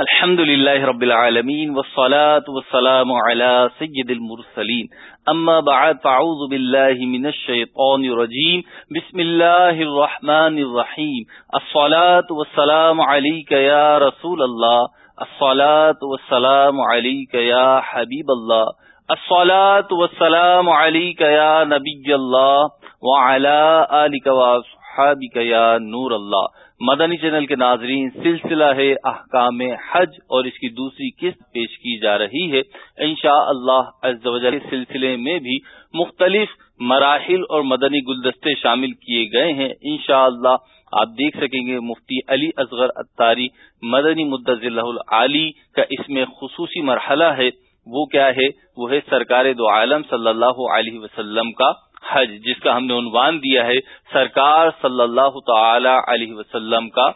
الحمد لله رب العالمين والصلاة والسلام على سيد المرسلين. أما بعد فعوذ بالله من الشيطان الرجيم. بسم الله الرحمن الرحيم. الصلاة والسلام عليك يا رسول الله. الصلاة والسلام عليك يا حبيب الله. الصلاة والسلام عليك يا نبي الله. وعلى آلك وصحابك يا نور الله. مدنی چینل کے ناظرین، سلسلہ ہے احکام حج اور اس کی دوسری قسط پیش کی جا رہی ہے۔ انشاء اللہ سلسلے میں بھی مختلف مراحل اور مدنی گلدستے شامل کیے گئے ہیں۔ انشاء اللہ آپ دیکھ سکیں گے مفتی علی اصغر اتاری مدنی مدض اللہ علی کا اس میں خصوصی مرحلہ ہے۔ وہ کیا ہے؟ وہ ہے سرکار دو عالم صلی اللہ علیہ وسلم کا حج، جس کا ہم نے عنوان دیا ہے سرکار صلی اللہ تعالی علیہ وسلم کا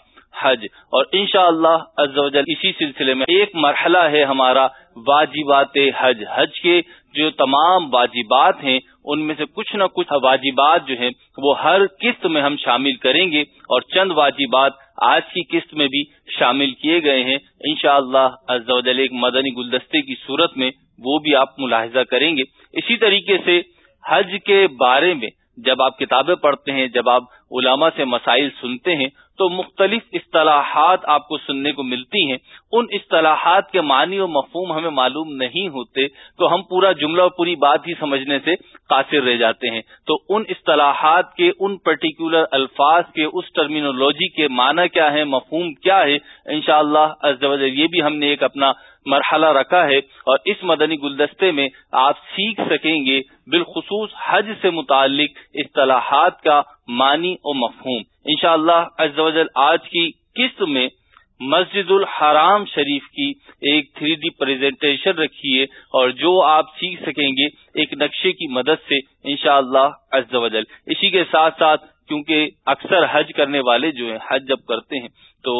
حج۔ اور انشاءاللہ اللہ اسی سلسلے میں ایک مرحلہ ہے ہمارا واجبات حج۔ حج کے جو تمام واجبات ہیں، ان میں سے کچھ نہ کچھ واجبات جو ہیں، وہ ہر قسط میں ہم شامل کریں گے۔ اور چند واجبات آج کی قسط میں بھی شامل کیے گئے ہیں۔ انشاءاللہ شاء اللہ ایک مدنی گلدستے کی صورت میں وہ بھی آپ ملاحظہ کریں گے۔ اسی طریقے سے حج کے بارے میں جب آپ کتابیں پڑھتے ہیں، جب آپ علماء سے مسائل سنتے ہیں تو مختلف اصطلاحات آپ کو سننے کو ملتی ہیں۔ ان اصطلاحات کے معنی و مفہوم ہمیں معلوم نہیں ہوتے، تو ہم پورا جملہ اور پوری بات ہی سمجھنے سے قاصر رہ جاتے ہیں۔ تو ان اصطلاحات کے، ان پرٹیکولر الفاظ کے، اس ٹرمینولوجی کے معنی کیا ہے مفہوم کیا ہے، انشاءاللہ شاء اللہ یہ بھی ہم نے ایک اپنا مرحلہ رکھا ہے۔ اور اس مدنی گلدستے میں آپ سیکھ سکیں گے، بالخصوص حج سے متعلق اصطلاحات کا معنی اور مفہوم۔ انشاءاللہ شاء اللہ آج کی قسط میں مسجد الحرام شریف کی ایک تھری ڈی پریزنٹیشن رکھی ہے اور جو آپ سیکھ سکیں گے ایک نقشے کی مدد سے انشاءاللہ شاء اللہ اسی کے ساتھ ساتھ کیونکہ اکثر حج کرنے والے جو ہیں، حج جب کرتے ہیں تو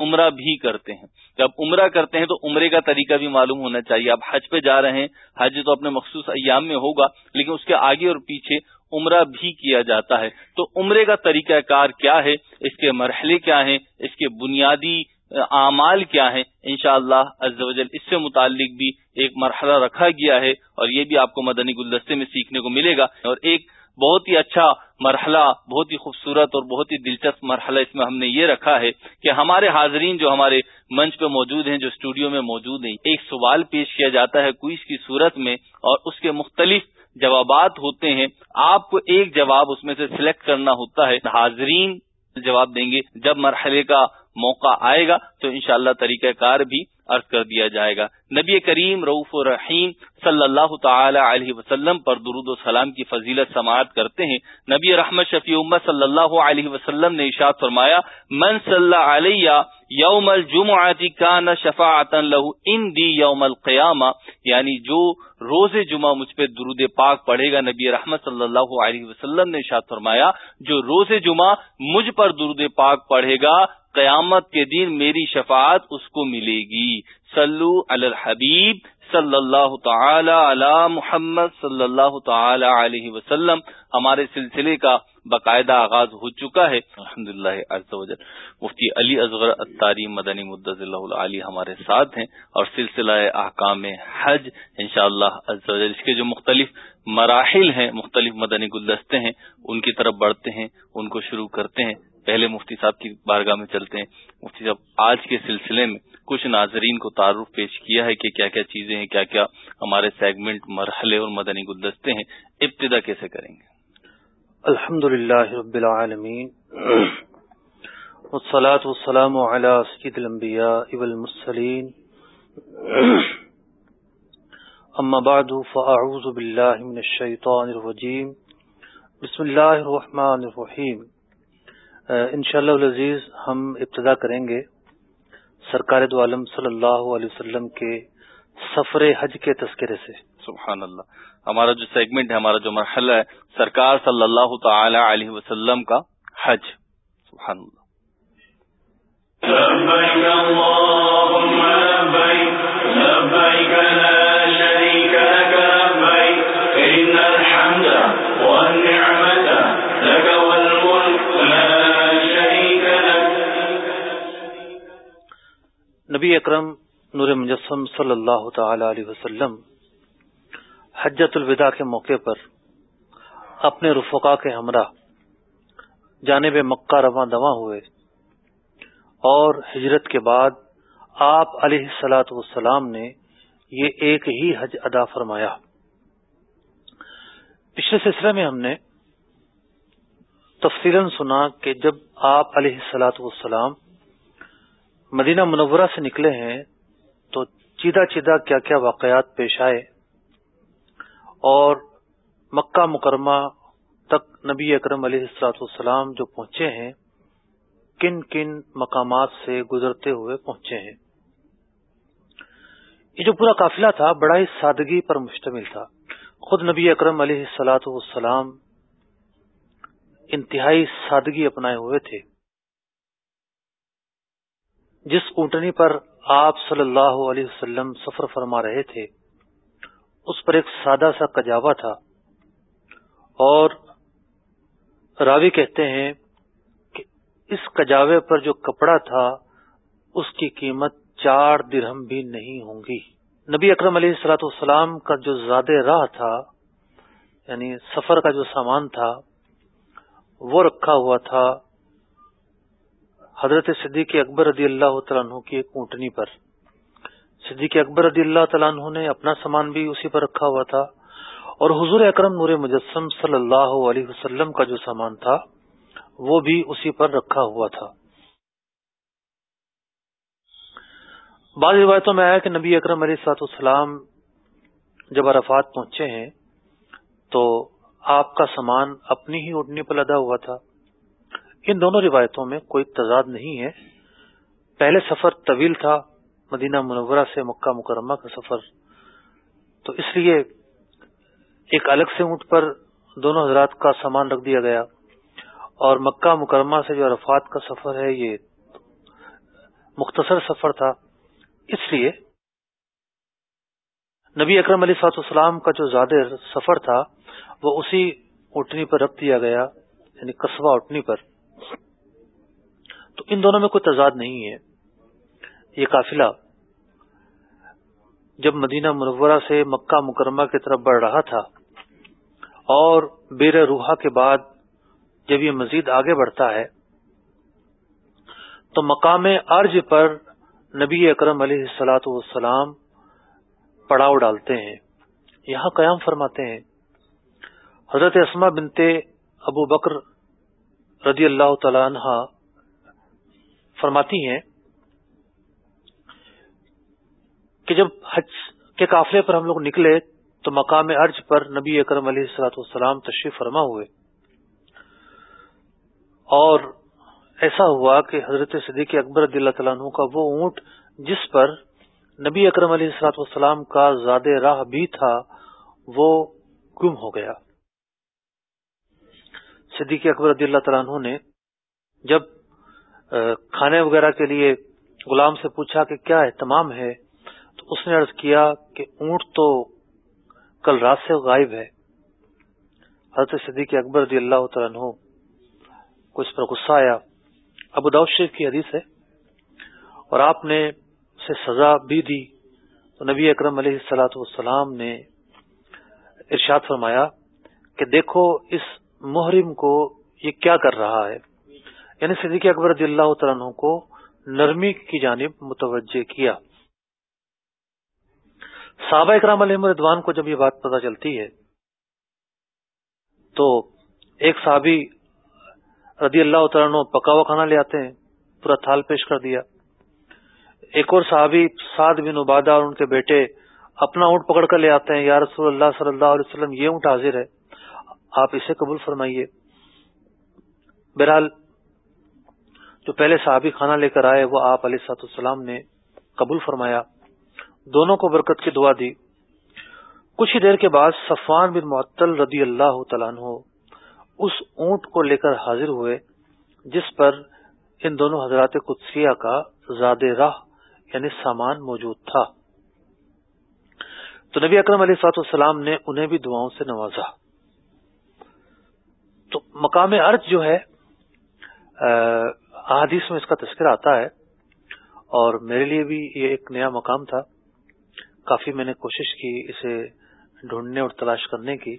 عمرہ بھی کرتے ہیں۔ جب عمرہ کرتے ہیں تو عمرے کا طریقہ بھی معلوم ہونا چاہیے۔ آپ حج پہ جا رہے ہیں، حج تو اپنے مخصوص ایام میں ہوگا، لیکن اس کے آگے اور پیچھے عمرہ بھی کیا جاتا ہے۔ تو عمرے کا طریقہ کار کیا ہے؟ اس کے مرحلے کیا ہیں؟ اس کے بنیادی اعمال کیا ہیں؟ انشاءاللہ شاء اللہ اس سے متعلق بھی ایک مرحلہ رکھا گیا ہے اور یہ بھی آپ کو مدنی گلدستے میں سیکھنے کو ملے گا۔ اور ایک بہت ہی اچھا مرحلہ، بہت ہی خوبصورت اور بہت ہی دلچسپ مرحلہ اس میں ہم نے یہ رکھا ہے کہ ہمارے حاضرین جو ہمارے منچ پہ موجود ہیں، جو اسٹوڈیو میں موجود ہیں، ایک سوال پیش کیا جاتا ہے کوئز کی صورت میں اور اس کے مختلف جوابات ہوتے ہیں، آپ کو ایک جواب اس میں سے سلیکٹ کرنا ہوتا ہے۔ حاضرین جواب دیں گے، جب مرحلے کا موقع آئے گا تو انشاءاللہ طریقہ کار بھی عرض کر دیا جائے گا۔ نبی کریم رعف الرحیم صلی اللہ تعالی علیہ وسلم پر درود و سلام کی فضیلت سماعت کرتے ہیں۔ نبی رحمت شفیع امت صلی اللہ علیہ وسلم نے اشاد فرمایا، من صلی علیہ یوم الجمعاتی کا نہ شفاعت ان دی یوم القیامہ یعنی جو روز جمعہ مجھ پہ درود پاک پڑھے گا نبی رحمت صلی اللہ علیہ وسلم نے اشاد فرمایا، جو روز جمعہ مجھ پر درود پاک پڑھے گا، قیامت کے دن میری شفاعت اس کو ملے گی۔ سلو الحبیب صلی اللہ تعالی علی محمد صلی اللہ تعالی علیہ وسلم ہمارے سلسلے کا باقاعدہ آغاز ہو چکا ہے۔ الحمد للہ مفتی علی اصغر اتاری مدنی مدض اللہ علی ہمارے ساتھ ہیں اور سلسلہ احکام حج انشاءاللہ شاء اللہ اس کے جو مختلف مراحل ہیں، مختلف مدنی گلدستے ہیں، ان کی طرف بڑھتے ہیں، ان کو شروع کرتے ہیں۔ پہلے مفتی صاحب کی بارگاہ میں چلتے ہیں۔ مفتی صاحب، آج کے سلسلے میں کچھ ناظرین کو تعارف پیش کیا ہے کہ کیا کیا چیزیں ہیں، کیا کیا ہمارے سیگمنٹ مرحلے اور مدنی گلدستے ہیں، ابتدا کیسے کریں گے؟ الحمد للہ رب العالمین۔ والصلاة والسلام على سید الانبیاء والمرسلین۔ اما بعد، فاعوذ باللہ من الشیطان الرجیم۔ بسم اللہ الرحمن الرحیم۔ انشاءاللہ العزیز ہم ابتدا کریں گے سرکار دو عالم صلی اللہ علیہ وسلم کے سفر حج کے تذکرے سے۔ سبحان اللہ ہمارا جو سیگمنٹ ہے ہمارا جو مرحلہ ہے سرکار صلی اللہ تعالی علیہ وسلم کا حج۔ سبحان اللہ نبی اکرم نور مجسم صلی اللہ تعالی علیہ وسلم حجت الوداع کے موقع پر اپنے رفقا کے ہمراہ جانب مکہ رواں دواں ہوئے اور ہجرت کے بعد آپ علیہ السلاۃ والسلام نے یہ ایک ہی حج ادا فرمایا۔ پچھلے سلسلے میں ہم نے تفصیل سنا کہ جب آپ علیہ السلاۃ والسلام مدینہ منورہ سے نکلے ہیں تو چیدہ چیدہ کیا کیا واقعات پیش آئے اور مکہ مکرمہ تک نبی اکرم علیہ السلاط والسلام جو پہنچے ہیں، کن کن مقامات سے گزرتے ہوئے پہنچے ہیں۔ یہ جو پورا قافلہ تھا، بڑا ہی سادگی پر مشتمل تھا۔ خود نبی اکرم علیہ السلاط والسلام انتہائی سادگی اپنائے ہوئے تھے۔ جس اونٹنی پر آپ صلی اللہ علیہ وسلم سفر فرما رہے تھے، اس پر ایک سادہ سا کجاوا تھا۔ اور راوی کہتے ہیں کہ اس کجاوے پر جو کپڑا تھا، اس کی قیمت چار درہم بھی نہیں ہوں گی۔ نبی اکرم علیہ السلاۃ والسلام کا جو زیادہ راہ تھا یعنی سفر کا جو سامان تھا، وہ رکھا ہوا تھا حضرت صدیق اکبر رضی اللہ تعالیٰ عنہ کی ایک اونٹنی پر۔ صدیق اکبر رضی اللہ تعالیٰ عنہ نے اپنا سامان بھی اسی پر رکھا ہوا تھا اور حضور اکرم نور مجسم صلی اللہ علیہ وسلم کا جو سامان تھا، وہ بھی اسی پر رکھا ہوا تھا۔ بعض روایتوں میں آیا کہ نبی اکرم علیہ سات السلام جب عرفات پہنچے ہیں تو آپ کا سامان اپنی ہی اٹھنے پر لدا ہوا تھا۔ ان دونوں روایتوں میں کوئی تضاد نہیں ہے۔ پہلے سفر طویل تھا، مدینہ منورہ سے مکہ مکرمہ کا سفر۔ تو اس لیے ایک الگ سے اونٹ پر دونوں حضرات کا سامان رکھ دیا گیا۔ اور مکہ مکرمہ سے جو عرفات کا سفر ہے، یہ مختصر سفر تھا۔ اس لیے نبی اکرم علی فاط اسلام کا جو زیادہ سفر تھا، وہ اسی اٹھنی پر رکھ دیا گیا یعنی قصبہ اٹھنی پر۔ تو ان دونوں میں کوئی تضاد نہیں ہے۔ یہ قافلہ جب مدینہ منورہ سے مکہ مکرمہ کی طرف بڑھ رہا تھا اور بیر روحا کے بعد جب یہ مزید آگے بڑھتا ہے، تو مقام ارج پر نبی اکرم علیہ السلاۃ والسلام پڑاؤ ڈالتے ہیں۔ یہاں قیام فرماتے ہیں۔ حضرت اسما بنتے ابو بکر رضی اللہ تعالی عنہ فرماتی ہیں کہ جب حج کے قافلے پر ہم لوگ نکلے تو مقام ارج پر نبی اکرم علیہ السلاۃ والسلام تشریف فرما ہوئے۔ اور ایسا ہوا کہ حضرت صدیق اکبر رضی اللہ تعالیٰ عنہ کا وہ اونٹ جس پر نبی اکرم علیہ السلاط والسلام کا زیادہ راہ بھی تھا، وہ گم ہو گیا۔ صدیق اکبر رضی اللہ تعالیٰ عنہ نے جب کھانے وغیرہ کے لیے غلام سے پوچھا کہ کیا اہتمام ہے، تو اس نے عرض کیا کہ اونٹ تو کل رات سے غائب ہے۔ حضرت صدیق اکبر رضی اللہ عنہ کو اس پر غصہ آیا۔ ابو داؤد شریف کی حدیث ہے، اور آپ نے اسے سزا بھی دی۔ تو نبی اکرم علیہ السلاۃ والسلام نے ارشاد فرمایا کہ دیکھو اس محرم کو یہ کیا کر رہا ہے۔ یعنی صدیق اکبر رضی اللہ عنہ کو نرمی کی جانب متوجہ کیا۔ صحابہ اکرام علیہ مردوان کو جب یہ بات پتہ چلتی ہے، تو ایک صحابی رضی اللہ عنہ پکا ہوا کھانا لے آتے ہیں، پورا تھال پیش کر دیا۔ ایک اور صحابی سعد بن عبادہ اور ان کے بیٹے اپنا اونٹ پکڑ کر لے آتے ہیں، یا رسول اللہ صلی اللہ علیہ وسلم، یہ اونٹ حاضر ہے، آپ اسے قبول فرمائیے۔ بہرحال جو پہلے صحابی کھانا لے کر آئے، وہ آپ علیہ سات السلام نے قبول فرمایا۔ دونوں کو برکت کی دعا دی۔ کچھ ہی دیر کے بعد صفان بن معطل رضی اللہ تعالیٰ عنہ اس اونٹ کو لے کر حاضر ہوئے، جس پر ان دونوں حضرات قدسیہ کا زاد راہ یعنی سامان موجود تھا۔ تو نبی اکرم علیہ سات السلام نے انہیں بھی دعاؤں سے نوازا۔ تو مقام ارج جو ہے احادیث میں اس کا تذکرہ آتا ہے اور میرے لیے بھی یہ ایک نیا مقام تھا۔ کافی میں نے کوشش کی اسے ڈھونڈنے اور تلاش کرنے کی۔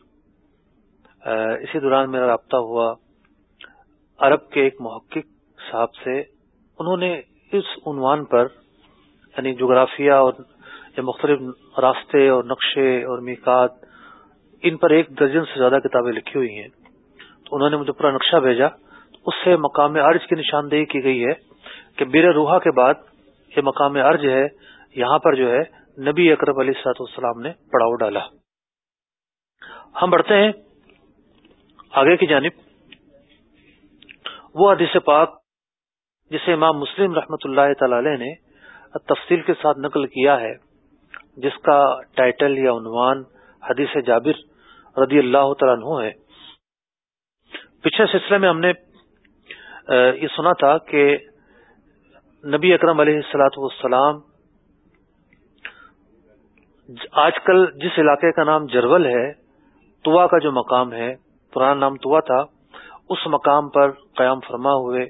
اسی دوران میرا رابطہ ہوا عرب کے ایک محقق صاحب سے۔ انہوں نے اس عنوان پر یعنی جغرافیہ اور مختلف راستے اور نقشے اور میکات، ان پر ایک درجن سے زیادہ کتابیں لکھی ہوئی ہیں۔ تو انہوں نے مجھے پورا نقشہ بھیجا۔ اس سے مقام عرض کی نشاندہی کی گئی ہے کہ بیر روحا کے بعد یہ مقام عرض ہے، یہاں پر جو ہے نبی اکرم علی سات والسلام نے پڑاؤ ڈالا۔ ہم بڑھتے ہیں آگے کی جانب۔ وہ حدیث پاک جسے امام مسلم رحمت اللہ تعالی نے تفصیل کے ساتھ نقل کیا ہے، جس کا ٹائٹل یا عنوان حدیث جابر رضی اللہ تعالیٰ عنہ ہے۔ پچھلے سلسلے میں ہم نے یہ سنا تھا کہ نبی اکرم علیہ السلاۃ والسلام آج کل جس علاقے کا نام جرول ہے توا کا جو مقام ہے، پرانا نام توا تھا، اس مقام پر قیام فرما ہوئے،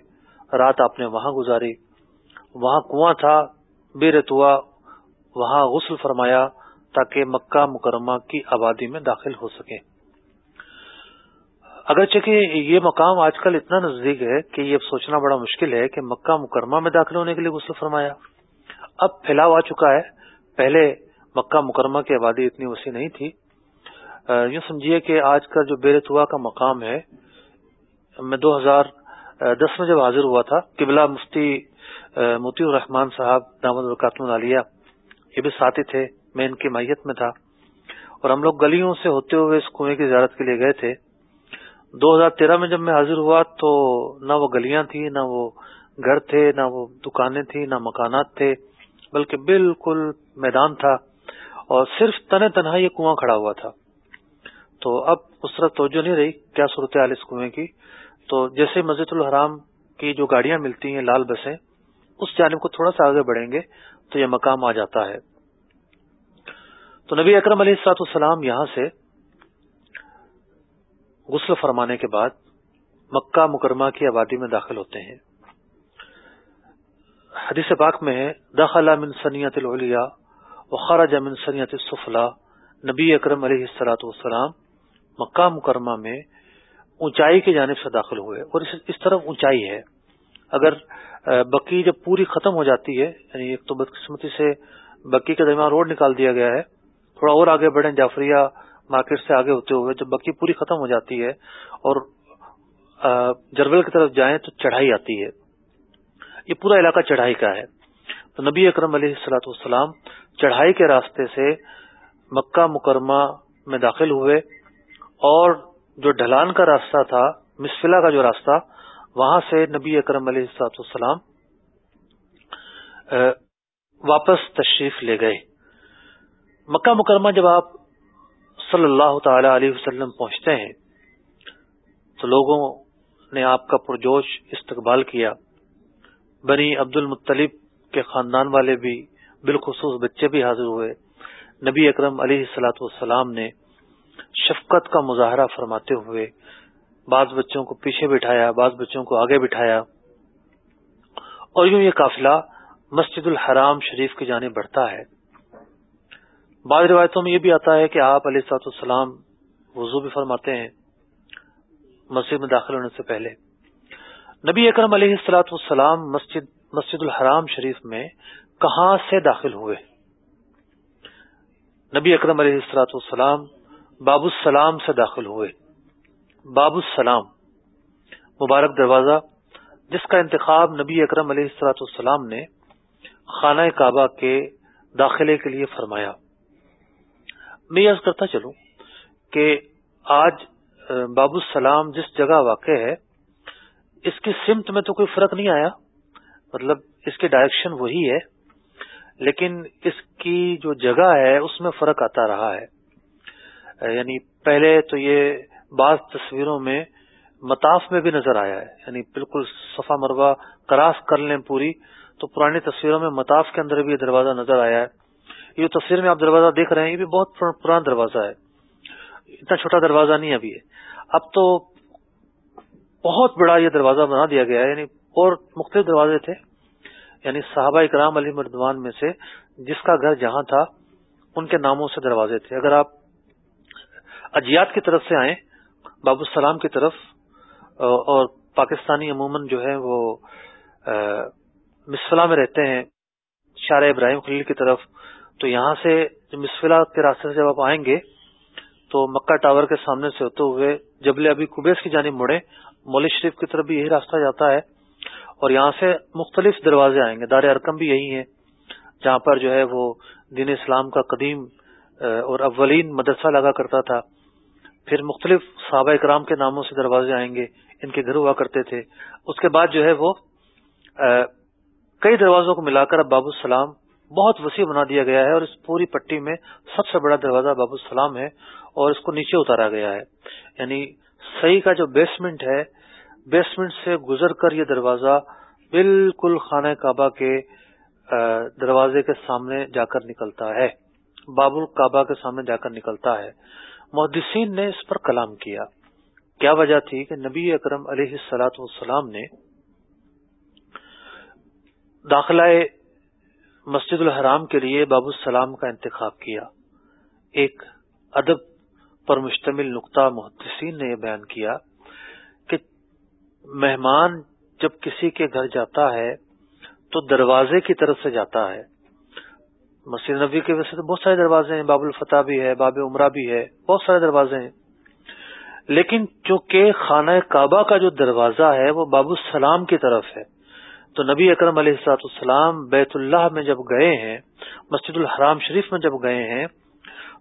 رات آپ نے وہاں گزاری، وہاں کنواں تھا بے رتوا وہاں غسل فرمایا تاکہ مکہ مکرمہ کی آبادی میں داخل ہو سکے اگرچہ کہ یہ مقام آج کل اتنا نزدیک ہے کہ یہ سوچنا بڑا مشکل ہے کہ مکہ مکرمہ میں داخل ہونے کے لیے غسل فرمایا۔ اب پھیلاؤ آ چکا ہے۔ پہلے مکہ مکرمہ کی آبادی اتنی وسیع نہیں تھی۔ یوں سمجھیے کہ آج کا جو بیرتوا کا مقام ہے، میں دو ہزار دس میں جب حاضر ہوا تھا، قبلہ مفتی موتی الرحمان صاحب دامد القاتم عالیہ یہ بھی ساتھی تھے، میں ان کی میت میں تھا۔ اور ہم لوگ گلیوں سے ہوتے ہوئے اس کنویں کی زیارت کے لیے گئے تھے۔ دو ہزار تیرہ میں جب میں حاضر ہوا تو نہ وہ گلیاں تھیں، نہ وہ گھر تھے، نہ وہ دکانیں تھیں، نہ مکانات تھے، بلکہ بالکل میدان تھا اور صرف تن تنہا یہ کنواں کھڑا ہوا تھا۔ تو اب اس طرح توجہ نہیں رہی، کیا صورتحال اس کنویں کی؟ تو جیسے مسجد الحرام کی جو گاڑیاں ملتی ہیں، لال بسیں، اس جانب کو تھوڑا سا آگے بڑھیں گے تو یہ مقام آ جاتا ہے۔ تو نبی اکرم علیہ السلاط السلام یہاں سے غسل فرمانے کے بعد مکہ مکرمہ کی آبادی میں داخل ہوتے ہیں۔ حدیث پاک میں ہے داخلہ من سنیت العلیہ خراج من سنیت السفلا۔ نبی اکرم علیہ السلاۃ والسلام مکہ مکرمہ میں اونچائی کی جانب سے داخل ہوئے اور اس طرف اونچائی ہے۔ اگر بکی جب پوری ختم ہو جاتی ہے یعنی ایک تو بدقسمتی سے بکی کے درمیان روڈ نکال دیا گیا ہے، تھوڑا اور آگے بڑھیں، جعفریہ مارکیٹ سے آگے ہوتے ہوئے، جب بکی پوری ختم ہو جاتی ہے اور جرول کی طرف جائیں تو چڑھائی آتی ہے۔ یہ پورا علاقہ چڑھائی کا ہے۔ تو نبی اکرم علیہ السلاۃ والسلام چڑھائی کے راستے سے مکہ مکرمہ میں داخل ہوئے اور جو ڈھلان کا راستہ تھا مسفلا کا جو راستہ، وہاں سے نبی اکرم علیہ السلاط والسلام واپس تشریف لے گئے۔ مکہ مکرمہ جب آپ صلی اللہ تعالی علیہ وسلم پہنچتے ہیں تو لوگوں نے آپ کا پرجوش استقبال کیا۔ بنی عبد المطلب کے خاندان والے بھی بالخصوص بچے بھی حاضر ہوئے۔ نبی اکرم علیہ السلاۃ والسلام نے شفقت کا مظاہرہ فرماتے ہوئے بعض بچوں کو پیچھے بٹھایا، بعض بچوں کو آگے بٹھایا۔ اور یوں یہ قافلہ مسجد الحرام شریف کی جانب بڑھتا ہے۔ بعض روایتوں میں یہ بھی آتا ہے کہ آپ علیہ سات السلام وضو بھی فرماتے ہیں مسجد میں داخل ہونے سے پہلے۔ نبی اکرم علیہ السلاۃ والسلام مسجد مسجد الحرام شریف میں کہاں سے داخل ہوئے؟ نبی اکرم علیہ السلاۃ والسلام باب السلام سے داخل ہوئے۔ باب السلام، مبارک دروازہ، جس کا انتخاب نبی اکرم علیہ السلاۃ السلام نے خانہ کعبہ کے داخلے کے لیے فرمایا۔ میں یہ کرتا چلوں کہ آج باب السلام جس جگہ واقع ہے، اس کی سمت میں تو کوئی فرق نہیں آیا۔ مطلب اس کی ڈائریکشن وہی ہے، لیکن اس کی جو جگہ ہے، اس میں فرق آتا رہا ہے۔ یعنی پہلے تو یہ بعض تصویروں میں مطاف میں بھی نظر آیا ہے۔ یعنی بالکل صفا مربع کراس کر لیں پوری، تو پرانی تصویروں میں مطاف کے اندر بھی یہ دروازہ نظر آیا ہے۔ یہ تصویر میں آپ دروازہ دیکھ رہے ہیں، یہ بھی بہت پرانا دروازہ ہے۔ اتنا چھوٹا دروازہ نہیں ابھی۔ اب تو بہت بڑا یہ دروازہ بنا دیا گیا ہے یعنی اور مختلف دروازے تھے۔ یعنی صحابہ اکرام علی مردوان میں سے جس کا گھر جہاں تھا، ان کے ناموں سے دروازے تھے۔ اگر آپ اجیات کی طرف سے آئیں باب السلام کی طرف اور پاکستانی عموماً جو ہے وہ مسفلا میں رہتے ہیں شار ابراہیم خلیل کی طرف تو یہاں سے مسفلا کے راستے سے جب آپ آئیں گے، تو مکہ ٹاور کے سامنے سے ہوتے ہوئے جبل ابھی کبیس کی جانب مڑے مولک شریف کی طرف بھی یہی راستہ جاتا ہے اور یہاں سے مختلف دروازے آئیں گے، دار ارکم بھی یہی ہیں، جہاں پر جو ہے وہ دین اسلام کا قدیم اور اولین مدرسہ لگا کرتا تھا۔ پھر مختلف صحابہ اکرام کے ناموں سے دروازے آئیں گے، ان کے گھر ہوا کرتے تھے۔ اس کے بعد جو ہے وہ کئی دروازوں کو ملا کر اب باب السلام بہت وسیع بنا دیا گیا ہے اور اس پوری پٹی میں سب سے بڑا دروازہ باب السلام ہے اور اس کو نیچے اتارا گیا ہے۔ یعنی صحیح کا جو بیسمنٹ ہے بیسمنٹ سے گزر کر یہ دروازہ بالکل خانہ کعبہ کے دروازے کے سامنے جا کر نکلتا ہے۔ باب الکعبہ کے سامنے جا کر نکلتا ہے۔ محدثین نے اس پر کلام کیا۔ کیا وجہ تھی کہ نبی اکرم علیہ السلاط والسلام نے داخلہ مسجد الحرام کے لیے باب السلام کا انتخاب کیا۔ ایک ادب پر مشتمل نقطہ محدثین نے یہ بیان کیا کہ مہمان جب کسی کے گھر جاتا ہے تو دروازے کی طرف سے جاتا ہے۔ مسجد نبی کے ویسے تو بہت سارے دروازے ہیں، باب الفتح بھی ہے، باب عمرہ بھی ہے، بہت سارے دروازے ہیں۔ لیکن چونکہ خانہ کعبہ کا جو دروازہ ہے وہ باب السلام کی طرف ہے تو نبی اکرم علیہ السلاط السلام بیت اللہ میں جب گئے ہیں، مسجد الحرام شریف میں جب گئے ہیں،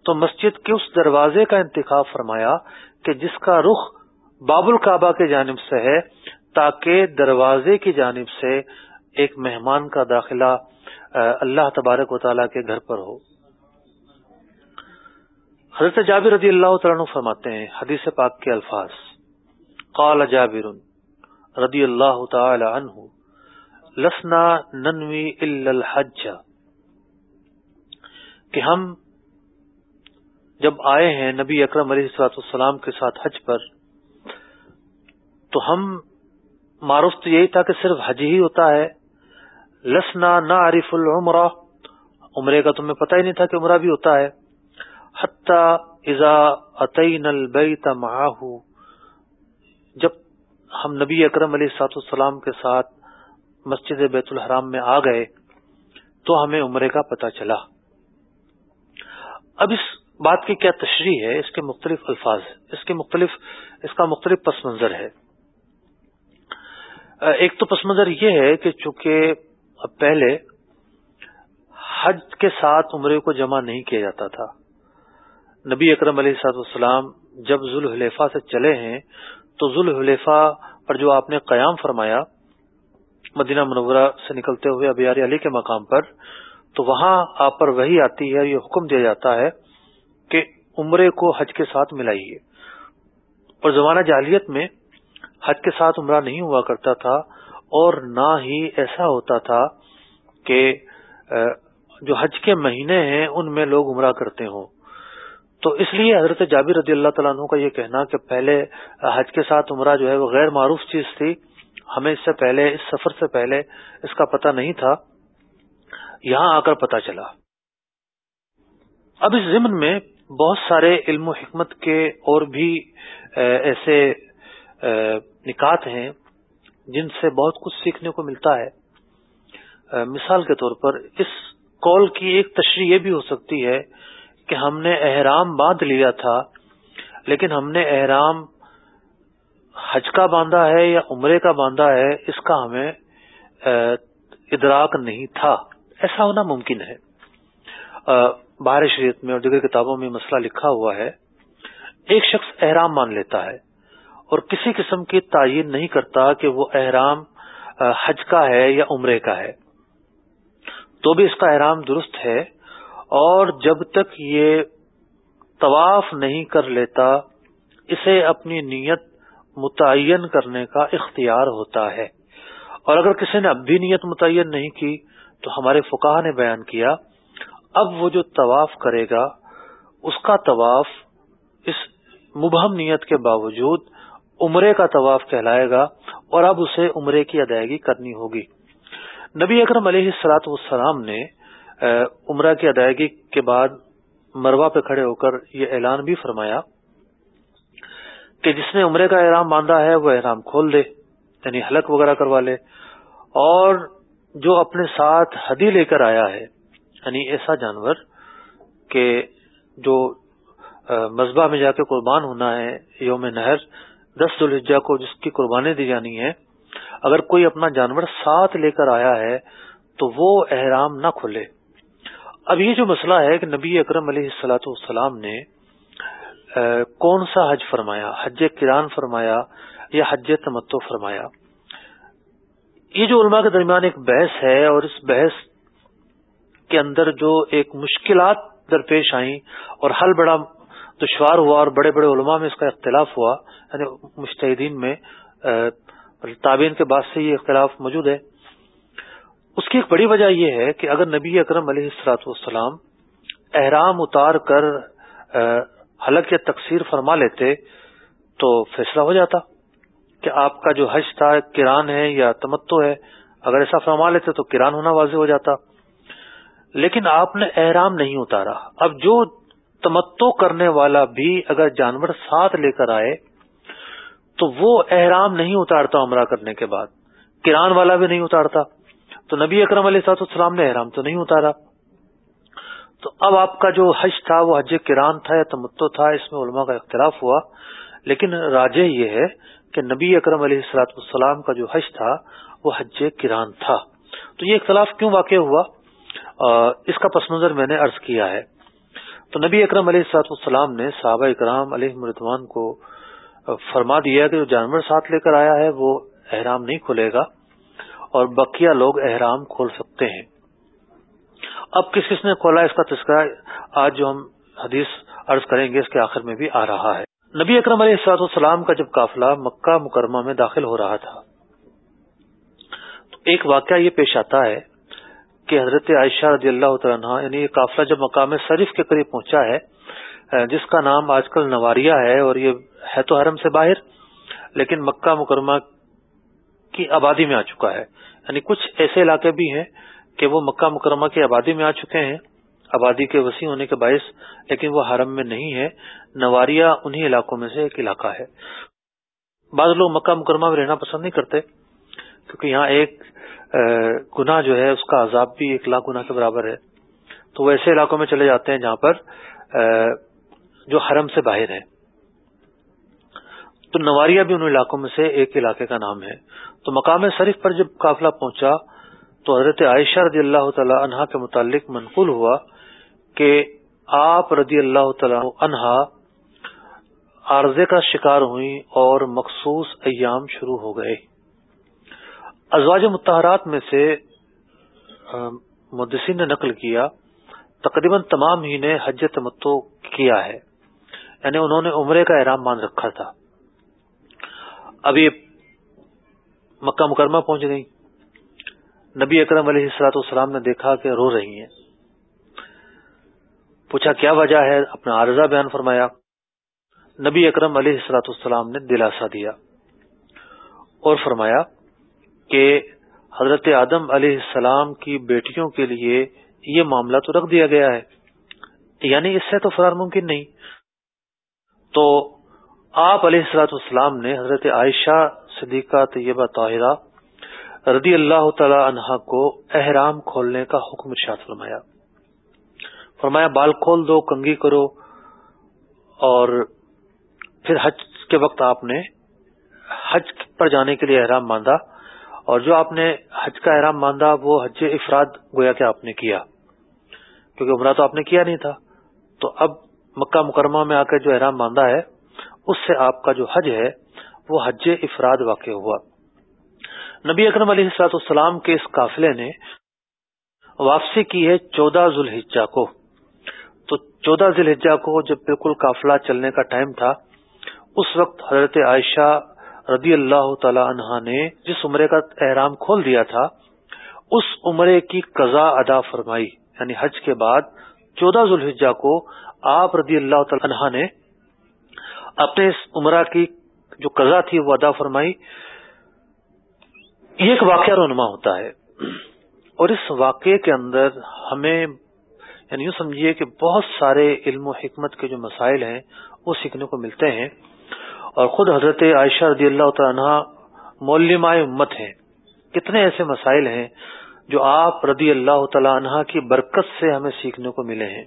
تو مسجد کے اس دروازے کا انتخاب فرمایا کہ جس کا رخ باب الکعبہ کی جانب سے ہے، تاکہ دروازے کی جانب سے ایک مہمان کا داخلہ اللہ تبارک و تعالیٰ کے گھر پر ہو۔ حضرت جابر رضی اللہ تعالیٰ فرماتے ہیں، حدیث پاک کے الفاظ، قال جابر رضی اللہ تعالی عنہ لسنا ننوی الحج. کہ ہم جب آئے ہیں نبی اکرم علیہ السلاط السلام کے ساتھ حج پر، تو ہم معروف تو یہی تھا کہ صرف حج ہی ہوتا ہے. لسنا نہ عارف العمرہ. عمرے کا تمہیں پتہ ہی نہیں تھا کہ عمرہ بھی ہوتا ہے. اذا عطین البیت معاہ جب ہم نبی اکرم علیہ سات السلام کے ساتھ مسجد بیت الحرام میں آ گئے تو ہمیں عمرے کا پتہ چلا۔ اب اس بات کی کیا تشریح ہے؟ اس کے مختلف الفاظ۔ اس کے مختلف، اس کا مختلف پس منظر ہے۔ ایک تو پس منظر یہ ہے کہ چونکہ پہلے حج کے ساتھ عمرے کو جمع نہیں کیا جاتا تھا، نبی اکرم علیہ سات والسلام جب ذوالحلیفہ سے چلے ہیں تو ذوالحلیفہ پر جو آپ نے قیام فرمایا مدینہ منورہ سے نکلتے ہوئے ابیار علی کے مقام پر، تو وہاں آپ پر وہی آتی ہے، یہ حکم دیا جاتا ہے کہ عمرے کو حج کے ساتھ ملائیے۔ اور زمانہ جالیت میں حج کے ساتھ عمرہ نہیں ہوا کرتا تھا اور نہ ہی ایسا ہوتا تھا کہ جو حج کے مہینے ہیں ان میں لوگ عمرہ کرتے ہوں۔ تو اس لیے حضرت جابر رضی اللہ تعالیٰ عنہ کا یہ کہنا کہ پہلے حج کے ساتھ عمرہ جو ہے وہ غیر معروف چیز تھی۔ ہمیں اس سے پہلے، اس سفر سے پہلے اس کا پتہ نہیں تھا۔ یہاں آ کر پتا چلا۔ اب اس ضمن میں بہت سارے علم و حکمت کے اور بھی ایسے نکات ہیں جن سے بہت کچھ سیکھنے کو ملتا ہے۔ مثال کے طور پر اس کال کی ایک تشریح یہ بھی ہو سکتی ہے کہ ہم نے احرام باندھ لیا تھا، لیکن ہم نے احرام حج کا باندھا ہے یا عمرے کا باندھا ہے، اس کا ہمیں ادراک نہیں تھا۔ ایسا ہونا ممکن ہے۔ بہار شریعت میں اور دیگر کتابوں میں مسئلہ لکھا ہوا ہے، ایک شخص احرام مان لیتا ہے اور کسی قسم کی تعین نہیں کرتا کہ وہ احرام حج کا ہے یا عمرے کا ہے۔ تو بھی اس کا احرام درست ہے اور جب تک یہ طواف نہیں کر لیتا، اسے اپنی نیت متعین کرنے کا اختیار ہوتا ہے۔ اور اگر کسی نے اب بھی نیت متعین نہیں کی، تو ہمارے فکاہ نے بیان کیا، اب وہ جو طواف کرے گا، اس کا طواف اس مبہم نیت کے باوجود عمرے کا طواف کہلائے گا اور اب اسے عمرے کی ادائیگی کرنی ہوگی۔ نبی اکرم علیہ السلاط والسلام نے عمرہ کی ادائیگی کے بعد مروا پہ کھڑے ہو کر یہ اعلان بھی فرمایا۔ کہ جس نے عمرے کا احرام باندھا ہے، وہ احرام کھول دے یعنی حلق وغیرہ کروا لے۔ اور جو اپنے ساتھ ہدی لے کر آیا ہے یعنی ایسا جانور کہ جو مذبح میں جا کے قربان ہونا ہے یوم نہر، دس الحجا کو جس کی قربانی دی جانی ہے اگر کوئی اپنا جانور ساتھ لے کر آیا ہے، تو وہ احرام نہ کھلے اب یہ جو مسئلہ ہے کہ نبی اکرم علیہ السلاۃ والسلام نے کون سا حج فرمایا؟ حج کران فرمایا یا حج تمتو فرمایا؟ یہ جو علماء کے درمیان ایک بحث ہے اور اس بحث کے اندر جو ایک مشکلات درپیش آئیں اور حل بڑا دشوار ہوا اور بڑے بڑے علماء میں اس کا اختلاف ہوا یعنی مشتحدین میں تابعین کے بعد سے یہ اختلاف موجود ہے۔ اس کی ایک بڑی وجہ یہ ہے کہ اگر نبی اکرم علیہ السلاط والسلام احرام اتار کر حلق یا تقسیر فرما لیتے تو فیصلہ ہو جاتا کہ آپ کا جو حج تھا، کران ہے یا تمتو ہے، اگر ایسا فرما لیتے تو کران ہونا واضح ہو جاتا۔ لیکن آپ نے احرام نہیں اتارا۔ اب جو تمتو کرنے والا بھی اگر جانور ساتھ لے کر آئے، تو وہ احرام نہیں اتارتا عمرہ کرنے کے بعد۔ کران والا بھی نہیں اتارتا۔ تو نبی اکرم علیہ سات السلام نے احرام تو نہیں اتارا۔ تو اب آپ کا جو حج تھا وہ حج کران تھا یا تمتو تھا، اس میں علماء کا اختلاف ہوا۔ لیکن راجہ یہ ہے کہ نبی اکرم علیہ السلاط والسلام کا جو حج تھا وہ حج کران تھا۔ تو یہ اختلاف کیوں واقع ہوا؟ اس کا پس منظر میں نے عرض کیا ہے۔ تو نبی اکرم علیہ السلاط والسلام نے صحابہ اکرام علیہ مردوان کو فرما دیا کہ جو جانور ساتھ لے کر آیا ہے وہ احرام نہیں کھلے گا اور بقیہ لوگ احرام کھول سکتے ہیں۔ اب کس کس نے کھولا اس کا تذکرہ؟ آج جو ہم حدیث عرض کریں گے اس کے آخر میں بھی آ رہا ہے۔ نبی اکرم علیہ السلاط والسلام کا جب قافلہ مکہ مکرمہ میں داخل ہو رہا تھا، تو ایک واقعہ یہ پیش آتا ہے کہ حضرت عائشہ رضی اللہ عنہ یعنی یہ قافلہ جب مقام شریف کے قریب پہنچا ہے، جس کا نام آج کل نواریہ ہے اور یہ ہے تو حرم سے باہر، لیکن مکہ مکرمہ کی آبادی میں آ چکا ہے۔ یعنی کچھ ایسے علاقے بھی ہیں کہ وہ مکہ مکرمہ کی آبادی میں آ چکے ہیں۔ آبادی کے وسیع ہونے کے باعث، لیکن وہ حرم میں نہیں ہے۔ نواریہ انہی علاقوں میں سے ایک علاقہ ہے۔ بعض لوگ مکہ مکرمہ میں رہنا پسند نہیں کرتے، کیونکہ یہاں ایک گناہ جو ہے، اس کا عذاب بھی ایک لاکھ گنا کے برابر ہے۔ تو وہ ایسے علاقوں میں چلے جاتے ہیں جہاں پر جو حرم سے باہر ہے تو نواریہ بھی ان علاقوں میں سے ایک علاقے کا نام ہے۔ تو مقام شریف پر جب قافلہ پہنچا تو حضرت عائشہ رضی اللہ تعالی عنہا کے متعلق منقول ہوا کہ آپ رضی اللہ تعالی عنہا عارضے کا شکار ہوئی اور مخصوص ایام شروع ہو گئے۔ ازواج متحرات میں سے مدثین نے نقل کیا، تقریباً تمام ہی نے حج تمتو کیا ہے یعنی انہوں نے عمرے کا احرام مان رکھا تھا۔ ابھی مکہ مکرمہ پہنچ گئی نبی اکرم علیہ السلاط والسلام نے دیکھا کہ رو رہی ہیں۔ پوچھا، کیا وجہ ہے؟ اپنا عارضہ بیان فرمایا۔ نبی اکرم علیہ السلاط والسلام نے دلاسا دیا اور فرمایا کہ حضرت آدم علیہ السلام کی بیٹیوں کے لیے یہ معاملہ تو رکھ دیا گیا ہے۔ یعنی اس سے تو فرار ممکن نہیں۔ تو آپ علیہ السلاۃ والسلام نے حضرت عائشہ صدیقہ طیبہ طاہرہ رضی اللہ تعالی عنہا کو احرام کھولنے کا حکم ارشاد فرمایا۔ فرمایا، بال کھول دو کنگی کرو اور پھر حج کے وقت آپ نے حج پر جانے کے لیے احرام باندھا اور جو آپ نے حج کا احرام باندھا وہ حج افراد گویا کہ آپ نے کیا۔ کیونکہ عمرہ تو آپ نے کیا نہیں تھا۔ تو اب مکہ مکرمہ میں آ کے جو احرام باندھا ہے، اس سے آپ کا جو حج ہے، وہ حج افراد واقع ہوا۔ نبی اکرم علیہ السلاط السلام کے اس قافلے نے واپسی کی ہے چودہ ذوالحجہ کو۔ تو چودہ ذوالحجہ کو جب بالکل قافلہ چلنے کا ٹائم تھا، اس وقت حضرت عائشہ رضی اللہ تعالی عنہا نے جس عمرے کا احرام کھول دیا تھا، اس عمرے کی قضا ادا فرمائی۔ یعنی حج کے بعد چودہ ذوالحجہ کو آپ رضی اللہ تعالی عنہا نے اپنے اس عمرہ کی جو قضا تھی وہ ادا فرمائی۔ یہ ایک واقعہ رونما ہوتا ہے۔ اور اس واقعے کے اندر ہمیں یعنی یوں سمجھیے کہ بہت سارے علم و حکمت کے جو مسائل ہیں، وہ سیکھنے کو ملتے ہیں۔ اور خود حضرت عائشہ رضی اللہ تعالیٰ مولمائے امت ہیں۔ کتنے ایسے مسائل ہیں جو آپ رضی اللہ تعالیٰ عنہ کی برکت سے ہمیں سیکھنے کو ملے ہیں۔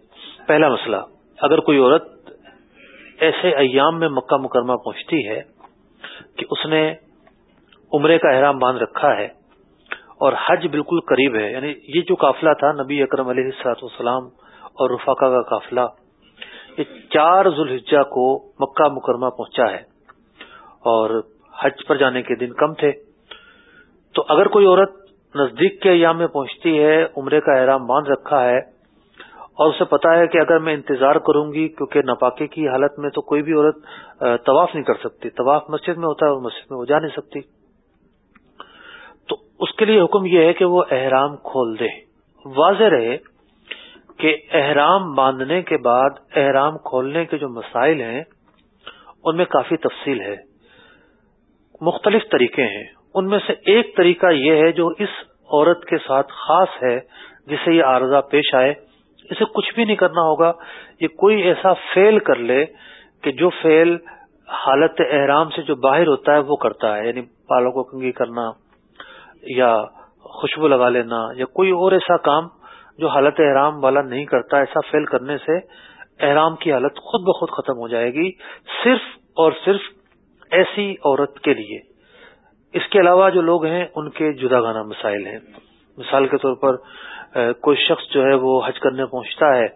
پہلا مسئلہ، اگر کوئی عورت ایسے ایام میں مکہ مکرمہ پہنچتی ہے کہ اس نے عمرے کا احرام باندھ رکھا ہے اور حج بالکل قریب ہے یعنی یہ جو قافلہ تھا، نبی اکرم علیہ السلاط والسلام اور رفاقہ کا قافلہ، یہ چار ذوالحجہ کو مکہ مکرمہ پہنچا ہے اور حج پر جانے کے دن کم تھے۔ تو اگر کوئی عورت نزدیک کے ایام میں پہنچتی ہے، عمرے کا احرام باندھ رکھا ہے اور اسے پتا ہے کہ اگر میں انتظار کروں گی کیونکہ ناپاکی کی حالت میں تو کوئی بھی عورت طواف نہیں کر سکتی۔ طواف مسجد میں ہوتا ہے اور مسجد میں وہ جا نہیں سکتی۔ اس کے لیے حکم یہ ہے کہ وہ احرام کھول دے۔ واضح رہے کہ احرام باندھنے کے بعد احرام کھولنے کے جو مسائل ہیں، ان میں کافی تفصیل ہے۔ مختلف طریقے ہیں۔ ان میں سے ایک طریقہ یہ ہے جو اس عورت کے ساتھ خاص ہے، جسے یہ عارضہ پیش آئے۔ اسے کچھ بھی نہیں کرنا ہوگا۔ یہ کوئی ایسا فیل کر لے کہ جو فیل حالت احرام سے جو باہر ہوتا ہے، وہ کرتا ہے۔ یعنی پالوں کو کنگی کرنا یا خوشبو لگا لینا یا کوئی اور ایسا کام جو حالت احرام والا نہیں کرتا، ایسا فیل کرنے سے احرام کی حالت خود بخود ختم ہو جائے گی صرف اور صرف ایسی عورت کے لیے۔ اس کے علاوہ جو لوگ ہیں، ان کے جدا گانا مسائل ہیں۔ مثال کے طور پر کوئی شخص جو ہے، وہ حج کرنے پہنچتا ہے،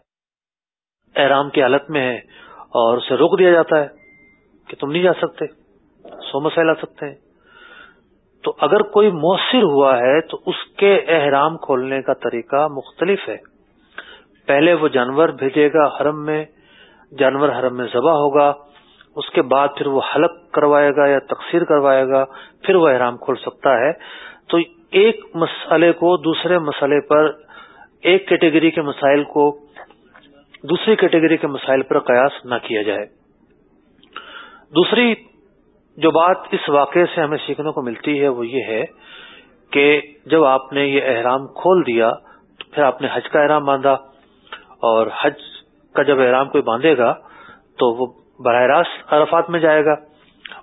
احرام کی حالت میں ہے اور اسے روک دیا جاتا ہے کہ تم نہیں جا سکتے، سو مسائل آ سکتے ہیں۔ تو اگر کوئی مؤثر ہوا ہے تو اس کے احرام کھولنے کا طریقہ مختلف ہے۔ پہلے وہ جانور بھیجے گا حرم میں، جانور حرم میں ذبح ہوگا، اس کے بعد پھر وہ حلق کروائے گا یا تقسیر کروائے گا، پھر وہ احرام کھول سکتا ہے۔ تو ایک مسئلے کو دوسرے مسئلے پر، ایک کیٹیگری کے مسائل کو دوسری کیٹیگری کے مسائل پر قیاس نہ کیا جائے۔ دوسری جو بات اس واقعے سے ہمیں سیکھنے کو ملتی ہے وہ یہ ہے کہ جب آپ نے یہ احرام کھول دیا، تو پھر آپ نے حج کا احرام باندھا اور حج کا جب احرام کوئی باندھے گا، تو وہ براہ راست عرفات میں جائے گا۔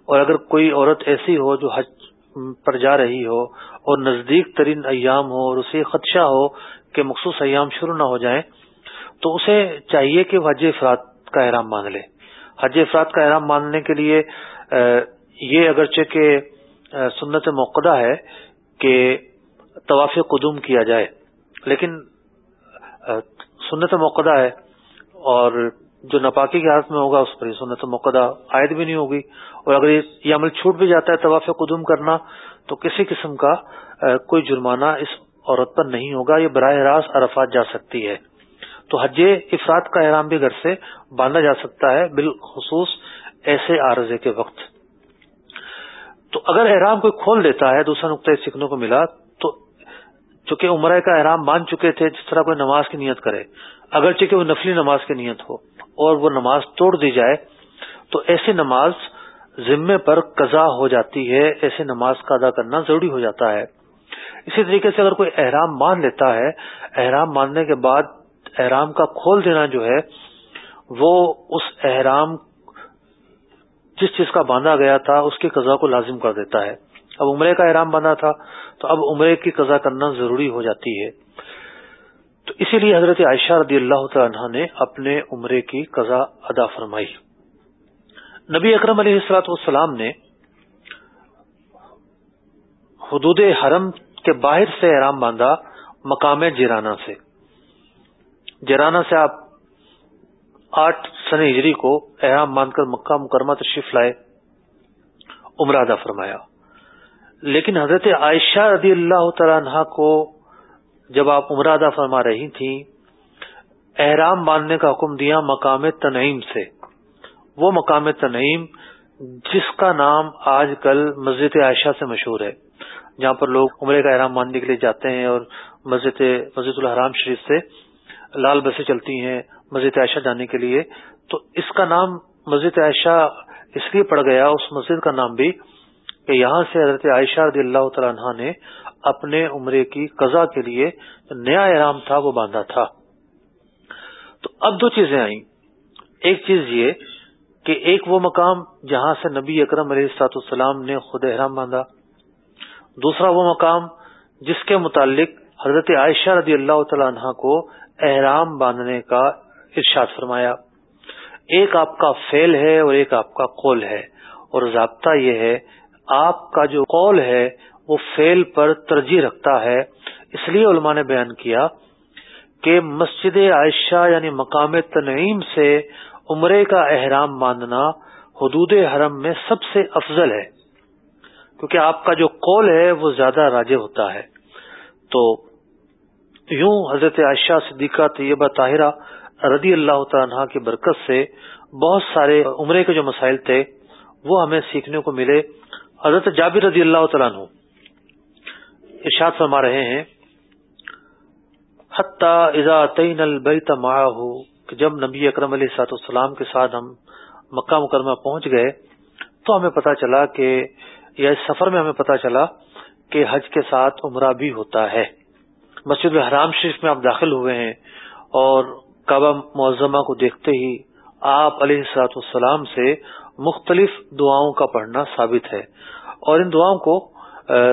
اور اگر کوئی عورت ایسی ہو جو حج پر جا رہی ہو اور نزدیک ترین ایام ہو اور اسے خدشہ ہو کہ مخصوص ایام شروع نہ ہو جائیں، تو اسے چاہیے کہ وہ حج افراد کا احرام مان لے۔ حج افراد کا احرام ماننے کے لیے یہ اگرچہ کہ سنت موقع ہے کہ طواف قدوم کیا جائے، لیکن سنت موقع ہے اور جو نپاکی کی حالت میں ہوگا اس پر سنت موقع عائد بھی نہیں ہوگی۔ اور اگر یہ عمل چھوٹ بھی جاتا ہے طواف قدوم کرنا، تو کسی قسم کا کوئی جرمانہ اس عورت پر نہیں ہوگا، یہ براہ راست عرفات جا سکتی ہے۔ تو حج افراد کا احرام بھی گھر سے باندھا جا سکتا ہے، بالخصوص ایسے عارضے کے وقت۔ تو اگر احرام کوئی کھول دیتا ہے، دوسرا نقطۂ سیکھنے کو ملا، تو چونکہ عمرہ کا احرام باندھ چکے تھے، جس طرح کوئی نماز کی نیت کرے، اگرچہ کہ وہ نفلی نماز کی نیت ہو اور وہ نماز توڑ دی جائے، تو ایسی نماز ذمے پر قضا ہو جاتی ہے، ایسی نماز کا ادا کرنا ضروری ہو جاتا ہے۔ اسی طریقے سے اگر کوئی احرام مان لیتا ہے، احرام ماننے کے بعد احرام کا کھول دینا جو ہے، وہ اس احرام جس چیز کا باندھا گیا تھا، اس کی قضا کو لازم کر دیتا ہے۔ اب عمرے کا احرام باندھا تھا، تو اب عمرے کی قضا کرنا ضروری ہو جاتی ہے۔ تو اسی لیے حضرت عائشہ رضی اللہ عنہ نے اپنے عمرے کی قضا ادا فرمائی۔ نبی اکرم علیہ السلاط والسلام نے حدود حرم کے باہر سے احرام باندھا مقام جیرانہ سے۔ جیرانہ سے آپ آٹھ سن ہجری کو احرام باندھ کر مکہ مکرمہ تشریف لائے، عمرہ ادا فرمایا۔ لیکن حضرت عائشہ رضی اللہ تعالیٰ عنہ کو جب آپ عمرہ ادا فرما رہی تھیں، احرام باندھنے کا حکم دیا مقام تنعیم سے۔ وہ مقام تنعیم جس کا نام آج کل مسجد عائشہ سے مشہور ہے، جہاں پر لوگ عمرے کا احرام باندھنے کے لیے جاتے ہیں اور مسجد مسجد الحرام شریف سے لال بسیں چلتی ہیں مسجد عائشہ جانے کے لیے، تو اس کا نام مسجد عائشہ اس لیے پڑ گیا، اس مسجد کا نام بھی کہ یہاں سے حضرت عائشہ رضی اللہ تعالیٰ عنہ نے اپنے عمرے کی قضا کے لیے نیا احرام تھا، وہ باندھا تھا۔ تو اب دو چیزیں آئیں۔ ایک چیز یہ کہ ایک وہ مقام جہاں سے نبی اکرم علیہ السلاط السلام نے خود احرام باندھا۔ دوسرا وہ مقام جس کے متعلق حضرت عائشہ رضی اللہ تعالی عنہ کو احرام باندھنے کا ارشاد فرمایا، ایک آپ کا فیل ہے اور ایک آپ کا قول ہے، اور ضابطہ یہ ہے، آپ کا جو قول ہے، وہ فیل پر ترجیح رکھتا ہے۔ اس لیے علماء نے بیان کیا کہ مسجد عائشہ یعنی مقام تنعیم سے عمرے کا احرام باندھنا حدود حرم میں سب سے افضل ہے، کیونکہ آپ کا جو قول ہے، وہ زیادہ راجے ہوتا ہے۔ تو یوں حضرت عائشہ صدیقہ طیبہ طاہرہ رضی اللہ تعالیٰ کی برکت سے بہت سارے عمرے کے جو مسائل تھے، وہ ہمیں سیکھنے کو ملے۔ حضرت جابر رضی اللہ تعالیٰ عنہ ارشاد فرما رہے ہیں تعین البیت کہ جب نبی اکرم علیہ سات السلام کے ساتھ ہم مکہ مکرمہ پہنچ گئے، تو ہمیں پتا چلا کہ، یا اس سفر میں ہمیں پتا چلا کہ حج کے ساتھ عمرہ بھی ہوتا ہے۔ مسجد الحرام شریف میں آپ داخل ہوئے ہیں اور کعبہ معظمہ کو دیکھتے ہی آپ علیہ السلاط السلام سے مختلف دعاؤں کا پڑھنا ثابت ہے۔ اور ان دعاؤں کو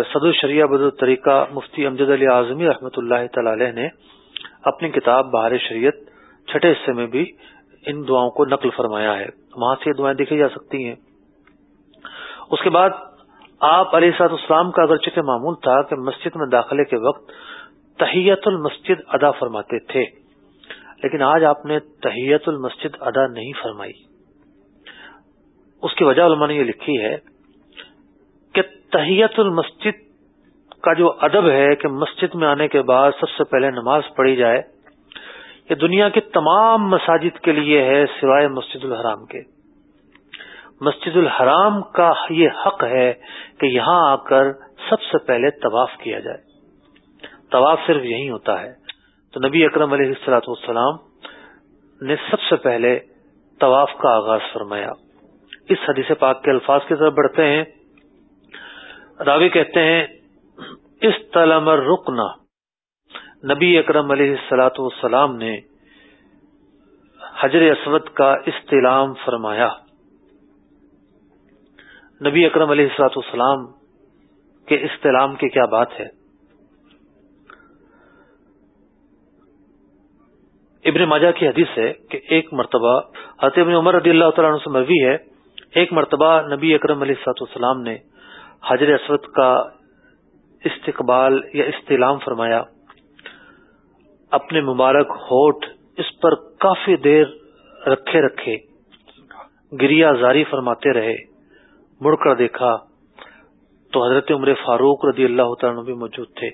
صد الشریعہ بد الطریقہ مفتی امجد علی اعظمی رحمۃ اللہ تعالی نے اپنی کتاب بہار شریعت چھٹے حصے میں بھی ان دعاؤں کو نقل فرمایا ہے۔ وہاں سے یہ دعائیں دیکھی جا سکتی ہیں۔ اس کے بعد آپ علیہ سعد اسلام کا اگرچہ معمول تھا کہ مسجد میں داخلے کے وقت تحیت المسجد ادا فرماتے تھے۔ لیکن آج آپ نے تحیت المسجد ادا نہیں فرمائی۔ اس کی وجہ علماء نے یہ لکھی ہے کہ تحیت المسجد کا جو ادب ہے کہ مسجد میں آنے کے بعد سب سے پہلے نماز پڑھی جائے، یہ دنیا کی تمام مساجد کے لیے ہے سوائے مسجد الحرام کے۔ مسجد الحرام کا یہ حق ہے کہ یہاں آ کر سب سے پہلے طواف کیا جائے۔ طواف صرف یہی ہوتا ہے تو نبی اکرم علیہ السلاۃ والسلام نے سب سے پہلے طواف کا آغاز فرمایا۔ اس حدیث پاک کے الفاظ کی طرف بڑھتے ہیں۔ راوی کہتے ہیں اس تلمر رکنا نبی اکرم علیہ السلاۃ والسلام نے حجر اسود کا استعلام فرمایا۔ نبی اکرم علیہ السلاط والسلام کے استعلام کی کیا بات ہے؟ ابن ماجہ کی حدیث ہے کہ ایک مرتبہ حضرت ابن عمر رضی اللہ تعالیٰ عنہ سے مروی ہے۔ ایک مرتبہ نبی اکرم علیہ سات السلام نے حضر اسود کا استقبال یا استعلام فرمایا۔ اپنے مبارک ہوٹ اس پر کافی دیر رکھے رکھے گریا زاری فرماتے رہے۔ مڑ کر دیکھا تو حضرت عمر فاروق رضی اللہ تعالیٰ بھی موجود تھے۔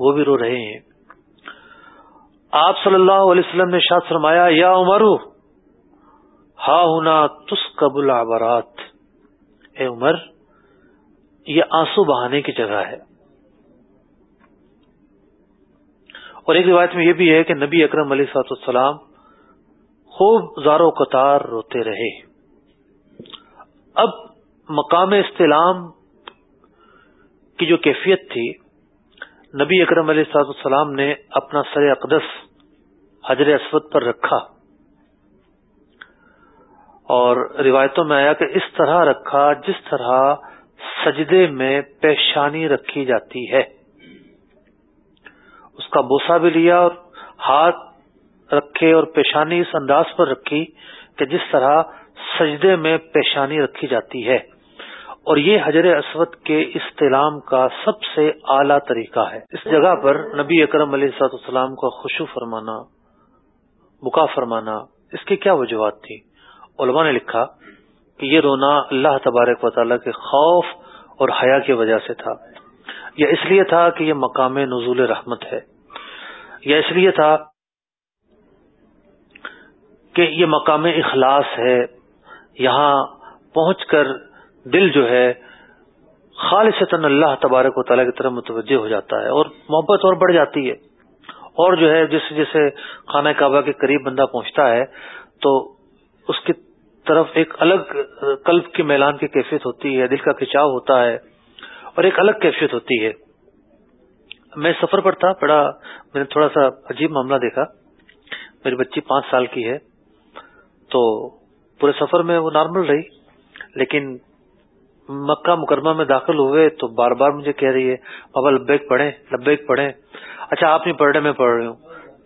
وہ بھی رو رہے ہیں۔ آپ صلی اللہ علیہ وسلم نے شاد فرمایا، یا عمرو ہا ہونا تس قبل آبرات اے عمر، یہ آنسو بہانے کی جگہ ہے۔ اور ایک روایت میں یہ بھی ہے کہ نبی اکرم علیہ سات السلام خوب زارو قطار روتے رہے۔ اب مقام استعلام کی جو کیفیت تھی نبی اکرم علیہ صاحب السلام نے اپنا سر اقدس حجر اسود پر رکھا اور روایتوں میں آیا کہ اس طرح رکھا جس طرح سجدے میں پیشانی رکھی جاتی ہے۔ اس کا بوسا بھی لیا اور ہاتھ رکھے اور پیشانی اس انداز پر رکھی کہ جس طرح سجدے میں پیشانی رکھی جاتی ہے۔ اور یہ حجر اسود کے استعلام کا سب سے اعلیٰ طریقہ ہے۔ اس جگہ پر نبی اکرم علیہ سات السلام کا خوشو فرمانا، بکا فرمانا، اس کی کیا وجوہات تھی؟ علماء نے لکھا کہ یہ رونا اللہ تبارک و تعالیٰ کے خوف اور حیا کی وجہ سے تھا، یا اس لیے تھا کہ یہ مقام نزول رحمت ہے، یا اس لیے تھا کہ یہ مقام اخلاص ہے، یہاں پہنچ کر دل جو ہے خالص اللہ تبارک و تعالیٰ کی طرف متوجہ ہو جاتا ہے اور محبت اور بڑھ جاتی ہے۔ اور جو ہے جس جیسے خانہ کعبہ کے قریب بندہ پہنچتا ہے، تو اس کی طرف ایک الگ قلب کے میلان کی کیفیت ہوتی ہے، دل کا کھچاؤ ہوتا ہے اور ایک الگ کیفیت ہوتی ہے۔ میں سفر پر تھا، بڑا میں نے تھوڑا سا عجیب معاملہ دیکھا۔ میری بچی پانچ سال کی ہے، تو پورے سفر میں وہ نارمل رہی، لیکن مکہ مکرمہ میں داخل ہوئے تو بار بار مجھے کہہ رہی ہے، بابا لبیک پڑھے لبیک پڑھے اچھا آپ نہیں پڑھ رہے میں پڑھ رہی ہوں۔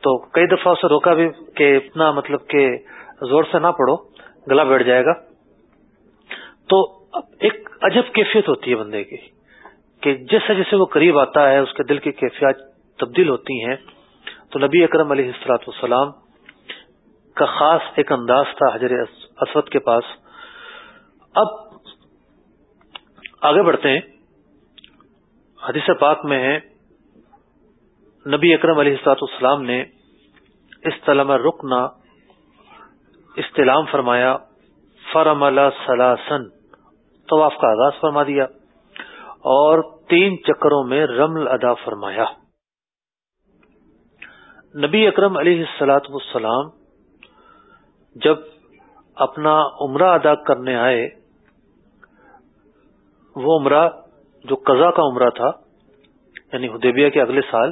تو کئی دفعہ اسے روکا بھی کہ اتنا مطلب کہ زور سے نہ پڑھو، گلا بیٹھ جائے گا۔ تو ایک عجب کیفیت ہوتی ہے بندے کی کہ جیسے جیسے وہ قریب آتا ہے، اس کے دل کی کیفیات تبدیل ہوتی ہیں۔ تو نبی اکرم علیہ السلاط والسلام کا خاص ایک انداز تھا حضر اسود کے پاس۔ اب آگے بڑھتے ہیں۔ حدیث پاک میں ہے، نبی اکرم علیہ السلاط والسلام نے استلم رکنا، استلام فرمایا، فرم سلاسن، طواف کا آغاز فرما دیا اور تین چکروں میں رمل ادا فرمایا۔ نبی اکرم علیہ السلاط والسلام جب اپنا عمرہ ادا کرنے آئے وہ عمرہ جو قضا کا عمرہ تھا یعنی حدیبیہ کے اگلے سال،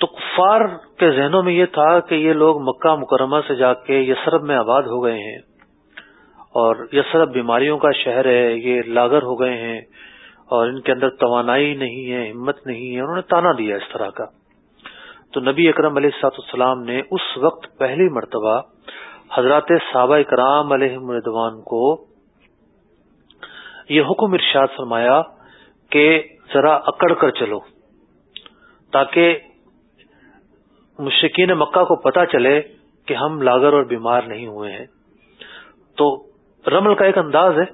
تو کفار کے ذہنوں میں یہ تھا کہ یہ لوگ مکہ مکرمہ سے جا کے یسرب میں آباد ہو گئے ہیں اور یسرب بیماریوں کا شہر ہے، یہ لاگر ہو گئے ہیں اور ان کے اندر توانائی نہیں ہے، ہمت نہیں ہے، انہوں نے تانا دیا اس طرح کا۔ تو نبی اکرم علیہ سات السلام نے اس وقت پہلی مرتبہ حضرات صحابہ کرام علیہ مردوان کو یہ حکم ارشاد فرمایا کہ ذرا اکڑ کر چلو تاکہ مشکین مکہ کو پتا چلے کہ ہم لاگر اور بیمار نہیں ہوئے ہیں۔ تو رمل کا ایک انداز ہے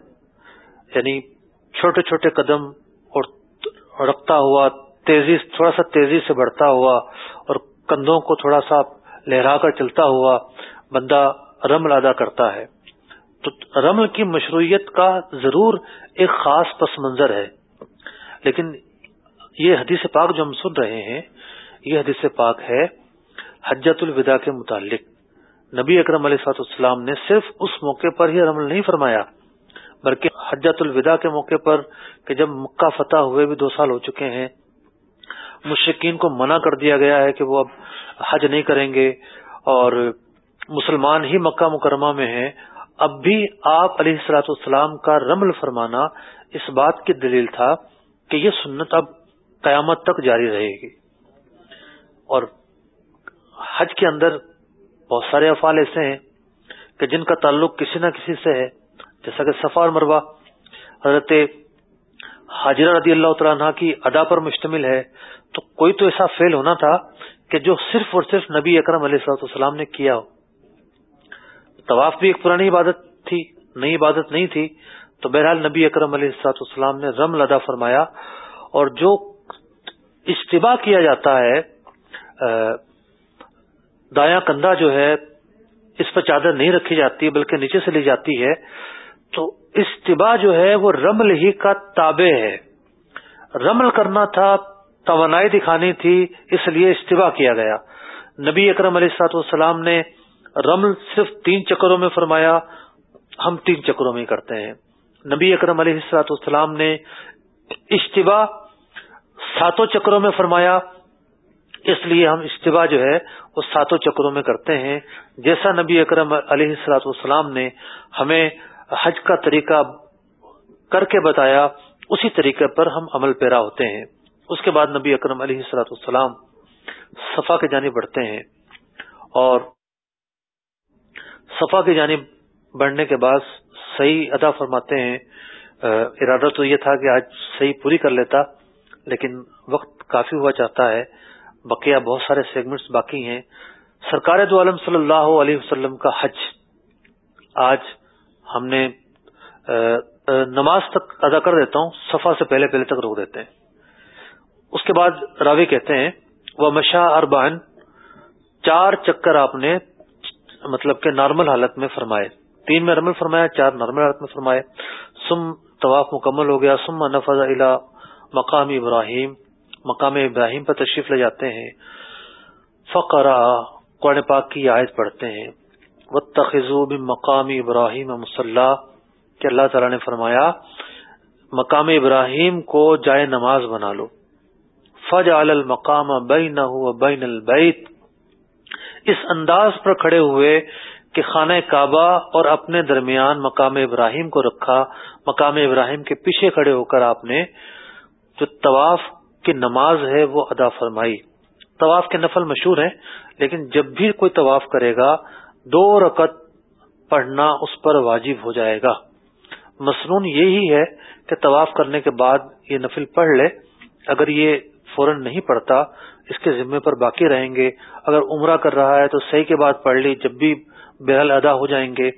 یعنی چھوٹے چھوٹے قدم اور رکھتا ہوا، تیزی، تھوڑا سا تیزی سے بڑھتا ہوا اور کندھوں کو تھوڑا سا لہرا کر چلتا ہوا بندہ رمل ادا کرتا ہے۔ تو رمل کی مشروعیت کا ضرور ایک خاص پس منظر ہے۔ لیکن یہ حدیث پاک جو ہم سن رہے ہیں، یہ حدیث پاک ہے حجت الوداع کے متعلق۔ نبی اکرم علیہ سات السلام نے صرف اس موقع پر ہی رمل نہیں فرمایا، بلکہ حجت الوداع کے موقع پر کہ جب مکہ فتح ہوئے بھی دو سال ہو چکے ہیں مشکین کو منع کر دیا گیا ہے کہ وہ اب حج نہیں کریں گے اور مسلمان ہی مکہ مکرمہ میں ہیں۔ اب بھی آپ علیہ السلاۃ والسلام کا رمل فرمانا اس بات کی دلیل تھا کہ یہ سنت اب قیامت تک جاری رہے گی۔ اور حج کے اندر بہت سارے افعال ایسے ہیں کہ جن کا تعلق کسی نہ کسی سے ہے۔ جیسا کہ صفا اور حضرت حاجرہ رضی اللہ تعالیٰ کی ادا پر مشتمل ہے۔ تو کوئی تو ایسا فیل ہونا تھا کہ جو صرف اور صرف نبی اکرم علیہ صلاح السلام نے کیا ہو۔ طواف بھی ایک پرانی عبادت تھی، نئی عبادت نہیں تھی۔ تو بہرحال نبی اکرم علیہ السلاط السلام نے رم ادا فرمایا، اور جو اجتباع کیا جاتا ہے دایاں کندھا جو ہے، اس پر چادر نہیں رکھی جاتی، بلکہ نیچے سے لی جاتی ہے، تو استباع جو ہے، وہ رمل ہی کا تابع ہے۔ رمل کرنا تھا، توانائی دکھانی تھی، اس لیے استباع کیا گیا۔ نبی اکرم علیہ سات والسلام نے رمل صرف تین چکروں میں فرمایا، ہم تین چکروں میں کرتے ہیں۔ نبی اکرم علیہ السلاط والسلام نے اشتبا ساتوں چکروں میں فرمایا، اس لیے ہم اشتبا جو ہے وہ ساتوں چکروں میں کرتے ہیں۔ جیسا نبی اکرم علیہ السلاط والسلام نے ہمیں حج کا طریقہ کر کے بتایا، اسی طریقے پر ہم عمل پیرا ہوتے ہیں۔ اس کے بعد نبی اکرم علیہ السلاۃ السلام صفا کے جانب بڑھتے ہیں اور صفا کی جانب بڑھنے کے بعد صحیح ادا فرماتے ہیں۔ ارادہ تو یہ تھا کہ آج صحیح پوری کر لیتا، لیکن وقت کافی ہوا چاہتا ہے۔ بقیہ بہت سارے سیگمنٹس باقی ہیں۔ سرکار دو عالم صلی اللہ علیہ وسلم کا حج۔ آج ہم نے نماز تک ادا کر دیتا ہوں، صفا سے پہلے پہلے تک روک دیتے ہیں۔ اس کے بعد راوی کہتے ہیں وہ مشا اربان چار چکر آپ نے مطلب کہ نارمل حالت میں فرمائے۔ تین میں نارمل فرمایا، چار نارمل حالت میں فرمائے سم طواف مکمل ہو گیا سم نفذ الا مقام ابراہیم۔ مقام ابراہیم پر تشریف لے جاتے ہیں۔ فقرا قرآن پاک کی آیت پڑھتے ہیں۔ و تخذوب مقام ابراہیم مسلح کہ اللہ تعالیٰ نے فرمایا، مقام ابراہیم کو جائے نماز بنا لو۔ فج المقام بین بین البیت اس انداز پر کھڑے ہوئے کہ خانہ کعبہ اور اپنے درمیان مقام ابراہیم کو رکھا، مقام ابراہیم کے پیچھے کھڑے ہو کر آپ نے جو طواف کی نماز ہے وہ ادا فرمائی۔ طواف کے نفل مشہور ہیں، لیکن جب بھی کوئی طواف کرے گا، دو رکت پڑھنا اس پر واجب ہو جائے گا۔ مصنون یہی ہے کہ طواف کرنے کے بعد یہ نفل پڑھ لے۔ اگر یہ فوراً نہیں پڑھتا اس کے ذمے پر باقی رہیں گے۔ اگر عمرہ کر رہا ہے تو صحیح کے بعد پڑھ لی، جب بھی بہرحال ادا ہو جائیں گے۔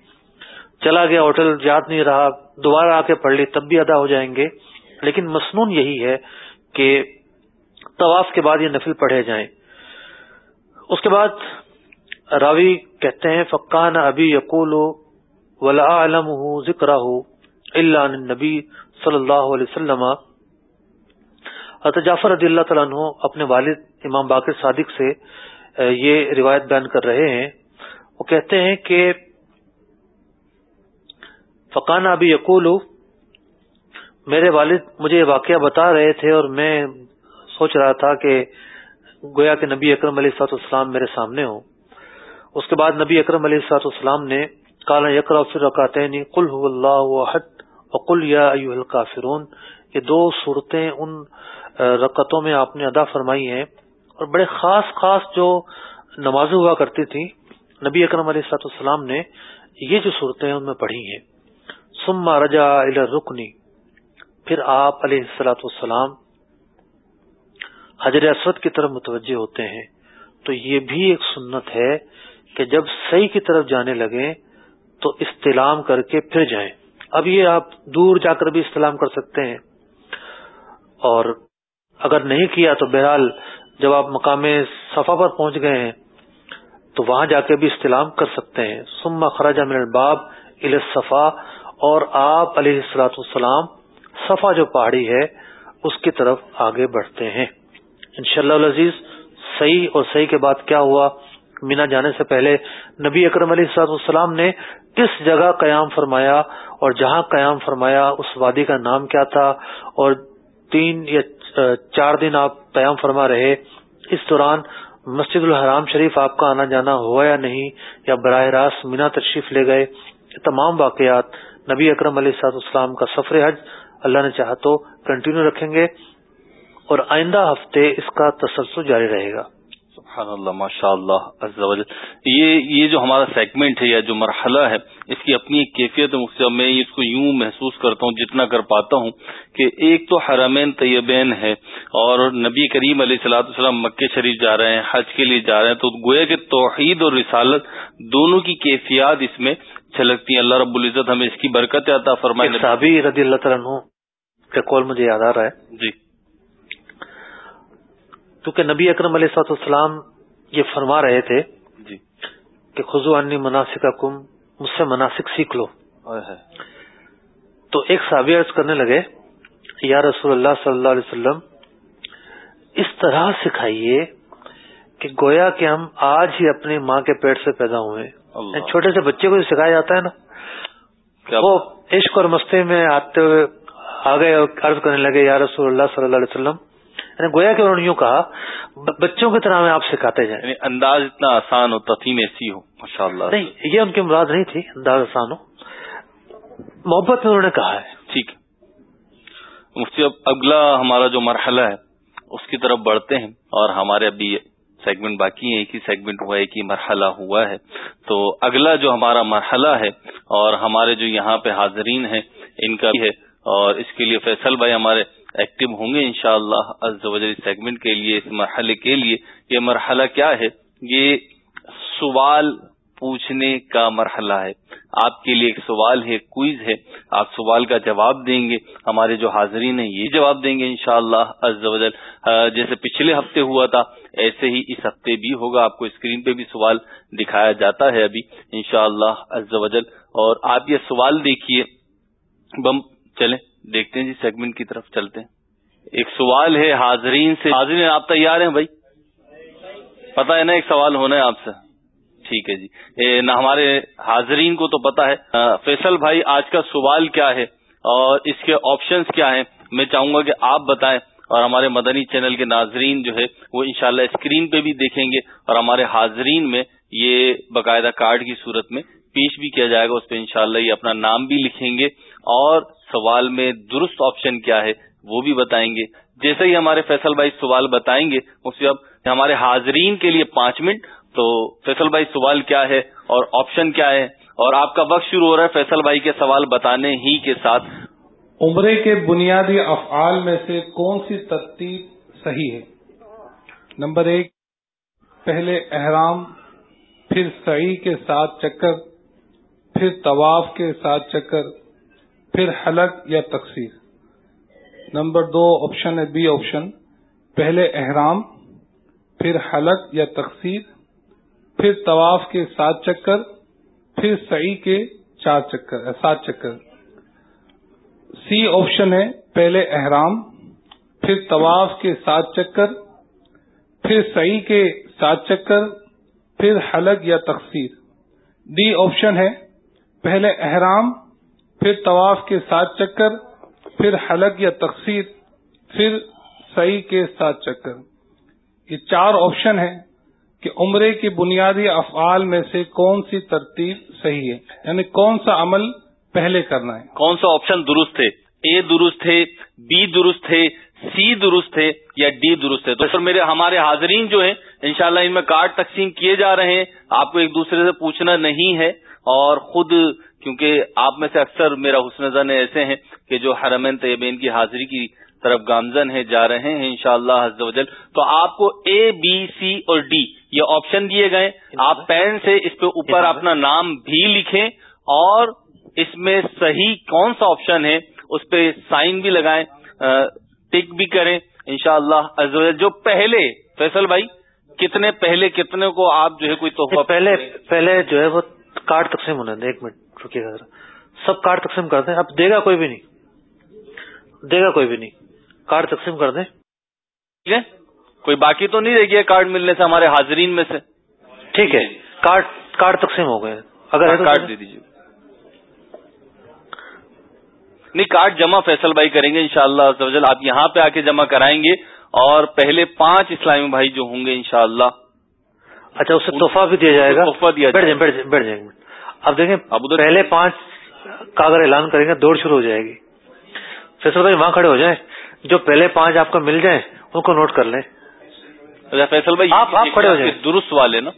چلا گیا ہوٹل، یاد نہیں رہا، دوبارہ آ کے پڑھ لی، تب بھی ادا ہو جائیں گے۔ لیکن مصنون یہی ہے کہ طواف کے بعد یہ نفل پڑھے جائیں۔ اس کے بعد راوی کہتے ہیں، فقان ابھی یقول ولا علم ہوں ذکر ہو اللہ نبی صلی اللہ علیہ وسلم۔ حضرت جعفر رضی اللہ تعالیٰ عنہ اپنے والد امام باقر صادق سے یہ روایت بیان کر رہے ہیں۔ وہ کہتے ہیں کہ فقان ابھی یقول میرے والد مجھے یہ واقعہ بتا رہے تھے اور میں سوچ رہا تھا کہ گویا کہ نبی اکرم علیہ سات اسلام میرے سامنے ہو اس کے بعد نبی اکرم علیہ سات اسلام نے کالا یکر فر رکاتین کل اللہ وقل یا الکافرون۔ یہ دو صورتیں ان رکتوں میں آپ نے ادا فرمائی ہیں۔ اور بڑے خاص خاص جو نمازیں ہوا کرتی تھی نبی اکرم علیہ سات السلام نے یہ جو صورتیں ان میں پڑھی ہیں سما رجا رکنی پھر آپ علیہ السلاۃ والسلام حضر اسود کی طرف متوجہ ہوتے ہیں۔ تو یہ بھی ایک سنت ہے کہ جب صحیح کی طرف جانے لگے تو استلام کر کے پھر جائیں۔ اب یہ آپ دور جا کر بھی استلام کر سکتے ہیں۔ اور اگر نہیں کیا تو بہرحال جب آپ مقام صفا پر پہنچ گئے ہیں، تو وہاں جا کے بھی استلام کر سکتے ہیں۔ سما خراج من الباب الصفا، اور آپ علیہ السلاۃ السلام صفا جو پہاڑی ہے، اس کی طرف آگے بڑھتے ہیں۔ انشاءاللہ اللہ عزیز صحیح اور صحیح کے بعد کیا ہوا؟ مینا جانے سے پہلے نبی اکرم علیہ السلاط السلام نے کس جگہ قیام فرمایا، اور جہاں قیام فرمایا، اس وادی کا نام کیا تھا، اور تین یا چار دن آپ قیام فرما رہے، اس دوران مسجد الحرام شریف آپ کا آنا جانا ہوا یا نہیں، یا براہ راست مینا تشریف لے گئے، یہ تمام واقعات نبی اکرم علیہ سعد اسلام کا سفر حج اللہ نے چاہا تو کنٹینیو رکھیں گے اور آئندہ ہفتے اس کا تسلسل جاری رہے گا۔ سبحان اللہ ماشاء اللہ یہ یہ جو ہمارا سیگمنٹ ہے یا جو مرحلہ ہے اس کی اپنی ایک کیفیت ہے میں اس کو یوں محسوس کرتا ہوں جتنا کر پاتا ہوں کہ ایک تو حرمین طیبین ہے اور نبی کریم علیہ السلاۃ السلام مکہ شریف جا رہے ہیں حج کے لیے جا رہے ہیں تو گویا کہ توحید اور رسالت دونوں کی کیفیات اس میں چھلکتی ہیں۔ اللہ رب العزت ہمیں اس کی برکت عطا فرمائے۔ رضی اللہ تعالیٰ کا کال مجھے یاد آ رہا ہے۔ جی۔ کیونکہ نبی اکرم علیہ السلام یہ فرما رہے تھے جی۔ کہ خزو انی مناسب کم مجھ سے مناسب سیکھ لو۔ تو ایک صحابی عرض کرنے لگے یا رسول اللہ صلی اللہ علیہ وسلم اس طرح سکھائیے کہ گویا کہ ہم آج ہی اپنی ماں کے پیٹ سے پیدا ہوئے۔ یعنی چھوٹے سے بچے کو سکھایا جاتا ہے نا۔ وہ عشق اور مستی میں آتے ہوئے آ گئے عرض کرنے لگے یا رسول اللہ صلی اللہ علیہ وسلم گویا کہ انہوں نے یوں کہا بچوں کی طرح میں آپ سکھاتے جائیں۔ یعنی انداز اتنا آسان ہو تفیم ایسی ہو ماشاء اللہ نہیں یہ ان کی مراد نہیں تھی انداز آسان ہو۔ محبت میں انہوں نے کہا ہے۔ ٹھیک مفتی اب اگلا ہمارا جو مرحلہ ہے اس کی طرف بڑھتے ہیں اور ہمارے ابھی سیگمنٹ باقی ہے ایک ہی سیگمنٹ ہوا ایک ہی مرحلہ ہوا ہے۔ تو اگلا جو ہمارا مرحلہ ہے اور ہمارے جو یہاں پہ حاضرین ہیں ان کا بھی ہے اور اس کے لیے فیصل بھائی ہمارے ایکٹیو ہوں گے انشاءاللہ شاء اللہ سیگمنٹ کے لیے، اس مرحلے کے لیے۔ یہ مرحلہ کیا ہے؟ یہ سوال پوچھنے کا مرحلہ ہے۔ آپ کے لیے ایک سوال ہے کوئز ہے۔ آپ سوال کا جواب دیں گے۔ ہمارے جو حاضرین ہیں، یہ جواب دیں گے انشاءاللہ شاء اللہ جیسے پچھلے ہفتے ہوا تھا، ایسے ہی اس ہفتے بھی ہوگا۔ آپ کو اسکرین پہ بھی سوال دکھایا جاتا ہے ابھی انشاءاللہ شاء اللہ اور آپ یہ سوال دیکھیے۔ بم، چلیں۔ دیکھتے ہیں جی سیگمنٹ کی طرف چلتے ہیں۔ ایک سوال ہے حاضرین سے۔ حاضرین آپ تیار ہیں بھائی؟ پتا ہے نا، ایک سوال ہونا ہے آپ سے۔ ٹھیک ہے جی۔ نہ ہمارے حاضرین کو تو پتا ہے۔ فیصل بھائی، آج کا سوال کیا ہے؟ اور اس کے آپشنز کیا ہیں؟ میں چاہوں گا کہ آپ بتائیں۔ اور ہمارے مدنی چینل کے ناظرین جو ہے، وہ انشاءاللہ شاء اسکرین پہ بھی دیکھیں گے۔ اور ہمارے حاضرین میں یہ باقاعدہ کارڈ کی صورت میں پیش بھی کیا جائے گا۔ اس پہ انشاءاللہ یہ اپنا نام بھی لکھیں گے۔ اور سوال میں درست آپشن کیا ہے، وہ بھی بتائیں گے۔ جیسے ہی ہمارے فیصل بھائی سوال بتائیں گے، اس اب ہمارے حاضرین کے لیے پانچ منٹ۔ تو فیصل بھائی، سوال کیا ہے اور آپشن کیا ہے؟ اور آپ کا وقت شروع ہو رہا ہے فیصل بھائی کے سوال بتانے ہی کے ساتھ۔ عمرے کے بنیادی افعال میں سے کون سی ترتیب صحیح ہے؟ نمبر ایک، پہلے احرام، پھر سعی کے ساتھ چکر، پھر طواف کے ساتھ چکر۔ پھر حلق یا تقسیر نمبر دو آپشن ہے بی آپشن۔ پہلے احرام، پھر حلق یا تقسیر پھر طواف کے سات چکر، پھر سعی کے چار چکر، سات چکر۔ سی آپشن ہے پہلے احرام، پھر طواف کے سات چکر، پھر سعی کے سات چکر، پھر حلق یا تقسیر ڈی آپشن ہے پہلے احرام پھر طواف کے سات چکر، پھر حلق یا تقسیر پھر صحیح کے ساتھ چکر۔ یہ چار آپشن ہیں کہ عمرے کی بنیادی افعال میں سے کون سی ترتیب صحیح ہے؟ یعنی کون سا عمل پہلے کرنا ہے؟ کون سا آپشن درست ہے؟ اے درست ہے بی درست ہے سی درست ہے یا ڈی درست ہے؟ تو سر میرے ہمارے حاضرین جو ہیں، انشاءاللہ ان میں کارڈ تقسیم کیے جا رہے ہیں۔ آپ کو ایک دوسرے سے پوچھنا نہیں ہے اور خود کیونکہ آپ میں سے اکثر میرا حسن زن ایسے ہیں کہ جو حرمین طیبین کی حاضری کی طرف گامزن ہے جا رہے ہیں انشاءاللہ شاء اللہ تو آپ کو اے بی سی اور ڈی یہ آپشن دیے گئے۔ آپ پین سے اس پہ اوپر اپنا نام بھی لکھیں اور اس میں صحیح کون سا آپشن ہے اس پہ سائن بھی لگائیں ٹک بھی کریں۔ انشاءاللہ شاء جو پہلے فیصل بھائی کتنے پہلے کتنے کو آپ جو ہے کوئی تحفہ پہلے؟ پہلے جو ہے وہ کارڈ تقسیم ہونے دیں ایک منٹ۔ رکیے گا سب کارڈ تقسیم کر دیں۔ اب دے گا کوئی بھی نہیں۔ دے گا کوئی بھی نہیں۔ کارڈ تقسیم کر دیں۔ ٹھیک ہے؟ کوئی باقی تو نہیں رہ گیا کارڈ ملنے سے ہمارے حاضرین میں سے؟ ٹھیک ہے۔ کارڈ کارڈ تقسیم ہو گئے۔ اگر کارڈ دے دیجیے۔ نہیں کارڈ جمع فیصل بھائی کریں گے انشاءاللہ شاء اللہ آپ یہاں پہ آ کے جمع کرائیں گے۔ اور پہلے پانچ اسلامی بھائی جو ہوں گے انشاءاللہ۔ اچھا اس سے تحفہ بھی دیا جائے گا۔ تحفہ دیا بیٹھ جائیں بیٹھ جائیں گے اب دیکھیں اب پہلے پانچ کا اگر اعلان کریں گے دوڑ شروع ہو جائے گی۔ فیصل بھائی وہاں کھڑے ہو جائیں جو پہلے پانچ آپ کو مل جائیں ان کو نوٹ کر لیں۔ اچھا، فیصل بھائی آپ آپ کھڑے ہو جائیں۔ درست والے نا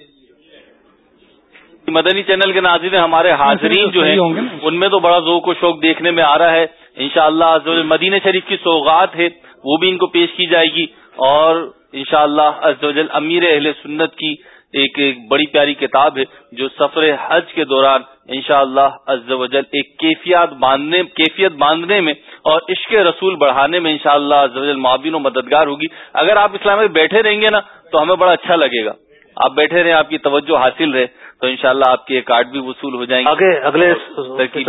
مدنی چینل کے ناظرین ہمارے حاضرین جو ہیں ان میں تو بڑا ذوق و شوق دیکھنے میں آ رہا ہے۔ انشاءاللہ شاء مدینہ شریف کی سوغات ہے وہ بھی ان کو پیش کی جائے گی۔ اور انشاءاللہ شاء اللہ امیر اہل سنت کی ایک ایک بڑی پیاری کتاب ہے جو سفر حج کے دوران انشاءاللہ شاء اللہ ایک کیفیت باندھنے کیفیت باندھنے میں اور عشق رسول بڑھانے میں انشاءاللہ شاء اللہ معاون و مددگار ہوگی۔ اگر آپ اسلام میں بیٹھے رہیں گے نا تو ہمیں بڑا اچھا لگے گا۔ آپ بیٹھے رہیں آپ کی توجہ حاصل رہے تو انشاءاللہ شاء آپ کے کارڈ بھی وصول ہو جائیں گے۔ اگلے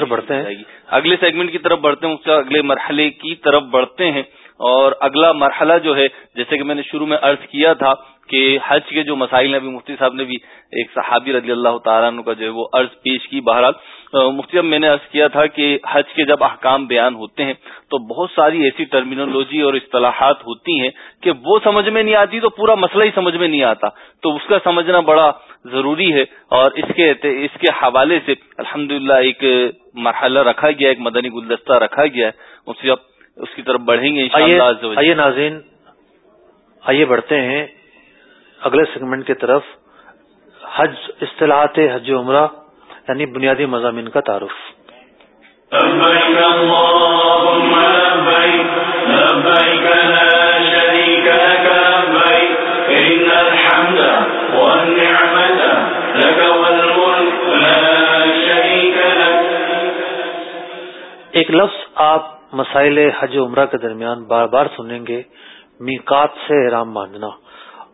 بڑھتے ہیں۔ اگلے سیگمنٹ کی طرف بڑھتے ہیں اگلے مرحلے کی طرف بڑھتے ہیں۔ اور اگلا مرحلہ جو ہے، جیسے کہ میں نے شروع میں عرض کیا تھا کہ حج کے جو مسائل ہیں، ابھی مفتی صاحب نے بھی ایک صحابی رضی اللہ تعالیٰ عنہ کا جو ہے وہ عرض پیش کی۔ بہرحال مفتی اب میں نے عرض کیا تھا کہ حج کے جب احکام بیان ہوتے ہیں، تو بہت ساری ایسی ٹرمینالوجی اور اصطلاحات ہوتی ہیں کہ وہ سمجھ میں نہیں آتی، تو پورا مسئلہ ہی سمجھ میں نہیں آتا۔ تو اس کا سمجھنا بڑا ضروری ہے اور اس کے اس کے حوالے سے الحمد ایک مرحلہ رکھا گیا، ایک مدنی گلدستہ رکھا گیا۔ ہے اس اس کی طرف بڑھیں گے آئیے ناظرین آئیے بڑھتے ہیں۔ اگلے سیگمنٹ کی طرف حج اصطلاحات حج عمرہ یعنی بنیادی مضامین کا تعارف۔ ایک لفظ آپ مسائل حج عمرہ کے درمیان بار بار سنیں گے میکات سے احرام باندھنا۔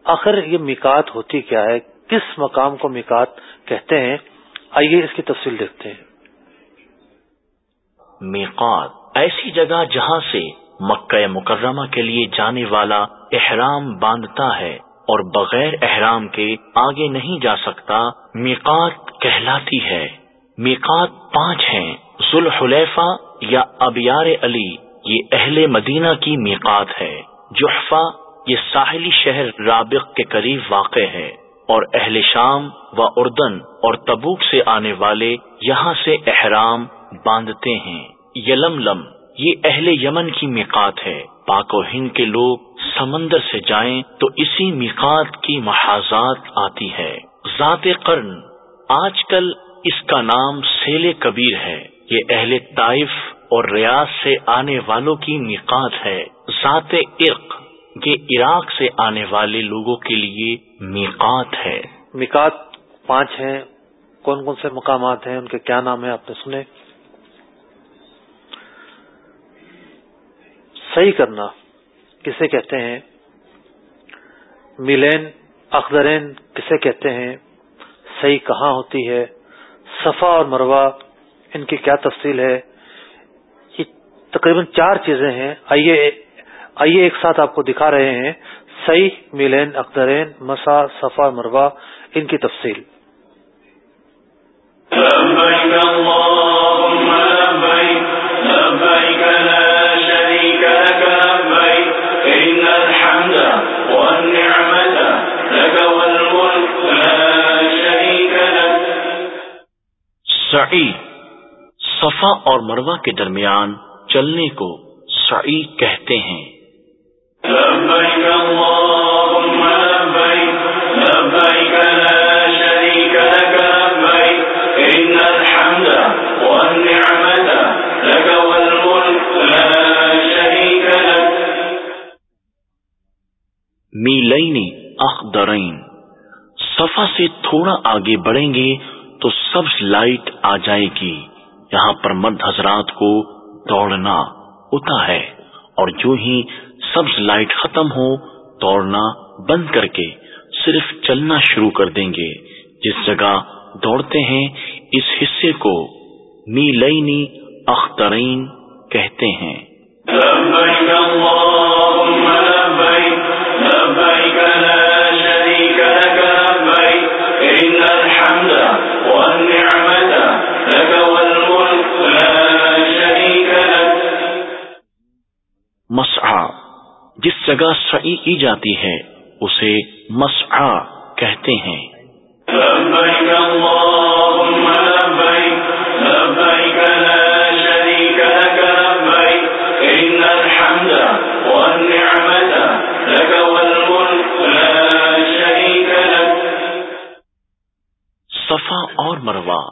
آخر یہ میکات ہوتی کیا ہے؟ کس مقام کو میکات کہتے ہیں؟ آئیے اس کی تفصیل دیکھتے ہیں۔ میقات ایسی جگہ جہاں سے مکہ مکرمہ کے لیے جانے والا احرام باندھتا ہے اور بغیر احرام کے آگے نہیں جا سکتا، میقات کہلاتی ہے۔ میقات پانچ ہیں، ذوالحلیفہ یا ابیار علی، یہ اہل مدینہ کی میقات ہے۔ جحفہ، یہ ساحلی شہر رابق کے قریب واقع ہے۔ اور اہل شام و اردن اور تبوک سے آنے والے یہاں سے احرام باندھتے ہیں۔ یلم لم یہ اہل یمن کی میقات ہے۔ پاک و ہند کے لوگ سمندر سے جائیں تو اسی میقات کی محاذات آتی ہے۔ ذات قرن، آج کل اس کا نام سیل کبیر ہے۔ یہ اہل طائف اور ریاض سے آنے والوں کی میقات ہے۔ ذات عرق یہ عراق سے آنے والے لوگوں کے لیے میقات ہے۔ میقات پانچ ہیں۔ کون کون سے مقامات ہیں؟ ان کے کیا نام ہے آپ نے سنے۔ صحیح کرنا۔ کسے کہتے ہیں؟ ملین اخدرین کسے کہتے ہیں؟ صحیح کہاں ہوتی ہے؟ صفا اور مروا ان کی کیا تفصیل ہے؟ یہ تقریباً چار چیزیں ہیں۔ آئیے آئیے ایک ساتھ آپ کو دکھا رہے ہیں۔ صحیح ملین اخترین مسا صفا مروا ان کی تفصیل۔ سعی صفا اور مروا کے درمیان چلنے کو سعی کہتے ہیں میلینی اخدرین صفا سے تھوڑا آگے بڑھیں گے تو سبز لائٹ آ جائے گی یہاں پر مرد حضرات کو دوڑنا ہوتا ہے اور جو ہی سبز لائٹ ختم ہو، دوڑنا بند کر کے صرف چلنا شروع کر دیں گے۔ جس جگہ دوڑتے ہیں، اس حصے کو میلینی اخترین کہتے ہیں۔ جگہ سعی کی جاتی ہے اسے مسعا کہتے ہیں۔ صفا اور مروا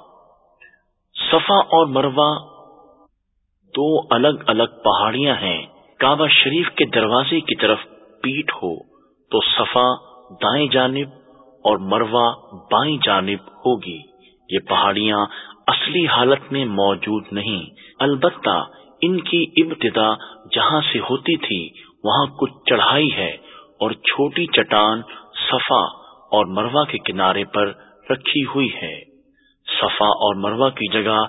صفا اور مروا دو الگ الگ پہاڑیاں ہیں۔ کعبہ شریف کے دروازے کی طرف پیٹ ہو تو صفا دائیں جانب اور مروا بائیں جانب ہوگی۔ یہ پہاڑیاں اصلی حالت میں موجود نہیں، البتہ ان کی ابتدا جہاں سے ہوتی تھی، وہاں کچھ چڑھائی ہے اور چھوٹی چٹان صفا اور مروا کے کنارے پر رکھی ہوئی ہے۔ صفا اور مروا کی جگہ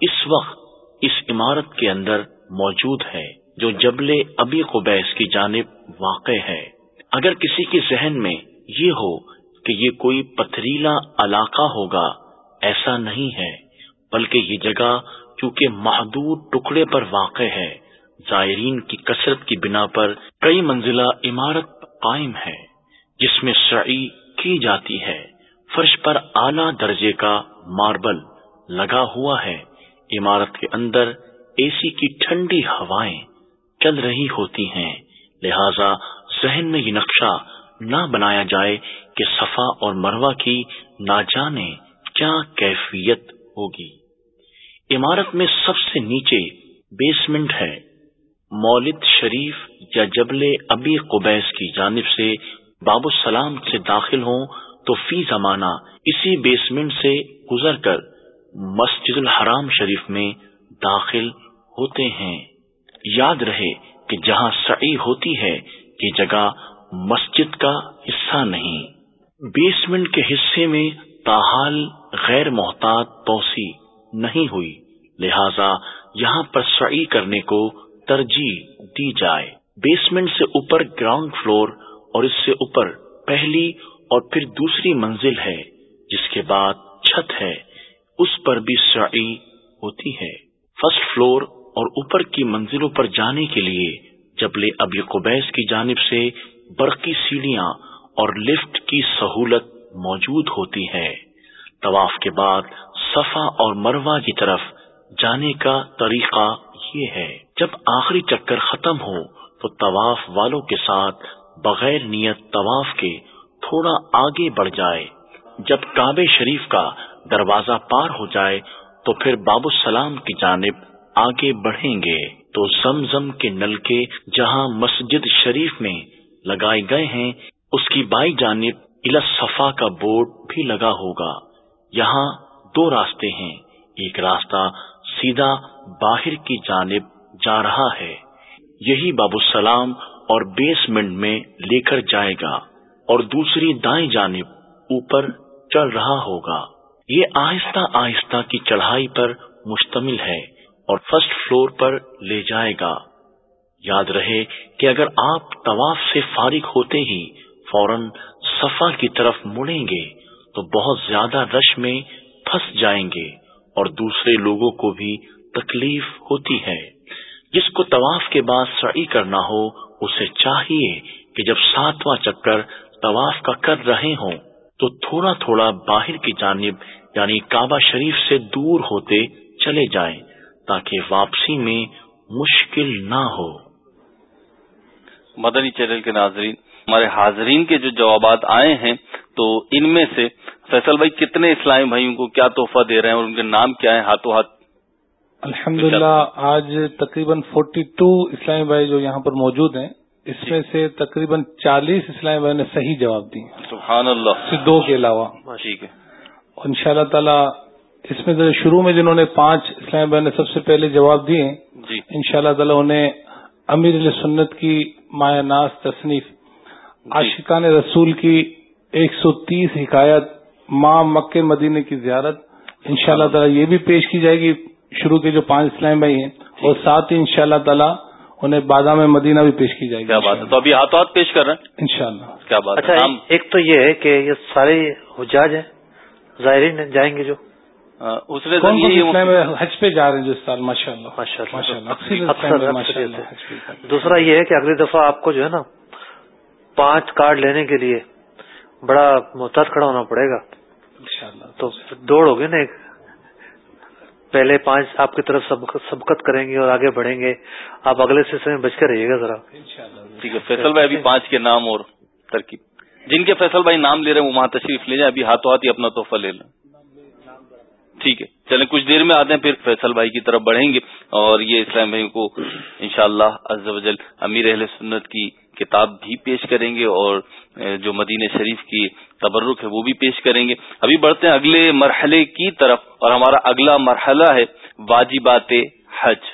اس وقت اس عمارت کے اندر موجود ہے۔ جو جبل ابی قبیس کی جانب واقع ہے۔ اگر کسی کے ذہن میں یہ ہو کہ یہ کوئی پتھریلا علاقہ ہوگا، ایسا نہیں ہے، بلکہ یہ جگہ چونکہ محدود ٹکڑے پر واقع ہے، زائرین کی کثرت کی بنا پر کئی منزلہ عمارت قائم ہے، جس میں سعی کی جاتی ہے۔ فرش پر اعلی درجے کا ماربل لگا ہوا ہے۔ عمارت کے اندر اے سی کی ٹھنڈی ہوائیں چل رہی ہوتی ہیں۔ لہذا ذہن میں یہ نقشہ نہ بنایا جائے کہ صفا اور مروا کی نہ جانے کیا کیفیت ہوگی۔ عمارت میں سب سے نیچے بیسمنٹ ہے۔ مولد شریف یا جبل ابی قبیس کی جانب سے باب السلام سے داخل ہوں تو فی زمانہ اسی بیسمنٹ سے گزر کر مسجد الحرام شریف میں داخل ہوتے ہیں۔ یاد رہے کہ جہاں سعی ہوتی ہے، یہ جگہ مسجد کا حصہ نہیں۔ بیسمنٹ کے حصے میں تاحال غیر محتاط توسیع نہیں ہوئی۔ لہذا یہاں پر سعی کرنے کو ترجیح دی جائے۔ بیسمنٹ سے اوپر گراؤنڈ فلور اور اس سے اوپر پہلی اور پھر دوسری منزل ہے، جس کے بعد چھت ہے۔ اس پر بھی سعی ہوتی ہے۔ فرسٹ فلور اور اوپر کی منزلوں پر جانے کے لیے جبل ابی قبیس کی جانب سے برقی سیڑھیاں اور لفٹ کی سہولت موجود ہوتی ہے۔ طواف کے بعد صفا اور مروا کی طرف جانے کا طریقہ یہ ہے۔ جب آخری چکر ختم ہو تو طواف والوں کے ساتھ بغیر نیت طواف کے تھوڑا آگے بڑھ جائے۔ جب کعبے شریف کا دروازہ پار ہو جائے تو پھر باب السلام کی جانب آگے بڑھیں گے تو زمزم کے نل کے جہاں مسجد شریف میں لگائے گئے ہیں، اس کی بائی جانب صفا کا بورڈ بھی لگا ہوگا۔ یہاں دو راستے ہیں۔ ایک راستہ سیدھا باہر کی جانب جا رہا ہے۔ یہی باب السلام اور بیسمنٹ میں لے کر جائے گا اور دوسری دائیں جانب اوپر چل رہا ہوگا۔ یہ آہستہ آہستہ کی چڑھائی پر مشتمل ہے۔ اور فرسٹ فلور پر لے جائے گا۔ یاد رہے کہ اگر آپ طواف سے فارغ ہوتے ہی فوراً صفا کی طرف مڑیں گے، تو بہت زیادہ رش میں پھنس جائیں گے اور دوسرے لوگوں کو بھی تکلیف ہوتی ہے۔ جس کو طواف کے بعد سعی کرنا ہو، اسے چاہیے کہ جب ساتواں چکر طواف کا کر رہے ہوں، تو تھوڑا تھوڑا باہر کی جانب یعنی کعبہ شریف سے دور ہوتے چلے جائیں۔ تاکہ واپسی میں مشکل نہ ہو۔ مدنی چینل کے ناظرین ہمارے حاضرین کے جو جوابات آئے ہیں تو ان میں سے فیصل بھائی کتنے اسلامی بھائیوں کو کیا تحفہ دے رہے ہیں اور ان کے نام کیا ہیں؟ ہاتھوں ہاتھ۔ الحمد للہ آج تقریباً فورٹی ٹو اسلامی بھائی جو یہاں پر موجود ہیں اس میں سے تقریباً چالیس اسلامی بھائی نے صحیح جواب دی سبحان اللہ۔ دو کے علاوہ۔ ٹھیک ہے۔ ان شاء اللہ تعالی اس میں شروع میں جنہوں نے پانچ اسلامی بھائی نے سب سے پہلے جواب دیے جی۔ ان شاء اللہ تعالیٰ انہیں امیر علیہ سنت کی مایا ناز تصنیف جی۔ عاشقان رسول کی ایک سو تیس حکایت ماں مکہ مدینے کی زیارت ان شاء اللہ تعالیٰ یہ بھی پیش کی جائے گی شروع کے جو پانچ اسلام بھائی ہیں جی۔ اور ساتھ ہی ان شاء اللہ تعالیٰ انہیں بادام مدینہ بھی پیش کی جائے گی کیا بات ہے؟ تو ابھی ہاتھوں ہاتھ پیش کر رہے ہیں؟ ان شاء اللہ کیا بات اچھا ایک تو یہ ہے کہ یہ سارے حجاج ہیں ظاہرین جائیں گے جو۔ اس حج پہ جا رہے ہیں جو اس سال؟ ماشاء اللہ دوسرا یہ ہے کہ اگلی دفعہ آپ کو جو ہے نا پانچ کارڈ لینے کے لیے بڑا محتاط کھڑا ہونا پڑے گا۔ تو دوڑ ہوگی نا ایک۔ پہلے پانچ آپ کی طرف سبقت کریں گے اور آگے بڑھیں گے۔ آپ اگلے سلسلے میں بچ کے رہیے گا ذرا۔ ٹھیک ہے فیصل بھائی ابھی پانچ کے نام اور ترکیب۔ جن کے فیصل بھائی نام لے رہے ہیں وہ وہاں تشریف لے جائیں ابھی ہاتھوں ہاتھ ہی اپنا تحفہ لے لیں۔ ٹھیک ہے۔ چلیں کچھ دیر میں آتے ہیں، پھر فیصل بھائی کی طرف بڑھیں گے اور یہ اسلام بھائی کو انشاءاللہ شاء اللہ امیر اہل سنت کی کتاب بھی پیش کریں گے اور جو مدینہ شریف کی تبرک ہے وہ بھی پیش کریں گے۔ ابھی بڑھتے ہیں اگلے مرحلے کی طرف اور ہمارا اگلا مرحلہ ہے واجبات حج۔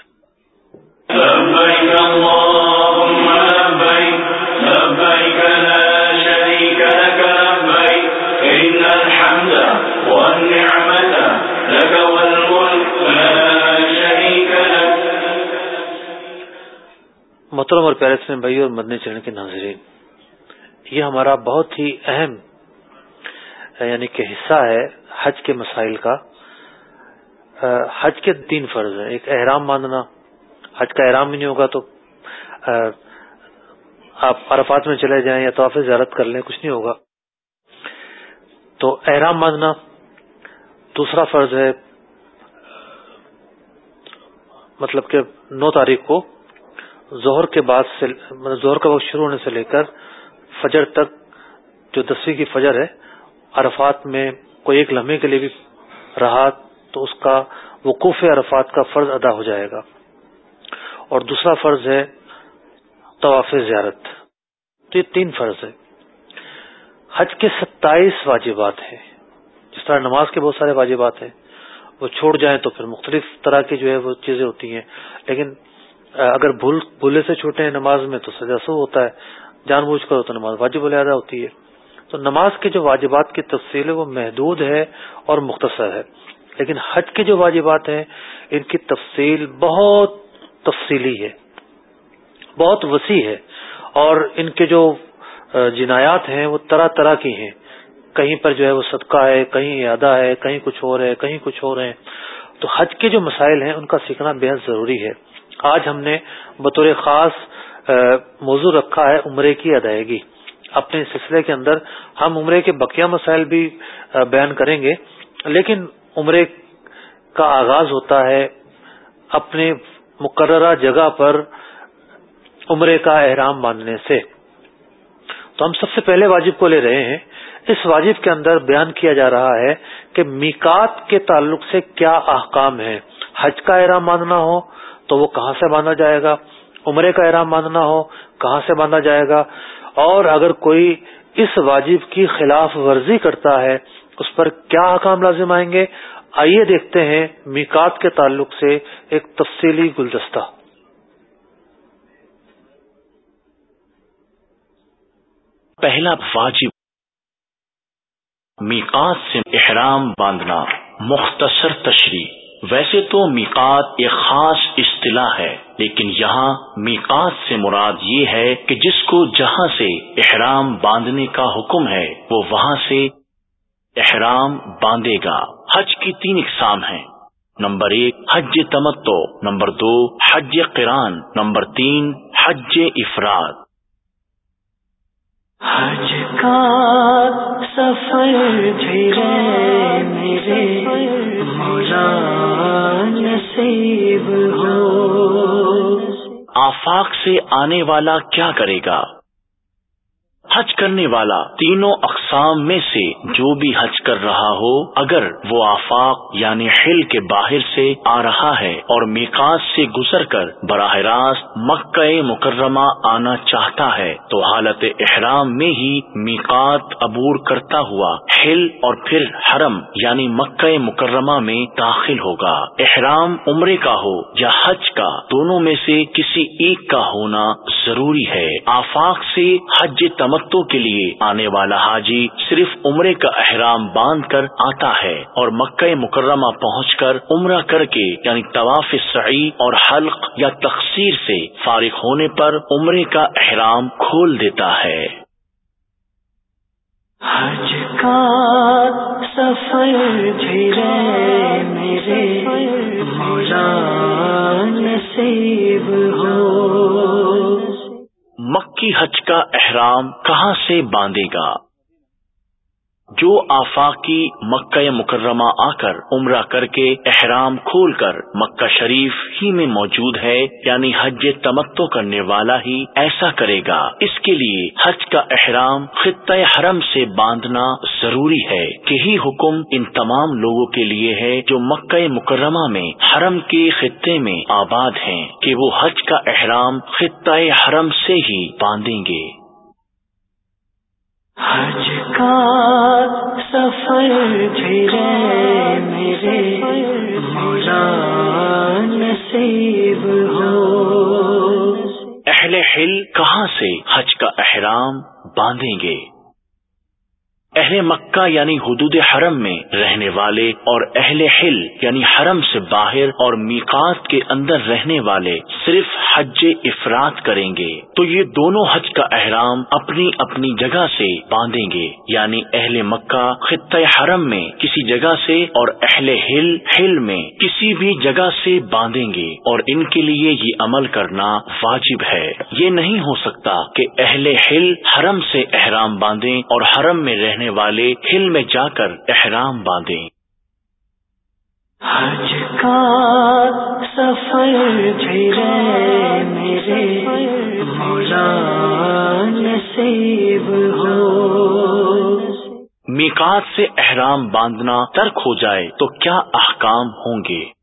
محترم اور پیرس میں بھائی اور مدنی چرن کے ناظرین، یہ ہمارا بہت ہی اہم یعنی کہ حصہ ہے حج کے مسائل کا۔ حج کے تین فرض ہیں، ایک احرام باندھنا حج کا احرام بھی نہیں ہوگا تو آپ عرفات میں چلے جائیں یا توافع زیارت کر لیں، کچھ نہیں ہوگا۔ تو احرام باندھنا دوسرا فرض ہے مطلب کہ نو تاریخ کو زہر کے بعد سے مطلب زہر کا وقت شروع ہونے سے لے کر فجر تک جو دسویں کی فجر ہے، عرفات میں کوئی ایک لمحے کے لیے بھی رہا تو اس کا وقوف عرفات کا فرض ادا ہو جائے گا۔ اور دوسرا فرض ہے طواف زیارت۔ تو یہ تین فرض ہے حج کے ستائیس واجبات ہیں۔ جس طرح نماز کے بہت سارے واجبات ہیں، وہ چھوڑ جائیں تو پھر مختلف طرح کی جو ہے وہ چیزیں ہوتی ہیں، لیکن اگر بھول، بھولے سے چھوٹے ہیں نماز میں تو سجا سو ہوتا ہے، جان بوجھ کر تو نماز واجب الدا ہوتی ہے۔ تو نماز کے جو واجبات کی تفصیل ہے وہ محدود ہے اور مختصر ہے۔ لیکن حج کے جو واجبات ہیں، ان کی تفصیل بہت تفصیلی ہے، بہت وسیع ہے۔ اور ان کے جو جنایات ہیں، وہ طرح طرح کی ہیں۔ کہیں پر جو ہے وہ صدقہ ہے، کہیں ادا ہے، کہیں کچھ اور ہے، کہیں کچھ اور ہے تو حج کے جو مسائل ہیں، ان کا سیکھنا بےحد ضروری ہے۔ آج ہم نے بطور خاص موضوع رکھا ہے عمرے کی ادائیگی۔ اپنے سلسلے کے اندر ہم عمرے کے بقیہ مسائل بھی بیان کریں گے۔ لیکن عمرے کا آغاز ہوتا ہے اپنے مقررہ جگہ پر عمرے کا احرام باندھنے سے۔ تو ہم سب سے پہلے واجب کو لے رہے ہیں۔ اس واجب کے اندر بیان کیا جا رہا ہے کہ میکات کے تعلق سے کیا احکام ہے حج کا احرام باندھنا ہو تو وہ کہاں سے باندھا جائے گا؟ عمرے کا احرام باندھنا ہو، کہاں سے باندھا جائے گا؟ اور اگر کوئی اس واجب کی خلاف ورزی کرتا ہے، اس پر کیا حکام لازم آئیں گے؟ آئیے دیکھتے ہیں میکات کے تعلق سے ایک تفصیلی گلدستہ۔ پہلا واجب میکات سے احرام باندھنا، مختصر تشریح۔ ویسے تو میقات ایک خاص اصطلاح ہے، لیکن یہاں میقات سے مراد یہ ہے کہ جس کو جہاں سے احرام باندھنے کا حکم ہے، وہ وہاں سے احرام باندھے گا۔ حج کی تین اقسام ہیں۔ نمبر ایک، حج تمتو نمبر دو، حج قران نمبر تین، حج افراد۔ حج کا سفر میرے مولا نصیب ہو۔ آفاق سے آنے والا کیا کرے گا؟ حج کرنے والا تینوں اقسام میں سے جو بھی حج کر رہا ہو، اگر وہ آفاق یعنی حل کے باہر سے آ رہا ہے اور میکاس سے گزر کر براہ راست مکہ مکرمہ آنا چاہتا ہے، تو حالت احرام میں ہی میکات عبور کرتا ہوا حل اور پھر حرم یعنی مکہ مکرمہ میں داخل ہوگا۔ احرام عمرے کا ہو یا حج کا، دونوں میں سے کسی ایک کا ہونا ضروری ہے۔ آفاق سے حج تم کے لیے آنے والا حاجی صرف عمرے کا احرام باندھ کر آتا ہے اور مکہ مکرمہ پہنچ کر عمرہ کر کے یعنی طواف سعی اور حلق یا تقسیر سے فارغ ہونے پر عمرے کا احرام کھول دیتا ہے۔ حج کا سفر میرے مولا نصیب ہو۔ مکی حج کا احرام کہاں سے باندھے گا؟ جو آفاقی مکہ مکرمہ آ کر عمرہ کر کے احرام کھول کر مکہ شریف ہی میں موجود ہے یعنی حج تمتو کرنے والا ہی ایسا کرے گا۔ اس کے لیے حج کا احرام خطۂ حرم سے باندھنا ضروری ہے۔ یہی حکم ان تمام لوگوں کے لیے ہے جو مکہ مکرمہ میں حرم کے خطے میں آباد ہیں کہ وہ حج کا احرام خطۂ حرم سے ہی باندھیں گے۔ حج کا سفر میرے مولا نصیب ہو۔ اہل ہل کہاں سے حج کا احرام باندھیں گے؟ اہل مکہ یعنی حدود حرم میں رہنے والے اور اہل حل یعنی حرم سے باہر اور میقات کے اندر رہنے والے صرف حج افراد کریں گے۔ تو یہ دونوں حج کا احرام اپنی اپنی جگہ سے باندھیں گے۔ یعنی اہل مکہ خطۂ حرم میں کسی جگہ سے اور اہل ہل ہل میں کسی بھی جگہ سے باندھیں گے۔ اور ان کے لیے یہ عمل کرنا واجب ہے۔ یہ نہیں ہو سکتا کہ اہل ہل حرم سے احرام باندھیں اور حرم میں رہنے والے ہل میں جا کر احرام باندھیں۔ حج کا سفر میرے مولا نصیب ہو۔ میکات سے احرام باندھنا ترک ہو جائے تو کیا احکام ہوں گے؟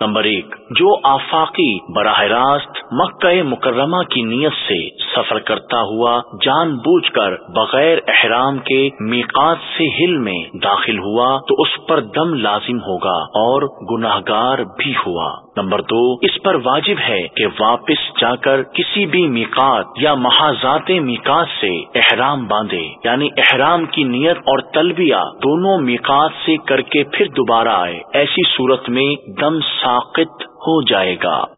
نمبر ایک جو آفاقی براہ راست مکہ مکرمہ کی نیت سے سفر کرتا ہوا جان بوجھ کر بغیر احرام کے میقات سے ہل میں داخل ہوا تو اس پر دم لازم ہوگا اور گناہ گار بھی ہوا۔ نمبر دو، اس پر واجب ہے کہ واپس جا کر کسی بھی میقات یا محاذات میقات سے احرام باندھے۔ یعنی احرام کی نیت اور تلبیہ دونوں میقات سے کر کے پھر دوبارہ آئے۔ ایسی صورت میں دم ساقت ہو جائے گا۔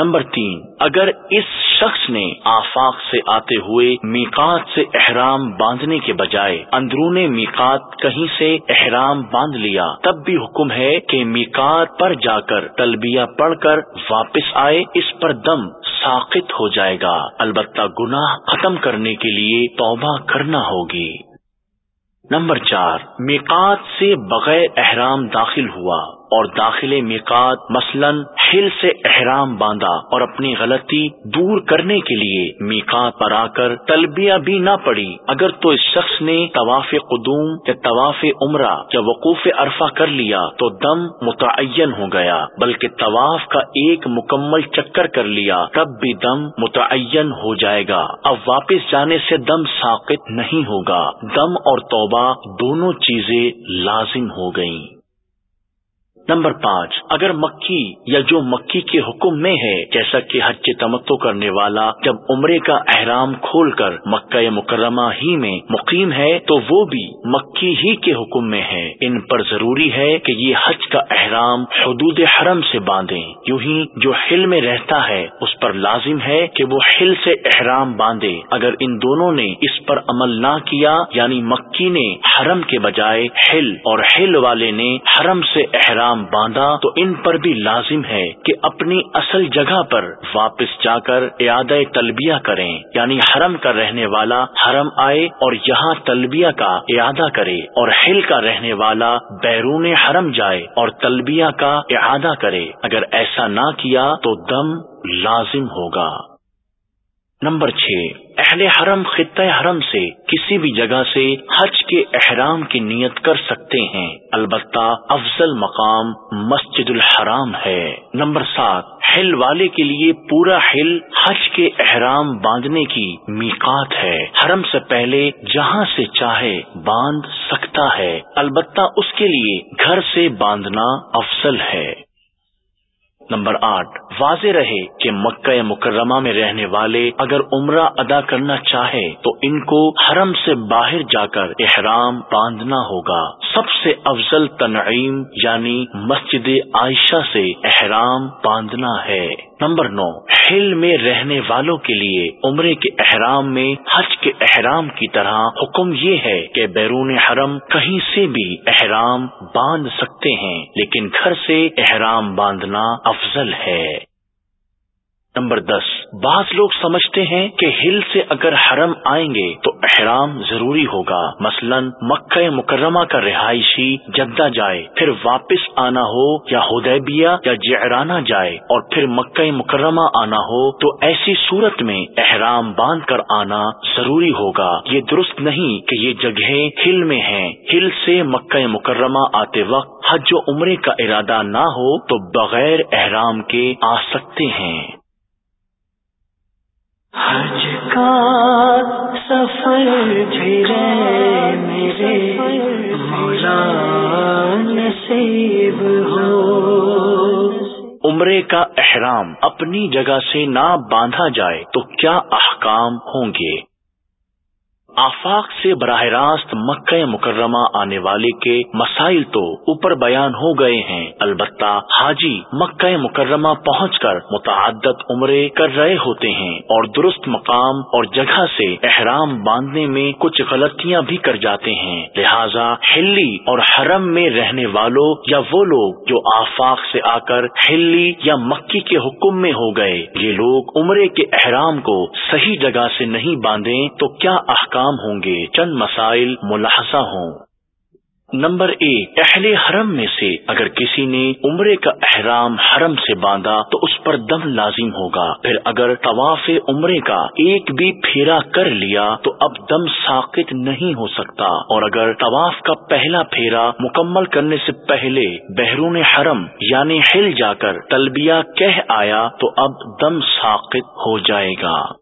نمبر تین، اگر اس شخص نے آفاق سے آتے ہوئے میقات سے احرام باندھنے کے بجائے اندرون میقات کہیں سے احرام باندھ لیا، تب بھی حکم ہے کہ میقات پر جا کر تلبیہ پڑھ کر واپس آئے، اس پر دم ساقت ہو جائے گا۔ البتہ گناہ ختم کرنے کے لیے توبہ کرنا ہوگی۔ نمبر چار، میقات سے بغیر احرام داخل ہوا۔ اور داخل میقات مثلا ہل سے احرام باندھا اور اپنی غلطی دور کرنے کے لیے میقات پر آ کر تلبیہ بھی نہ پڑی۔ اگر تو اس شخص نے طواف قدوم یا طواف عمرہ یا وقوف عرفہ کر لیا تو دم متعین ہو گیا، بلکہ طواف کا ایک مکمل چکر کر لیا، تب بھی دم متعین ہو جائے گا۔ اب واپس جانے سے دم ساقت نہیں ہوگا۔ دم اور توبہ دونوں چیزیں لازم ہو گئیں۔ نمبر پانچ، اگر مکی یا جو مکی کے حکم میں ہے، جیسا کہ حج تمتو کرنے والا جب عمرے کا احرام کھول کر مکہ مکرمہ ہی میں مقیم ہے، تو وہ بھی مکی ہی کے حکم میں ہے۔ ان پر ضروری ہے کہ یہ حج کا احرام حدود حرم سے باندھیں۔ یوں ہی جو ہل میں رہتا ہے، اس پر لازم ہے کہ وہ ہل سے احرام باندھے۔ اگر ان دونوں نے اس پر عمل نہ کیا یعنی مکی نے حرم کے بجائے ہل اور ہل والے نے حرم سے احرام باندھا تو ان پر بھی لازم ہے کہ اپنی اصل جگہ پر واپس جا کر اعادہ تلبیہ کریں یعنی حرم کا رہنے والا حرم آئے اور یہاں تلبیہ کا اعادہ کرے اور ہل کا رہنے والا بیرون حرم جائے اور تلبیہ کا اعادہ کرے۔ اگر ایسا نہ کیا تو دم لازم ہوگا۔ نمبر چھ اہل حرم خطہ حرم سے کسی بھی جگہ سے حج کے احرام کی نیت کر سکتے ہیں۔ البتہ افضل مقام مسجد الحرام ہے۔ نمبر سات، ہل والے کے لیے پورا ہل حج کے احرام باندھنے کی میقات ہے۔ حرم سے پہلے جہاں سے چاہے باندھ سکتا ہے۔ البتہ اس کے لیے گھر سے باندھنا افضل ہے۔ نمبر آٹھ، واضح رہے کہ مکہ مکرمہ میں رہنے والے اگر عمرہ ادا کرنا چاہے تو ان کو حرم سے باہر جا کر احرام باندھنا ہوگا۔ سب سے افضل تنعیم یعنی مسجد عائشہ سے احرام باندھنا ہے۔ نمبر نو ہل میں رہنے والوں کے لیے عمرے کے احرام میں، حج کے احرام کی طرح حکم یہ ہے کہ بیرون حرم کہیں سے بھی احرام باندھ سکتے ہیں، لیکن گھر سے احرام باندھنا افضل ہے۔ نمبر دس، بعض لوگ سمجھتے ہیں کہ ہل سے اگر حرم آئیں گے تو احرام ضروری ہوگا۔ مثلا، مکہ مکرمہ کا رہائشی جدہ جائے، پھر واپس آنا ہو یا ہدیبیہ یا جعرانہ جائے، اور پھر مکہ مکرمہ آنا ہو تو ایسی صورت میں احرام باندھ کر آنا ضروری ہوگا۔ یہ درست نہیں کہ یہ جگہیں ہل میں ہیں۔ ہل سے مکہ مکرمہ آتے وقت حج و عمرے کا ارادہ نہ ہو تو بغیر احرام کے آ سکتے ہیں۔ حج کا سفر میرے مولا نصیب ہو۔ عمرے کا احرام اپنی جگہ سے نہ باندھا جائے تو کیا احکام ہوں گے؟ آفاق سے براہ راست مکہ مکرمہ آنے والے کے مسائل تو اوپر بیان ہو گئے ہیں۔ البتہ حاجی مکہ مکرمہ پہنچ کر متعدد عمرے کر رہے ہوتے ہیں اور درست مقام اور جگہ سے احرام باندھنے میں کچھ غلطیاں بھی کر جاتے ہیں۔ لہذا ہلی اور حرم میں رہنے والوں یا وہ لوگ جو آفاق سے آ کر ہلی یا مکی کے حکم میں ہو گئے، یہ لوگ عمرے کے احرام کو صحیح جگہ سے نہیں باندھیں، تو کیا احکام ہوں گے، چند مسائل ملاحظہ ہوں۔ نمبر ایک، اہل حرم میں سے اگر کسی نے عمرے کا احرام حرم سے باندھا تو اس پر دم لازم ہوگا۔ پھر اگر طواف عمرے کا ایک بھی پھیرا کر لیا تو اب دم ساقت نہیں ہو سکتا۔ اور اگر طواف کا پہلا پھیرا مکمل کرنے سے پہلے بحرون حرم یعنی ہل جا کر تلبیہ کہہ آیا تو اب دم ساقت ہو جائے گا۔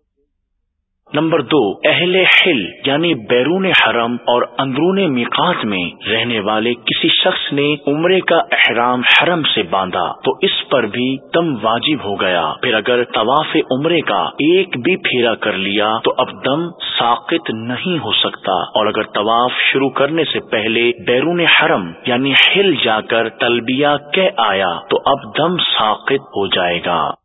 نمبر دو، اہل حل یعنی بیرون حرم اور اندرون میقات میں رہنے والے کسی شخص نے عمرے کا احرام حرم سے باندھا تو اس پر بھی دم واجب ہو گیا۔ پھر اگر طواف عمرے کا ایک بھی پھیرا کر لیا تو اب دم ساقت نہیں ہو سکتا۔ اور اگر طواف شروع کرنے سے پہلے بیرون حرم یعنی ہل جا کر تلبیہ کہہ آیا تو اب دم ساقت ہو جائے گا۔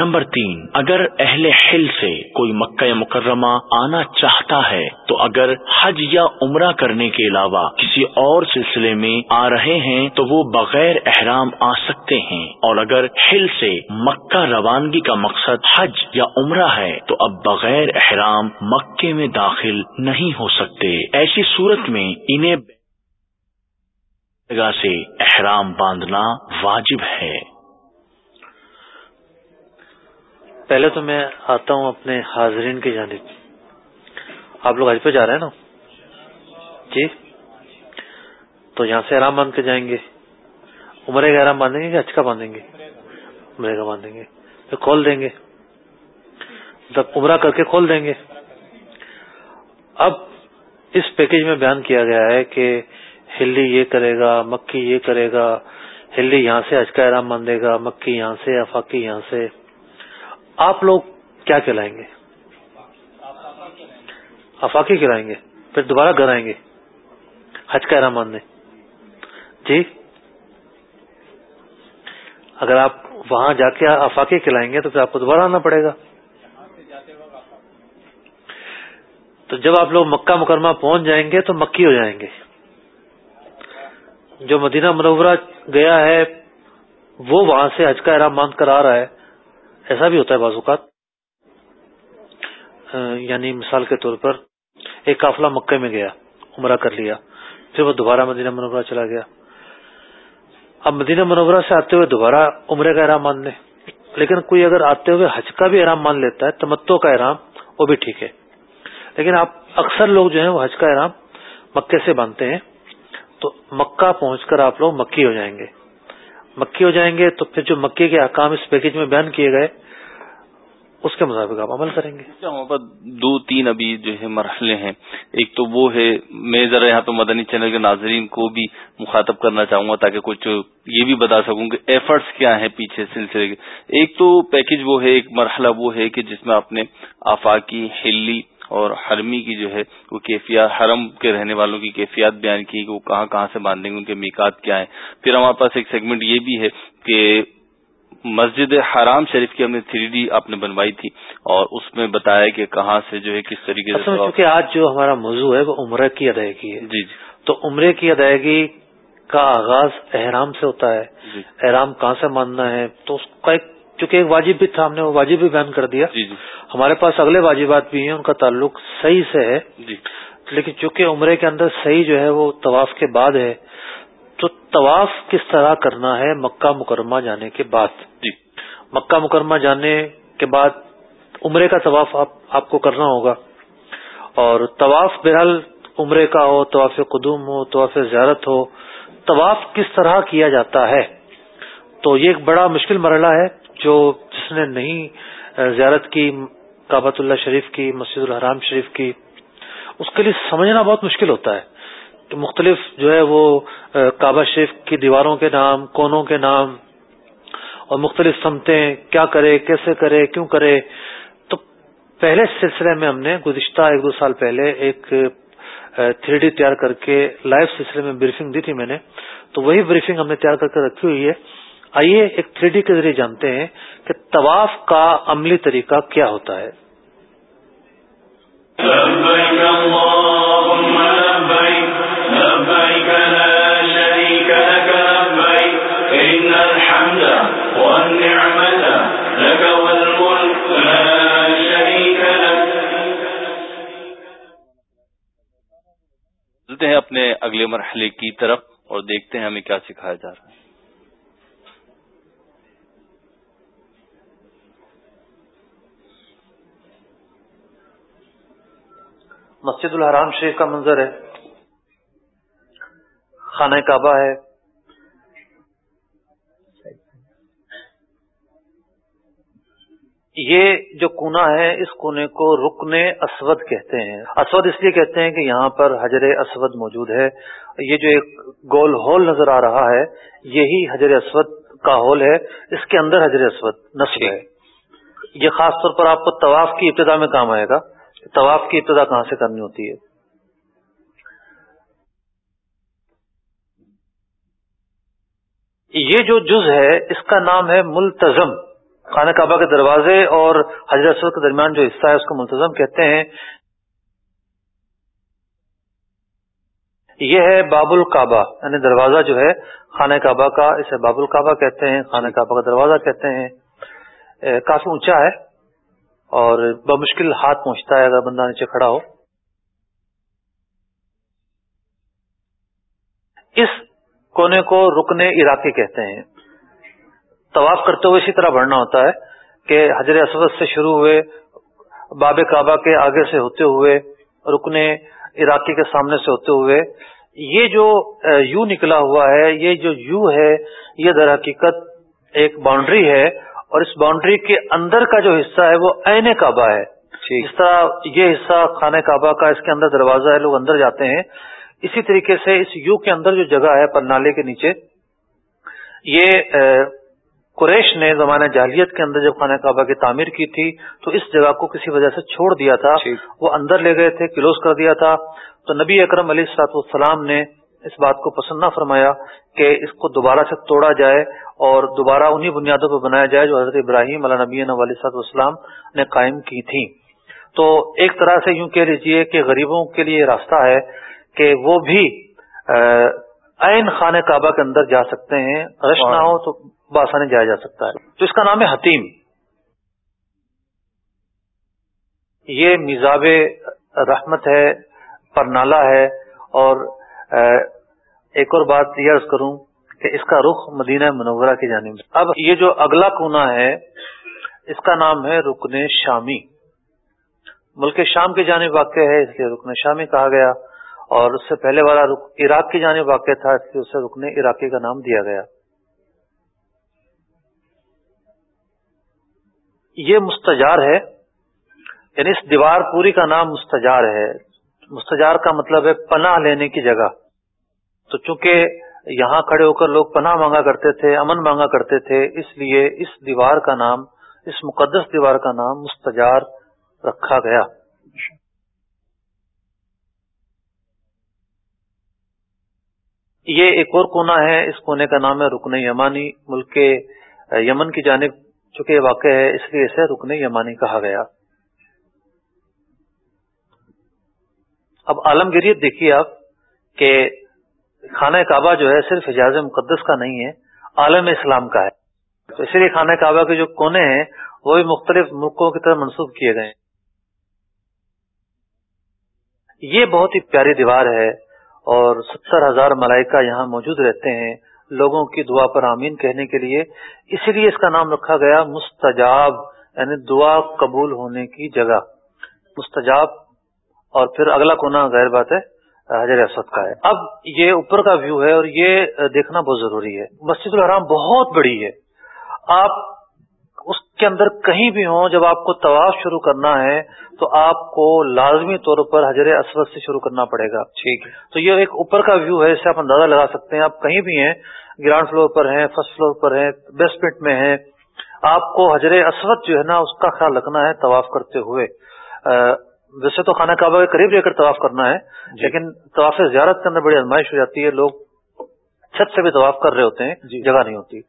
نمبر تین، اگر اہل حل سے کوئی مکہ مکرمہ آنا چاہتا ہے، تو اگر حج یا عمرہ کرنے کے علاوہ کسی اور سلسلے میں آ رہے ہیں، تو وہ بغیر احرام آ سکتے ہیں۔ اور اگر ہل سے مکہ روانگی کا مقصد حج یا عمرہ ہے، تو اب بغیر احرام مکے میں داخل نہیں ہو سکتے۔ ایسی صورت میں انہیں جگہ سے احرام باندھنا واجب ہے۔ پہلے تو میں آتا ہوں اپنے حاضرین کی جانب۔ آپ لوگ حج پہ جا رہے ہیں نا؟ جی۔ تو یہاں سے آرام باندھ کے جائیں گے۔ عمرے کا آرام باندھیں گے کہ حج کا باندھیں گے؟ عمرے کا باندھیں گے۔ پھر کھول دیں گے۔ مطلب عمرہ کر کے کھول دیں گے۔ اب اس پیکج میں بیان کیا گیا ہے کہ ہلی یہ کرے گا، مکی یہ کرے گا۔ ہلی یہاں سے حج کا احرام باندھے گا، مکی یہاں سے، افاقی یہاں سے۔ آپ لوگ کیا کھلائیں گے؟ افاقی کھلائیں گے، پھر دوبارہ گھر آئیں گے۔ حج کا احرام باندھنے جی؟ اگر آپ وہاں جا کے افاقی کھلائیں گے تو پھر آپ کو دوبارہ آنا پڑے گا۔ تو جب آپ لوگ مکہ مکرمہ پہنچ جائیں گے تو مکی ہو جائیں گے۔ جو مدینہ منورہ گیا ہے، وہ وہاں سے حج کا احرام باندھ کر آ رہا ہے۔ ایسا بھی ہوتا ہے بعض اوقات۔ یعنی مثال کے طور پر ایک قافلہ مکے میں گیا، عمرہ کر لیا، پھر وہ دوبارہ مدینہ منورہ چلا گیا۔ اب مدینہ منورہ سے آتے ہوئے دوبارہ عمرے کا احرام مان لے لیکن کوئی اگر آتے ہوئے حج کا بھی احرام مان لیتا ہے تمتو کا احرام، وہ بھی ٹھیک ہے۔ لیکن آپ اکثر لوگ جو ہیں، وہ حج کا احرام مکے سے باندھتے ہیں، تو مکہ پہنچ کر آپ لوگ مکی ہو جائیں گے۔ مکی ہو جائیں گے تو پھر جو مکے کے احکام اس پیکج میں بیان کیے گئے، اس کے مطابق آپ عمل کریں گے۔ اچھا، وہاں دو تین ابھی جو ہے مرحلے ہیں۔ ایک تو وہ ہے، میں ذرا یہاں پہ مدنی چینل کے ناظرین کو بھی مخاطب کرنا چاہوں گا تاکہ کچھ یہ بھی بتا سکوں کہ ایفرٹس کیا ہیں پیچھے سلسلے کے۔ ایک تو پیکج وہ ہے، ایک مرحلہ وہ ہے کہ جس میں آپ نے آفاقی ہلی اور حرمی کی جو ہے وہ کیفیات حرم کے رہنے والوں کی کیفیات بیان کی کہ وہ کہاں کہاں سے باندھیں گے ان کے میکات کیا ہیں۔ پھر ہمارے پاس ایک سیگمنٹ یہ بھی ہے کہ مسجد حرام شریف کی ہم نے تھری ڈی آپ نے بنوائی تھی اور اس میں بتایا کہ کہاں سے جو ہے کس طریقے سے کیونکہ آج جو ہمارا موضوع ہے وہ عمرہ کی ادائیگی ہے۔ جی جی۔ تو عمرے کی ادائیگی کا آغاز احرام سے ہوتا ہے۔ جی۔ احرام کہاں سے ماننا ہے؟ تو اس کا ایک چونکہ ایک واجب بھی تھا ہم نے وہ واجب بھی بیان کر دیا۔ جی جی۔ ہمارے پاس اگلے واجبات بھی ہیں ان کا تعلق صحیح سے ہے۔ جی۔ لیکن چونکہ عمرے کے اندر صحیح جو ہے وہ طواف کے بعد ہے تو طواف کس طرح کرنا ہے مکہ مکرمہ جانے کے بعد؟ جی۔ مکہ مکرمہ جانے کے بعد عمرے کا طواف آپ آپ کو کرنا ہوگا۔ اور طواف بہرحال عمرے کا ہو طواف قدوم ہو طواف زیارت ہو طواف کس طرح کیا جاتا ہے؟ تو یہ ایک بڑا مشکل مرحلہ ہے۔ جو جس نے نہیں زیارت کی کابت اللہ شریف کی، مسجد الحرام شریف کی، اس کے لیے سمجھنا بہت مشکل ہوتا ہے کہ مختلف جو ہے وہ کعبہ شریف کی دیواروں کے نام، کونوں کے نام، اور مختلف سمتیں، کیا کرے، کیسے کرے، کیوں کرے۔ تو پہلے سلسلے میں ہم نے گزشتہ ایک دو سال پہلے ایک تھری ڈی تیار کر کے لائیو سلسلے میں بریفنگ دی تھی میں نے۔ تو وہی بریفنگ ہم نے تیار کر کے رکھی ہوئی ہے۔ آئیے ایک تھری ڈی کے ذریعے جانتے ہیں کہ طواف کا عملی طریقہ کیا ہوتا ہے۔ ہیں اپنے اگلے مرحلے کی طرف اور دیکھتے ہیں ہمیں کیا سکھایا جا رہا ہے۔ مسجد الحرام شریف کا منظر ہے۔ خانہ کعبہ ہے۔ یہ جو کونا ہے، اس کونے کو رکن اسود کہتے ہیں۔ اسود اس لیے کہتے ہیں کہ یہاں پر حجر اسود موجود ہے۔ یہ جو ایک گول ہول نظر آ رہا ہے، یہی حجر اسود کا ہول ہے۔ اس کے اندر حجر اسود نصب ہے۔ یہ خاص طور پر آپ کو طواف کی ابتدا میں کام آئے گا۔ طواف کی ابتدا کہاں سے کرنی ہوتی ہے؟ یہ جو جز ہے، اس کا نام ہے ملتظم خانہ کعبہ کے دروازے اور حضرت اسود کے درمیان جو حصہ ہے، اس کو ملتظم کہتے ہیں۔ یہ ہے باب الکعبہ یعنی دروازہ جو ہے، خانہ کعبہ کا، اسے باب الکعبہ کہتے ہیں، خانہ کعبہ کا دروازہ کہتے ہیں۔ کافی اونچا ہے۔ اور بمشکل ہاتھ پہنچتا ہے اگر بندہ نیچے کھڑا ہو۔ اس کونے کو رکن عراقی کہتے ہیں۔ طواف کرتے ہوئے اسی طرح بڑھنا ہوتا ہے کہ حضر اسود سے شروع ہوئے باب کعبہ کے آگے سے ہوتے ہوئے رکن عراقی کے سامنے سے ہوتے ہوئے، یہ جو یو نکلا ہوا ہے، یہ جو یو ہے، یہ در حقیقت ایک باؤنڈری ہے۔ اور اس باؤنڈری کے اندر کا جو حصہ ہے وہ این کعبہ ہے۔ اس طرح یہ حصہ خانہ کعبہ کا اس کے اندر دروازہ ہے لوگ اندر جاتے ہیں۔ اسی طریقے سے اس یو کے اندر جو جگہ ہے پرنالے کے نیچے یہ قریش نے زمانہ جاہلیت کے اندر جب خانہ کعبہ کی تعمیر کی تھی تو اس جگہ کو کسی وجہ سے چھوڑ دیا تھا۔ وہ اندر لے گئے تھے کلوز کر دیا تھا۔ تو نبی اکرم علی سلاط والسلام نے اس بات کو پسند نہ فرمایا کہ اس کو دوبارہ سے توڑا جائے اور دوبارہ انہی بنیادوں پہ بنایا جائے جو حضرت ابراہیم علیہ نبی علیہ صاحب والسلام نے قائم کی تھی تو ایک طرح سے یوں کہہ لیجیے کہ غریبوں کے لیے راستہ ہے کہ وہ بھی عین خانہ کعبہ کے اندر جا سکتے ہیں۔ رش نہ ہو تو بآسانی جایا جا سکتا ہے۔ تو اس کا نام ہے حتیم۔ یہ میزاب رحمت ہے پرنالا ہے اور ایک اور بات یہ عرض کروں کہ اس کا رخ مدینہ منورہ کی جانب اب یہ جو اگلا کونا ہے، اس کا نام ہے رکن شامی۔ ملک شام کی جانب واقع ہے، اس لیے رکن شامی کہا گیا۔ اور اس سے پہلے والا عراق کی جانب واقع تھا، اس لیے اسے رکن عراقی کا نام دیا گیا۔ یہ مستجار ہے یعنی اس دیوار پوری کا نام مستجار ہے۔ مستجار کا مطلب ہے پناہ لینے کی جگہ۔ تو چونکہ یہاں کھڑے ہو کر لوگ پناہ مانگا کرتے تھے، امن مانگا کرتے تھے، اس لیے اس دیوار کا نام، اس مقدس دیوار کا نام مستجار رکھا گیا۔ یہ ایک اور کونا ہے، اس کونے کا نام ہے رکن یمانی۔ ملک یمن کی جانب چونکہ یہ واقع ہے، اس لیے اسے رکن یمانی کہا گیا۔ اب عالمگیریت دیکھیے آپ کہ خانہ کعبہ جو ہے صرف حجاز مقدس کا نہیں ہے، عالم اسلام کا ہے۔ تو اسی لیے خانہ کعبہ کے جو کونے ہیں، وہ بھی مختلف ملکوں کی طرح منسوخ کیے گئے ہیں۔ یہ بہت ہی پیاری دیوار ہے اور ستر ہزار ملائکہ یہاں موجود رہتے ہیں۔ لوگوں کی دعا پر آمین کہنے کے لیے۔ اسی لیے اس کا نام رکھا گیا مستجاب یعنی دعا قبول ہونے کی جگہ۔ مستجاب اور پھر اگلا کونا غیر بات ہے۔ حضر اسد کا ہے۔ اب یہ اوپر کا ویو ہے اور یہ دیکھنا بہت ضروری ہے۔ مسجد الحرام بہت بڑی ہے۔ آپ اس کے اندر کہیں بھی ہوں جب آپ کو طواف شروع کرنا ہے تو آپ کو لازمی طور پر حضر اسود سے شروع کرنا پڑے گا۔ ٹھیک تو یہ ایک اوپر کا ویو ہے اس سے آپ اندازہ لگا سکتے ہیں۔ آپ کہیں بھی ہیں گراؤنڈ فلور پر ہیں فرسٹ فلور پر ہیں بیسمنٹ میں ہیں آپ کو حضر اسود جو ہے نا اس کا خیال رکھنا ہے طواف کرتے ہوئے۔ ویسے تو خانہ کعبہ کے قریب لے کر طواف کرنا ہے جی۔ لیکن طواف زیارت کے اندر بڑی آزمائش ہو جاتی ہے لوگ چھت سے بھی طواف کر رہے ہوتے ہیں جی۔ جگہ نہیں ہوتی۔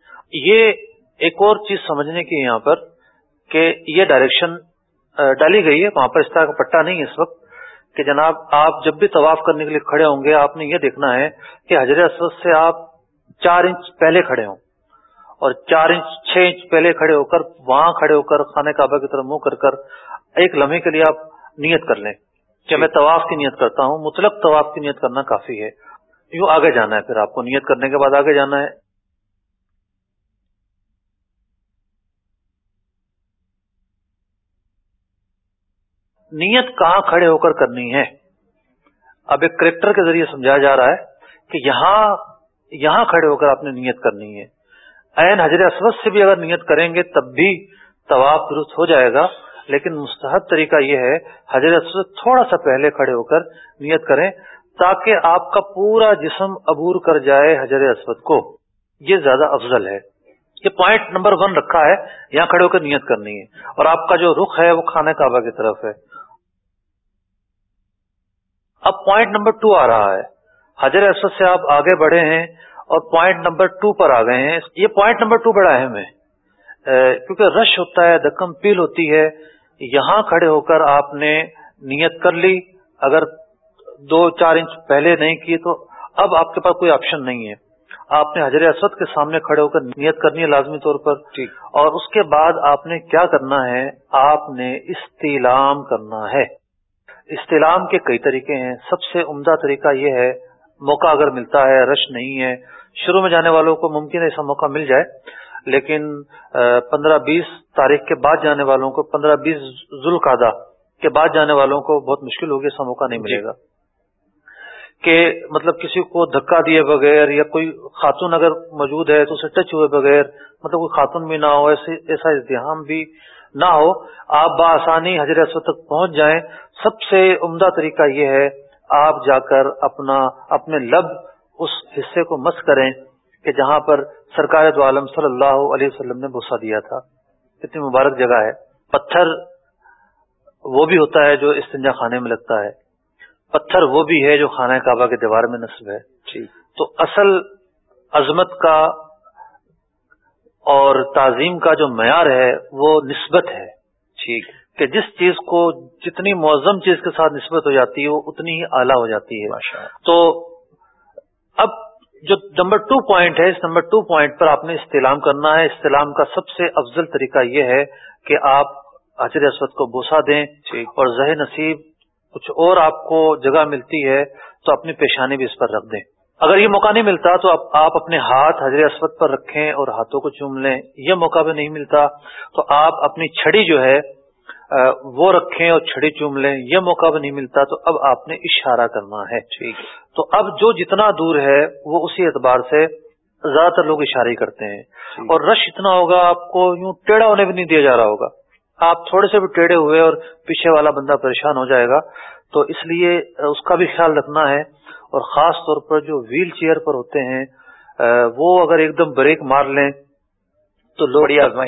یہ ایک اور چیز سمجھنے کی یہاں پر کہ یہ ڈائریکشن ڈالی گئی ہے وہاں پر اس طرح کا پٹا نہیں ہے اس وقت کہ جناب آپ جب بھی طواف کرنے کے لیے کھڑے ہوں گے آپ نے یہ دیکھنا ہے کہ حضر اسود سے آپ چار انچ پہلے کھڑے ہوں۔ اور چار انچ چھ انچ پہلے کھڑے ہو کر وہاں کھڑے ہو کر خانہ کعبہ کی طرف منہ کر کر ایک لمحے کے لیے آپ نیت کر لیں کہ میں طواف کی نیت کرتا ہوں مطلق طواف کی نیت کرنا کافی ہے۔ یوں آگے جانا ہے پھر آپ کو نیت کرنے کے بعد آگے جانا ہے۔ نیت کہاں کھڑے ہو کر کرنی ہے؟ اب ایک کریکٹر کے ذریعے سمجھایا جا رہا ہے کہ یہاں یہاں کھڑے ہو کر آپ نے نیت کرنی ہے۔ این حضر اسود سے بھی اگر نیت کریں گے تب بھی طواف درست ہو جائے گا۔ لیکن مستحب طریقہ یہ ہے حضر اسود تھوڑا سا پہلے کھڑے ہو کر نیت کریں تاکہ آپ کا پورا جسم عبور کر جائے حضر اسود کو۔ یہ زیادہ افضل ہے۔ یہ پوائنٹ نمبر ون رکھا ہے، یہاں کھڑے ہو کر نیت کرنی ہے۔ اور آپ کا جو رخ ہے، وہ کھانے کعبہ کی طرف ہے۔ اب پوائنٹ نمبر ٹو آ رہا ہے۔ حضر اسود سے آپ آگے بڑھے ہیں اور پوائنٹ نمبر ٹو پر آ گئے ہیں۔ یہ پوائنٹ نمبر ٹو بڑا اہم ہے۔ کیونکہ رش ہوتا ہے دکم پیل ہوتی ہے۔ یہاں کھڑے ہو کر آپ نے نیت کر لی۔ اگر دو چار انچ پہلے نہیں کی تو اب آپ کے پاس کوئی آپشن نہیں ہے۔ آپ نے حضر اسود کے سامنے کھڑے ہو کر نیت کرنی ہے لازمی طور پر۔ اور اس کے بعد آپ نے کیا کرنا ہے؟ آپ نے استعلام کرنا ہے۔ استعلام کے کئی طریقے ہیں۔ سب سے عمدہ طریقہ یہ ہے موقع اگر ملتا ہے رش نہیں ہے شروع میں جانے والوں کو ممکن ہے ایسا موقع مل جائے۔ لیکن پندرہ بیس تاریخ کے بعد جانے والوں کو پندرہ بیس ذوالقادہ کے بعد جانے والوں کو بہت مشکل ہوگی ایسا موقع نہیں ملے گا۔ کہ مطلب کسی کو دھکا دیے بغیر یا کوئی خاتون اگر موجود ہے تو اسے ٹچ ہوئے بغیر مطلب کوئی خاتون بھی نہ ہو ایسا ازدحام بھی نہ ہو آپ بآسانی حضر اسود تک پہنچ جائیں۔ سب سے عمدہ طریقہ یہ ہے آپ جا کر اپنا اپنے لب اس حصے کو مس کریں کہ جہاں پر سرکار دو عالم صلی اللہ علیہ وسلم نے بوسا دیا تھا۔ اتنی مبارک جگہ ہے۔ پتھر وہ بھی ہوتا ہے جو استنجا خانے میں لگتا ہے۔ پتھر وہ بھی ہے جو خانہ کعبہ کے دیوار میں نصب ہے۔ تو اصل عظمت کا اور تعظیم کا جو معیار ہے وہ نسبت ہے۔ ٹھیک کہ جس چیز کو جتنی معظم چیز کے ساتھ نسبت ہو جاتی ہے وہ اتنی ہی اعلیٰ ہو جاتی ہے۔ تو اب جو نمبر ٹو پوائنٹ ہے اس نمبر ٹو پوائنٹ پر آپ نے استعلام کرنا ہے۔ استعلام کا سب سے افضل طریقہ یہ ہے کہ آپ حجر اسود کو بوسا دیں اور ذہ نصیب کچھ اور آپ کو جگہ ملتی ہے تو اپنی پیشانی بھی اس پر رکھ دیں۔ اگر یہ موقع نہیں ملتا تو آپ اپنے ہاتھ حضر اسود پر رکھیں اور ہاتھوں کو چوم لیں۔ یہ موقع بھی نہیں ملتا تو آپ اپنی چھڑی جو ہے وہ رکھیں اور چھڑی چوم لیں یہ موقع بھی نہیں ملتا تو اب آپ نے اشارہ کرنا ہے۔ ٹھیک۔ تو اب جو جتنا دور ہے وہ اسی اعتبار سے زیادہ تر لوگ اشارے کرتے ہیں۔ اور رش اتنا ہوگا آپ کو یوں ٹیڑھا ہونے بھی نہیں دیا جا رہا ہوگا۔ آپ تھوڑے سے بھی ٹیڑے ہوئے اور پیچھے والا بندہ پریشان ہو جائے گا۔ تو اس لیے اس کا بھی خیال رکھنا ہے۔ اور خاص طور پر جو ویل چیئر پر ہوتے ہیں وہ اگر ایک دم بریک مار لیں تو لوگ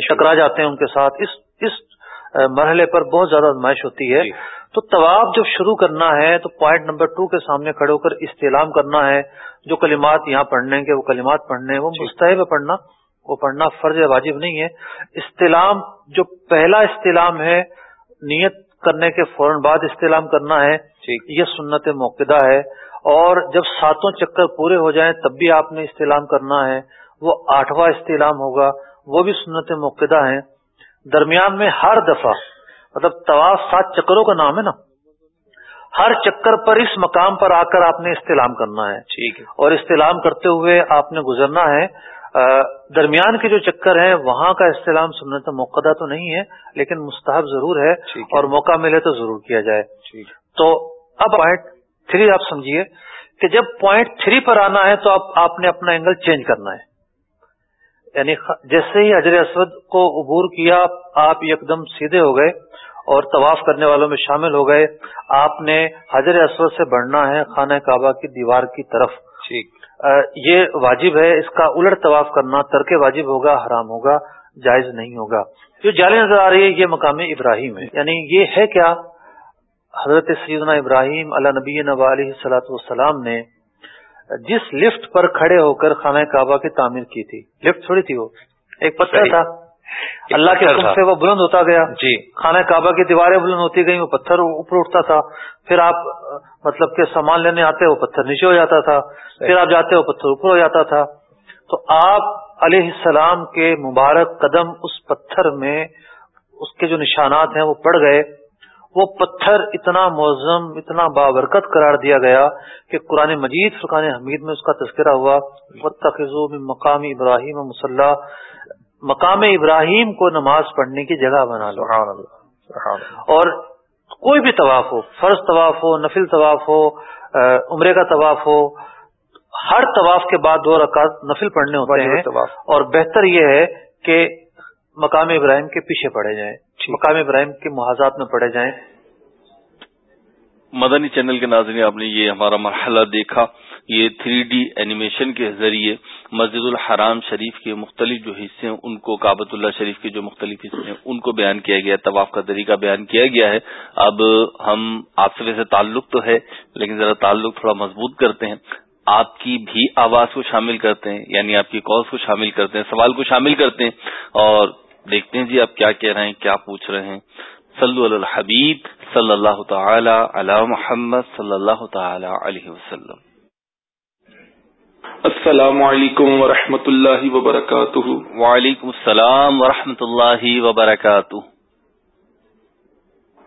ٹکرا جاتے ہیں ان کے ساتھ۔ اس اس مرحلے پر بہت زیادہ آزمائش ہوتی ہے۔ جی۔ تو طواف جب شروع کرنا ہے تو پوائنٹ نمبر ٹو کے سامنے کھڑے ہو کر استعلام کرنا ہے۔ جو کلمات یہاں پڑھنے کے وہ کلمات پڑھنے وہ جی۔ مستحب ہے پڑھنا۔ وہ پڑھنا فرض واجب نہیں ہے۔ استعلام جو پہلا استعلام ہے نیت کرنے کے فوراً بعد استعلام کرنا ہے۔ یہ سنت موقع ہے۔ اور جب ساتوں چکر پورے ہو جائیں تب بھی آپ نے استعلام کرنا ہے۔ وہ آٹھواں استعلام ہوگا۔ وہ بھی سنت موقع ہے درمیان میں ہر دفعہ مطلب طواف سات چکروں کا نام ہے نا ہر چکر پر اس مقام پر آ کر آپ نے استعلام کرنا ہے۔ ٹھیک ہے۔ اور استعلام کرتے ہوئے آپ نے گزرنا ہے۔ درمیان کے جو چکر ہیں وہاں کا استعلام سنت موقع تو نہیں ہے لیکن مستحب ضرور ہے اور موقع ملے تو ضرور کیا جائے۔ تو اب پوائنٹ تھری آپ سمجھیے کہ جب پوائنٹ تھری پر آنا ہے تو آپ نے اپنا اینگل چینج کرنا ہے۔ یعنی جیسے ہی حضر اسود کو عبور کیا آپ ایک دم سیدھے ہو گئے اور طواف کرنے والوں میں شامل ہو گئے۔ آپ نے حضر اسود سے بڑھنا ہے خانہ کعبہ کی دیوار کی طرف۔ ٹھیک۔ یہ واجب ہے اس کا الٹ طواف کرنا ترک واجب ہوگا حرام ہوگا جائز نہیں ہوگا۔ جو جالے نظر آ رہی ہے یہ مقام ابراہیم ہے۔ یعنی یہ ہے کیا؟ حضرت سیدنا ابراہیم اللہ نبی نب علیہ صلاحت والسلام نے جس لفٹ پر کھڑے ہو کر خانہ کعبہ کی تعمیر کی تھی۔ لفٹ تھوڑی تھی وہ۔ ایک پتھر تھا۔ اللہ کے حکم سے وہ بلند ہوتا گیا۔ جی۔ خانہ کعبہ کی دیواریں بلند ہوتی گئی وہ پتھر اوپر اٹھتا تھا۔ پھر آپ مطلب کہ سامان لینے آتے وہ پتھر نیچے ہو جاتا تھا۔ پھر آپ جاتے وہ پتھر اوپر ہو جاتا تھا۔ تو آپ علیہ السلام کے مبارک قدم اس پتھر میں اس کے جو نشانات ہیں وہ پڑ گئے۔ وہ پتھر اتنا معظم اتنا بابرکت قرار دیا گیا کہ قرآن مجید فرقان حمید میں اس کا تذکرہ ہوا مقامی ابراہیم مسلح مقام ابراہیم کو نماز پڑھنے کی جگہ بنا لو۔ اور کوئی بھی طواف ہو فرض طواف ہو نفل طواف ہو عمرے کا طواف ہو ہر طواف کے بعد دو رکعت نفل پڑھنے ہوتے ہیں اور بہتر یہ ہے کہ مقام ابراہیم کے پیچھے پڑے جائیں۔ مقام ابراہیم کے محاذات میں پڑے جائیں۔ مدنی چینل کے ناظرین، آپ نے یہ ہمارا مرحلہ دیکھا۔ یہ تھری ڈی اینیمیشن کے ذریعے مسجد الحرام شریف کے مختلف جو حصے ہیں، ان کو کابت اللہ شریف کے جو مختلف حصے ہیں، ان کو بیان کیا گیا، طواف کا طریقہ بیان کیا گیا ہے۔ اب ہم آپ سے ویسے تعلق تو ہے، لیکن ذرا تعلق تھوڑا مضبوط کرتے ہیں۔ آپ کی بھی آواز کو شامل کرتے ہیں یعنی آپ کی کالس کو شامل کرتے ہیں، سوال کو شامل کرتے ہیں اور دیکھتے ہیں جی آپ کیا کہہ رہے ہیں کیا پوچھ رہے ہیں۔ صلو علی الحبیب صلی اللہ تعالی علی محمد صلی اللہ تعالی علیہ وسلم۔ السلام علیکم ورحمۃ اللہ وبرکاتہ۔ وعلیکم السلام ورحمۃ اللہ وبرکاتہ۔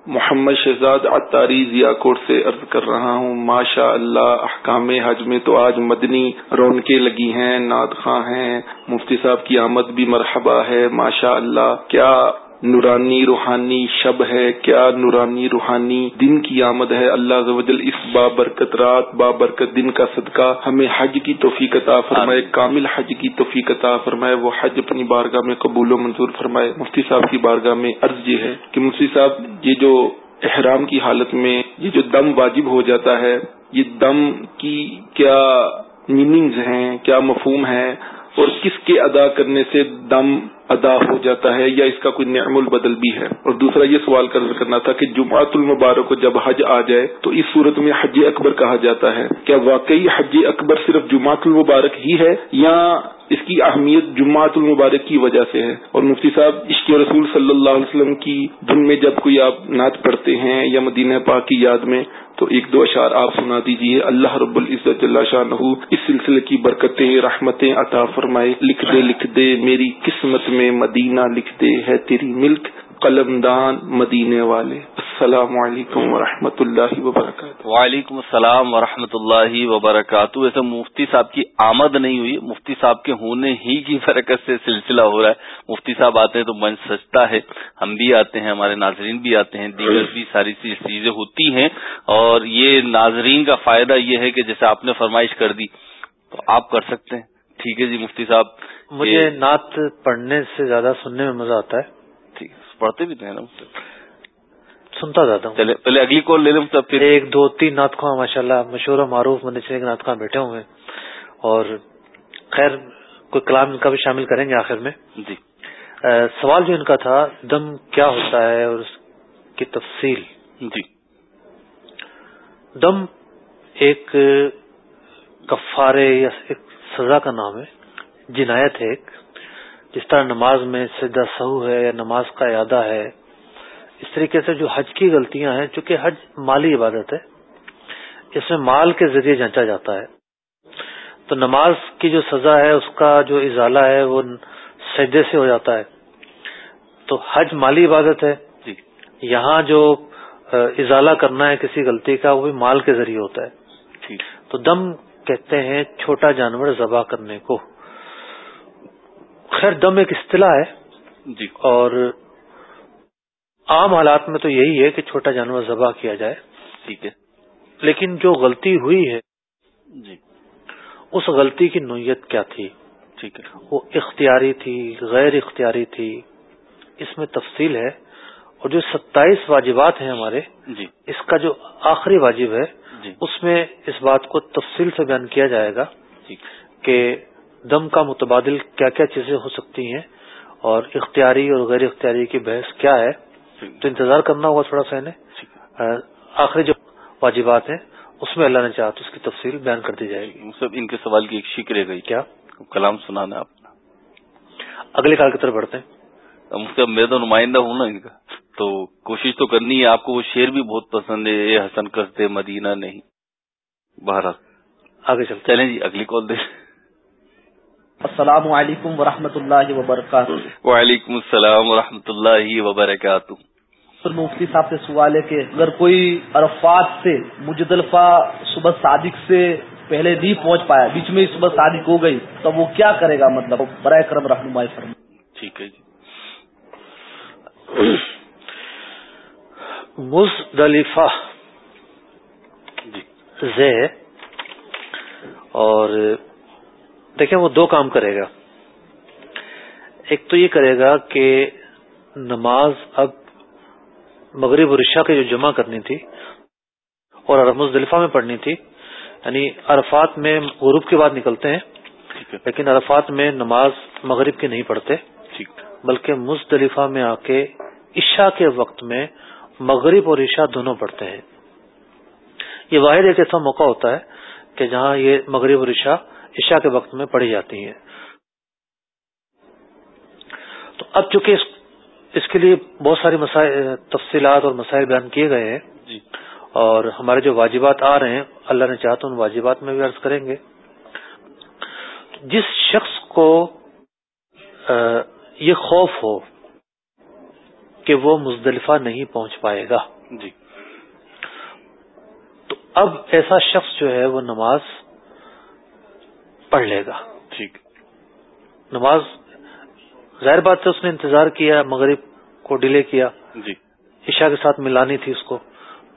محمد شہزاد عطاری ضیا کوٹ سے عرض کر رہا ہوں ماشاء اللہ احکام حج میں تو آج مدنی رونقیں لگی ہیں ناد خاں ہیں، مفتی صاحب کی آمد بھی مرحبا ہے ماشاء اللہ کیا نورانی روحانی شب ہے کیا نورانی روحانی دن کی آمد ہے؟ اللہ اس بابرکت رات بابرکت دن کا صدقہ ہمیں حج کی توفیق عطا فرمائے کامل حج کی توفیق عطا فرمائے۔ وہ حج اپنی بارگاہ میں قبول و منظور فرمائے۔ مفتی صاحب کی بارگاہ میں عرض یہ ہے کہ مفتی صاحب یہ جو احرام کی حالت میں یہ جو دم واجب ہو جاتا ہے یہ دم کی کیا میننگز ہیں کیا مفہوم ہے اور کس کے ادا کرنے سے دم ادا ہو جاتا ہے یا اس کا کوئی نعم البدل بھی ہے؟ اور دوسرا یہ سوال کرنا تھا کہ جمعات المبارک کو جب حج آ جائے تو اس صورت میں حج اکبر کہا جاتا ہے۔ کیا واقعی حج اکبر صرف جمعات المبارک ہی ہے یا اس کی اہمیت جمعات المبارک کی وجہ سے ہے؟ اور مفتی صاحب، عشق رسول صلی اللہ علیہ وسلم کی دن میں جب کوئی آپ نعت پڑھتے ہیں یا مدینہ پاک کی یاد میں تو ایک دو اشعار آپ سنا دیجیے اللہ رب العزت اللہ شاہ اس سلسلے کی برکتیں، رحمتیں عطا فرمائے۔ لکھ دے لکھ دے، میری قسمت میں مدینہ لکھ دے، ہے تیری ملک۔ قلم دان مدینے والے۔ السلام علیکم ورحمۃ اللہ وبرکاتہ۔ وعلیکم السلام ورحمۃ اللہ وبرکاتہ۔ ویسے مفتی صاحب کی آمد نہیں ہوئی مفتی صاحب کے ہونے ہی کی برکت سے سلسلہ ہو رہا ہے۔ مفتی صاحب آتے ہیں تو من سجتا ہے ہم بھی آتے ہیں ہمارے ناظرین بھی آتے ہیں دیگر بھی ساری چیزیں ہوتی ہیں۔ اور یہ ناظرین کا فائدہ یہ ہے کہ جیسے آپ نے فرمائش کر دی تو آپ کر سکتے ہیں۔ ٹھیک ہے جی مفتی صاحب مجھے نعت پڑھنے سے زیادہ سننے میں مزہ آتا ہے۔ ٹھیک۔ پڑھتے بھی تھے نا سنتا جاتا ہوں۔ پہلے اگلی کال لے لوں تب پھر۔ ایک دو تین نعت خواہ ماشاء اللہ مشہور و معروف منشن نعت خواہ بیٹھے ہوئے اور خیر کوئی کلام ان کا بھی شامل کریں گے آخر میں۔ جی۔ سوال جو ان کا تھا دم کیا ہوتا ہے اور اس کی تفصیل؟ جی۔ دم ایک کفارے یا ایک سزا کا نام ہے جنایت ہے ایک۔ جس طرح نماز میں سجدہ سہو ہے یا نماز کا اعادہ ہے اس طریقے سے جو حج کی غلطیاں ہیں چونکہ حج مالی عبادت ہے اس میں مال کے ذریعے جانچا جاتا ہے۔ تو نماز کی جو سزا ہے اس کا جو ازالہ ہے وہ سجدے سے ہو جاتا ہے۔ تو حج مالی عبادت ہے۔ جی۔ یہاں جو ازالہ کرنا ہے کسی غلطی کا وہ بھی مال کے ذریعے ہوتا ہے۔ تو دم کہتے ہیں چھوٹا جانور ذبح کرنے کو۔ خیر دم ایک اصطلاح ہے۔ جی۔ اور عام حالات میں تو یہی ہے کہ چھوٹا جانور ذبح کیا جائے۔ ٹھیک ہے۔ لیکن جو غلطی ہوئی ہے جی۔ اس غلطی کی نوعیت کیا تھی؟ ٹھیک ہے۔ وہ اختیاری تھی غیر اختیاری تھی اس میں تفصیل ہے۔ اور جو ستائیس واجبات ہیں ہمارے جی۔ اس کا جو آخری واجب ہے جی۔ اس میں اس بات کو تفصیل سے بیان کیا جائے گا کہ دم کا متبادل کیا کیا چیزیں ہو سکتی ہیں اور اختیاری اور غیر اختیاری کی بحث کیا ہے؟ تو انتظار کرنا ہوگا تھوڑا سا انہیں۔ آخری جو واجبات ہیں اس میں اللہ نے چاہا تو اس کی تفصیل بیان کر دی جائے گی۔ سب ان کے سوال کی ایک شک رہ گئی۔ کیا؟ کلام سنانا آپ۔ اگلے کال کی طرف بڑھتے ہیں۔ میں تو نمائندہ ہوں نا ان کا۔ تو کوشش تو کرنی ہے آپ کو وہ شعر بھی بہت پسند ہے یہ حسن کرتے مدینہ نہیں۔ بہرحال۔ آگے چلتے چلیں جی اگلی کال دے السلام علیکم ورحمۃ اللہ وبرکاتہ۔ وعلیکم السلام ورحمۃ اللہ وبرکاتہ۔ سر مفتی صاحب سے سوال ہے کہ اگر کوئی عرفات سے مجدلفہ صبح صادق سے پہلے نہیں پہنچ پایا بیچ میں صبح صادق ہو گئی تو وہ کیا کرے گا؟ مطلب برائے کرم رہنمائی فرم ٹھیک ہے جی۔ مزدلفہ۔ جی۔ زے اور دیکھیں وہ دو کام کرے گا۔ ایک تو یہ کرے گا کہ نماز اب مغرب اور عشاء کی جو جمع کرنی تھی اور مزدلفہ میں پڑھنی تھی یعنی عرفات میں غروب کے بعد نکلتے ہیں لیکن عرفات میں نماز مغرب کی نہیں پڑھتے۔ بلکہ مزدلفہ میں آ کے عشاء کے وقت میں مغرب اور عشاء دونوں پڑھتے ہیں۔ یہ واحد ایک ایسا موقع ہوتا ہے کہ جہاں یہ مغرب اور عشاء عشاء کے وقت میں پڑھی جاتی ہیں۔ تو اب چونکہ اس اس کے لیے بہت ساری مسائل تفصیلات اور مسائل بیان کیے گئے ہیں جی۔ اور ہمارے جو واجبات آ رہے ہیں اللہ نے چاہا تو ان واجبات میں بھی عرض کریں گے۔ جس شخص کو یہ خوف ہو کہ وہ مزدلفہ نہیں پہنچ پائے گا۔ جی۔ تو اب ایسا شخص جو ہے وہ نماز پڑھ لے گا۔ ٹھیک۔ نماز ظاہر بات ہے اس نے انتظار کیا مغرب کو ڈیلے کیا۔ جی۔ عشاء کے ساتھ ملانی تھی اس کو۔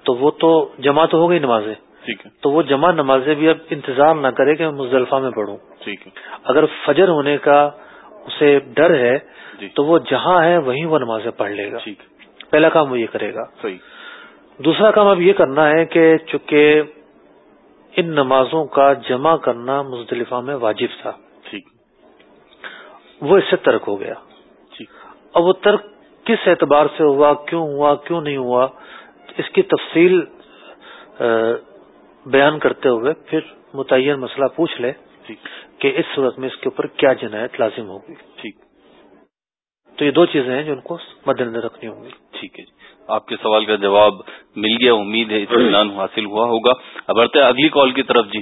تو وہ تو جمع تو ہو گئی نمازیں۔ ٹھیک ہے۔ تو وہ جمع نمازیں بھی اب انتظار نہ کرے کہ میں مزدلفہ میں پڑھوں۔ ٹھیک ہے۔ اگر فجر ہونے کا اسے ڈر ہے جی۔ تو وہ جہاں ہے وہیں وہ نمازیں پڑھ لے گا۔ پہلا کام وہ یہ کرے گا۔ دوسرا کام اب یہ کرنا ہے کہ چونکہ ان نمازوں کا جمع کرنا مزدلفہ میں واجب تھا۔ وہ اس سے ترک ہو گیا۔ اب وہ ترک کس اعتبار سے ہوا کیوں ہوا کیوں نہیں ہوا اس کی تفصیل بیان کرتے ہوئے پھر متعین مسئلہ پوچھ لے کہ اس صورت میں اس کے اوپر کیا جنایت لازم ہوگی۔ ٹھیک۔ تو یہ دو چیزیں ہیں جو ان کو مد نظر رکھنی ہوں گی۔ ٹھیک ہے۔ آپ کے سوال کا جواب مل گیا، امید ہے اطمینان حاصل ہوا ہوگا۔ اب بڑھتے ہیں اگلی کال کی طرف جی۔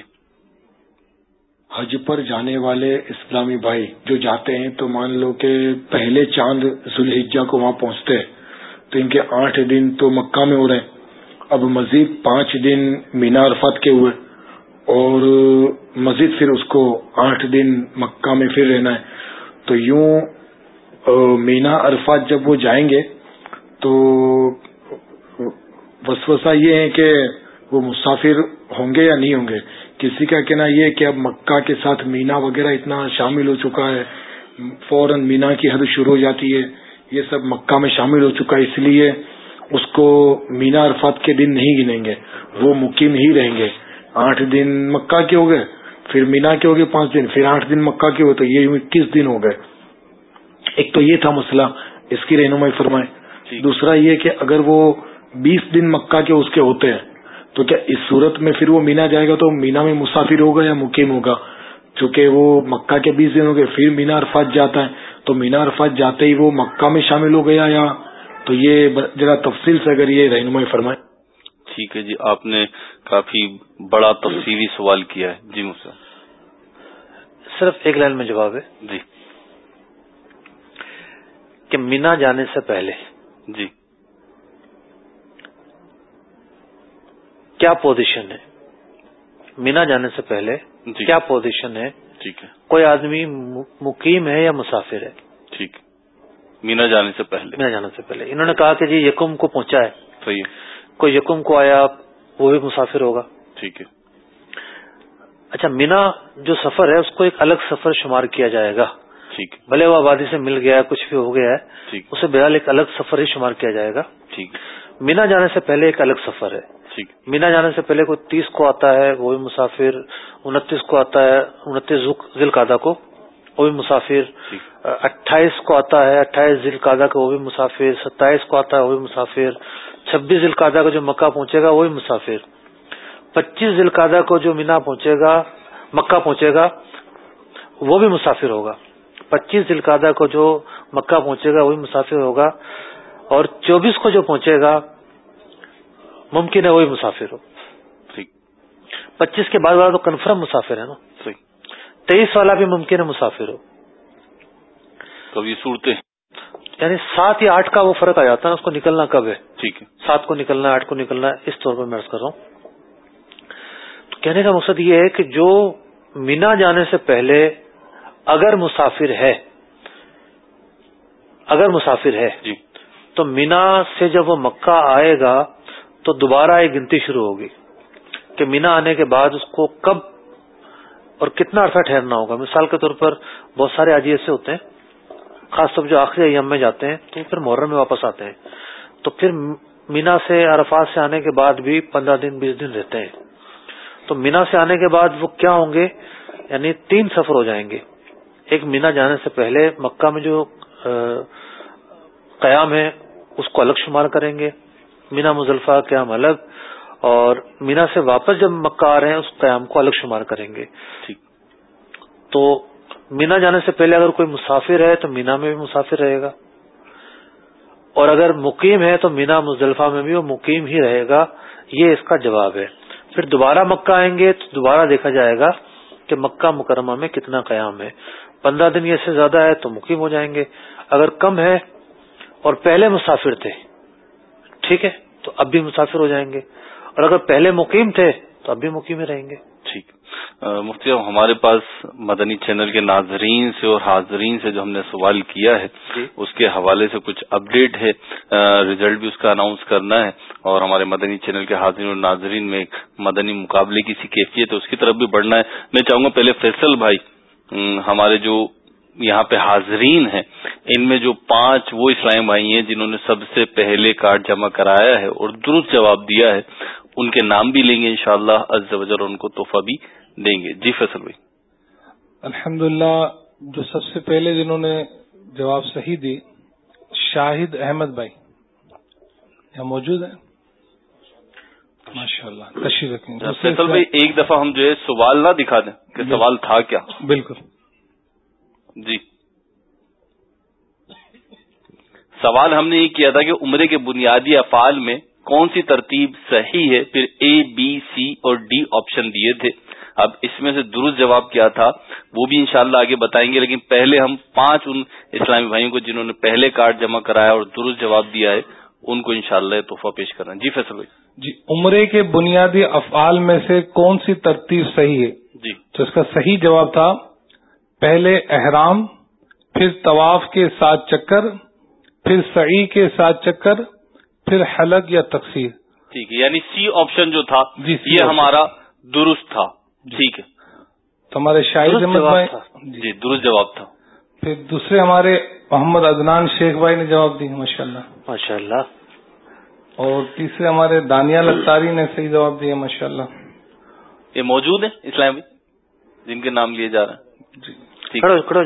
حج پر جانے والے اسلامی بھائی جو جاتے ہیں، تو مان لو کہ پہلے چاند ذوالحجہ کو وہاں پہنچتے ہیں، تو ان کے آٹھ دن تو مکہ میں ہو رہے ہیں۔ اب مزید پانچ دن مینا عرفات کے ہوئے، اور مزید پھر اس کو آٹھ دن مکہ میں پھر رہنا ہے۔ تو یوں مینا عرفات جب وہ جائیں گے تو وسوسہ یہ ہے کہ وہ مسافر ہوں گے یا نہیں ہوں گے؟ کسی کا کہنا یہ کہ اب مکہ کے ساتھ مینا وغیرہ اتنا شامل ہو چکا ہے، فوراً مینا کی حد شروع ہو جاتی ہے۔ یہ سب مکہ میں شامل ہو چکا ہے، اس لیے اس کو مینا عرفات کے دن نہیں گنیں گے، وہ مقیم ہی رہیں گے۔ آٹھ دن مکہ کے ہو گئے، پھر مینا کے ہو گئے پانچ دن، پھر آٹھ دن مکہ کے ہوئے، تو یہ اکیس دن ہو گئے۔ ایک تو یہ تھا مسئلہ، اس کی رہنمائی فرمائے دوسرا یہ کہ اگر وہ بیس دن مکہ کے اس کے ہوتے ہیں تو کیا اس صورت میں پھر وہ مینا جائے گا تو مینا میں مسافر ہوگا یا مقیم ہوگا؟ چونکہ وہ مکہ کے بیس دن ہو گئے پھر مینا عرفات جاتا ہے۔ تو مینا عرفات جاتے ہی وہ مکہ میں شامل ہو گیا یا؟ تو یہ ذرا تفصیل سے اگر یہ رہنمائی فرمائے ٹھیک ہے جی آپ نے کافی بڑا تفصیلی سوال کیا ہے۔ جی مجھ سے صرف ایک لائن میں جواب ہے۔ جی۔ کہ مینا جانے سے پہلے جی۔ کیا پوزیشن ہے؟ مینا جانے سے پہلے جی۔ کیا پوزیشن ہے؟ ٹھیک ہے۔ کوئی آدمی مقیم ہے یا مسافر ہے؟ ٹھیک۔ مینا جانے سے پہلے۔ مینا جانے سے پہلے۔ انہوں نے کہا کہ جی یکم کو پہنچا ہے۔ صحیح ہے۔ کوئی یکم کو آیا وہ بھی مسافر ہوگا۔ ٹھیک ہے۔ اچھا مینا جو سفر ہے اس کو ایک الگ سفر شمار کیا جائے گا۔ ٹھیک بھلے وہ آبادی سے مل گیا ہے کچھ بھی ہو گیا ہے اسے بہرحال ایک الگ سفر ہی شمار کیا جائے گا۔ ٹھیک۔ مینا جانے سے پہلے ایک الگ سفر ہے۔ ٹھیک۔ مینا جانے سے پہلے کوئی تیس کو آتا ہے وہ بھی مسافر انتیس کو آتا ہے انتیس ذیل قادہ کو وہ بھی مسافر۔ اٹھائیس کو آتا ہے اٹھائیس ذیل قادہ کا وہ بھی مسافر ستائیس کو آتا ہے وہ بھی مسافر۔ چھبیس ذیل قادہ کا جو مکہ پہنچے گا وہ بھی مسافر۔ پچیس ذیل قادہ کو جو مینا پہنچے گا مکہ پہنچے گا وہ بھی مسافر ہوگا۔ پچیس ذیل قادہ کو جو مکہ پہنچے گا وہ بھی مسافر ہوگا اور چوبیس کو جو پہنچے گا ممکن ہے وہی مسافر ہو۔ پچیس کے بعد والا تو کنفرم مسافر ہے نا۔ تیئیس والا بھی ممکن ہے مسافر ہو۔ یہ صورتیں۔ یعنی سات یا آٹھ کا وہ فرق آ جاتا ہے اس کو نکلنا کب ہے؟ ٹھیک ہے۔ سات کو نکلنا ہے آٹھ کو نکلنا ہے اس طور پر میں عرض کر رہا ہوں۔ تو کہنے کا مقصد یہ ہے کہ جو مینا جانے سے پہلے اگر مسافر ہے اگر مسافر ہے جی۔ تو مینا سے جب وہ مکہ آئے گا تو دوبارہ ایک گنتی شروع ہوگی کہ مینا آنے کے بعد اس کو کب اور کتنا عرصہ ٹھہرنا ہوگا۔ مثال کے طور پر بہت سارے آجی ایسے ہوتے ہیں خاص طور جو آخری ایام میں جاتے ہیں تو پھر محرم میں واپس آتے ہیں۔ تو پھر مینا سے عرفات سے آنے کے بعد بھی پندرہ دن بیس دن رہتے ہیں۔ تو مینا سے آنے کے بعد وہ کیا ہوں گے؟ یعنی تین سفر ہو جائیں گے۔ ایک مینا جانے سے پہلے مکہ میں جو قیام ہے اس کو الگ شمار کریں گے۔ مینا مزلفہ قیام الگ اور مینا سے واپس جب مکہ آ رہے ہیں اس قیام کو الگ شمار کریں گے۔ تو مینا جانے سے پہلے اگر کوئی مسافر ہے تو مینا میں بھی مسافر رہے گا۔ اور اگر مقیم ہے تو مینا مزدلفہ میں بھی وہ مقیم ہی رہے گا۔ یہ اس کا جواب ہے۔ پھر دوبارہ مکہ آئیں گے تو دوبارہ دیکھا جائے گا کہ مکہ مکرمہ میں کتنا قیام ہے۔ پندرہ دن یہ سے زیادہ ہے تو مقیم ہو جائیں گے۔ اگر کم ہے اور پہلے مسافر تھے ٹھیک ہے تو اب بھی مسافر ہو جائیں گے۔ اور اگر پہلے مقیم تھے تو اب بھی مقیم رہیں گے۔ ٹھیک۔ مفتی صاحب ہمارے پاس مدنی چینل کے ناظرین سے اور حاضرین سے جو ہم نے سوال کیا ہے جی۔ اس کے حوالے سے کچھ اپڈیٹ ہے۔ ریزلٹ بھی اس کا اناؤنس کرنا ہے۔ اور ہمارے مدنی چینل کے حاضرین اور ناظرین میں ایک مدنی مقابلے کی سی کیفیت ہے اس کی طرف بھی بڑھنا ہے۔ میں چاہوں گا پہلے فیصل بھائی ہمارے جو یہاں پہ حاضرین ہیں، ان میں جو پانچ وہ اسلام بھائی ہیں جنہوں نے سب سے پہلے کارڈ جمع کرایا ہے اور درست جواب دیا ہے، ان کے نام بھی لیں گے انشاءاللہ شاء اللہ ان کو تحفہ بھی دیں گے۔ جی فیصل بھائی۔ الحمد جو سب سے پہلے جنہوں نے جواب صحیح دی، شاہد احمد بھائی۔ یہاں موجود ہیں؟ ماشاء اللہ تشریف رکھیں۔ گے فیصل بھائی ایک دفعہ ہم جو ہے سوال نہ دکھا دیں کہ سوال تھا کیا؟ بالکل۔ جی۔ سوال ہم نے یہ کیا تھا کہ عمرے کے بنیادی افعال میں کون سی ترتیب صحیح ہے؟ پھر اے بی سی اور ڈی آپشن دیے تھے۔ اب اس میں سے درست جواب کیا تھا وہ بھی انشاءاللہ آگے بتائیں گے لیکن پہلے ہم پانچ ان اسلامی بھائیوں کو جنہوں نے پہلے کارڈ جمع کرایا اور درست جواب دیا ہے ان کو انشاءاللہ یہ تحفہ پیش کرنا جی فیصل بھائی۔ جی عمرے کے بنیادی افعال میں سے کون سی ترتیب صحیح ہے؟ جی۔ تو اس کا صحیح جواب تھا پہلے احرام پھر طواف کے ساتھ چکر پھر سعی کے ساتھ چکر پھر حلق یا تقسیر ٹھیک ہے یعنی سی آپشن جو تھا جی، سی یہ۔ ہمارا درست تھا۔ ٹھیک ہے۔ تو ہمارے شاہد احمد بھائی۔ جی۔ درست جواب تھا۔ پھر دوسرے ہمارے محمد عدنان شیخ بھائی نے جواب دی ماشاء اللہ ماشاء اللہ اور تیسرے ہمارے دانیال اتاری نے صحیح جواب دیا ماشاء اللہ یہ موجود ہے اسلام بھائی جن کے نام لیے جا رہے ہیں؟ جی۔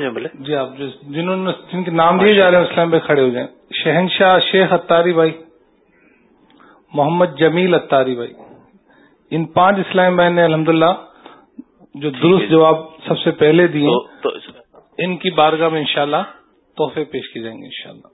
بولے جی آپ جو جنہوں نے جن کے نام دیے جا رہے ہیں اسلام پہ کھڑے ہو جائیں۔ شہنشاہ شیخ اتاری بھائی محمد جمیل اتاری بھائی۔ ان پانچ اسلام بہن نے الحمدللہ جو درست جی۔ جواب سب سے پہلے دیے۔ ان کی بارگاہ میں انشاءاللہ تحفے پیش کی جائیں گے انشاءاللہ۔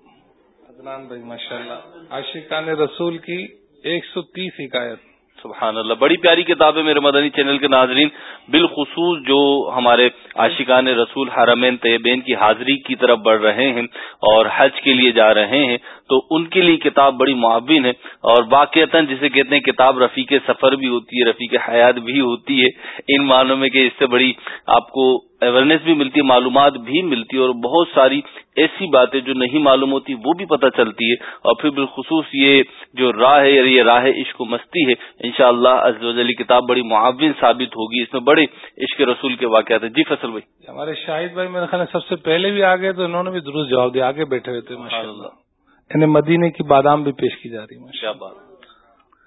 عدنان بھائی، ماشاءاللہ۔ عاشقان رسول کی ایک سو تیس حکایت۔ سبحان اللہ۔ بڑی پیاری کتاب ہے میرے مدنی چینل کے ناظرین۔ بالخصوص جو ہمارے عاشقان رسول حرمین طیبین کی حاضری کی طرف بڑھ رہے ہیں اور حج کے لیے جا رہے ہیں تو ان کے لیے کتاب بڑی معاون ہے اور واقعتا جسے کہتے ہیں کتاب رفیق سفر بھی ہوتی ہے رفیق حیات بھی ہوتی ہے ان معنوں میں کہ اس سے بڑی آپ کو اویئرنیس بھی ملتی ہے معلومات بھی ملتی ہے اور بہت ساری ایسی باتیں جو نہیں معلوم ہوتی وہ بھی پتہ چلتی ہے اور پھر بالخصوص یہ جو راہ ہے یہ راہ عشق و مستی ہے انشاءاللہ شاء اللہ کتاب بڑی معاون ثابت ہوگی۔ اس میں بڑے عشق رسول کے واقعات ہیں۔ جی فصل بھائی۔ ہمارے شاہد بھائی میرے خیال سب سے پہلے بھی آگے تو انہوں نے بھی درست جواب دیا آگے بیٹھے ہوئے تھے ماشاء اللہ انہیں مدینے کی بادام بھی پیش کی جا رہی ہے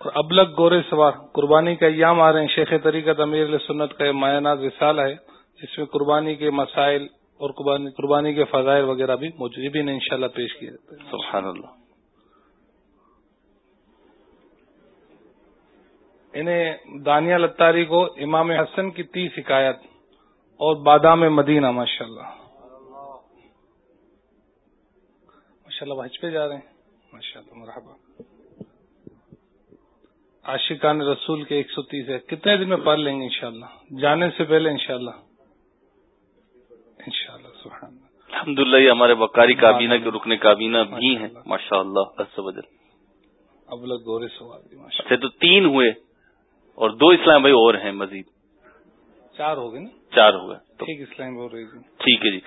اور ابلک گورے سوار قربانی کا ایام آ رہے ہیں۔ شیخ طریقت امیر سنت کا یہ مایانات رسالہ ہے جس میں قربانی کے مسائل اور قربانی قربانی کے فضائل وغیرہ بھی موجود بھی انہیں انشاءاللہ پیش کیے جاتے ہیں۔ سبحان اللہ۔ انہیں دانیہ لتاری کو امام حسن کی تیس حکایت اور بادام مدینہ ماشاء اللہ ماشاء اللہ حج پہ جا رہے ہیں۔ ماشاء اللہ مرحبا۔ عاشقان رسول کے ایک سو تیس ہے۔ کتنے دن میں پڑھ لیں گے انشاءاللہ؟ جانے سے پہلے انشاءاللہ۔ انشاءاللہ سبحان اللہ۔ الحمد للہ یہ ہمارے بکاری کابینہ کے رکن کابینہ بھی ہیں۔ ماشاء اللہ ابلک گورے سوال اچھا تو تین ہوئے اور دو اسلام بھائی اور ہیں مزید۔ چار ہو گئے نا؟ چار اسلام ہو رہی تھی ٹھیک ہے جی۔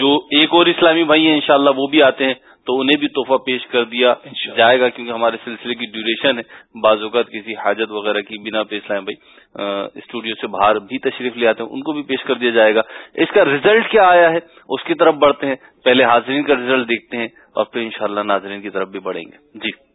جو ایک اور اسلامی بھائی ہیں انشاءاللہ وہ بھی آتے ہیں۔ تو انہیں بھی تحفہ پیش کر دیا۔ جائے گا کیونکہ ہمارے سلسلے کی ڈیوریشن ہے۔ بعض اوقات کسی حاجت وغیرہ کی بنا پہ اسلام بھائی اسٹوڈیو سے باہر بھی تشریف لے آتے ہیں۔ ان کو بھی پیش کر دیا جائے گا۔ اس کا ریزلٹ کیا آیا ہے؟ اس کی طرف بڑھتے ہیں۔ پہلے حاضرین کا ریزلٹ دیکھتے ہیں اور پھر انشاءاللہ ناظرین کی طرف بھی بڑھیں گے۔ جی۔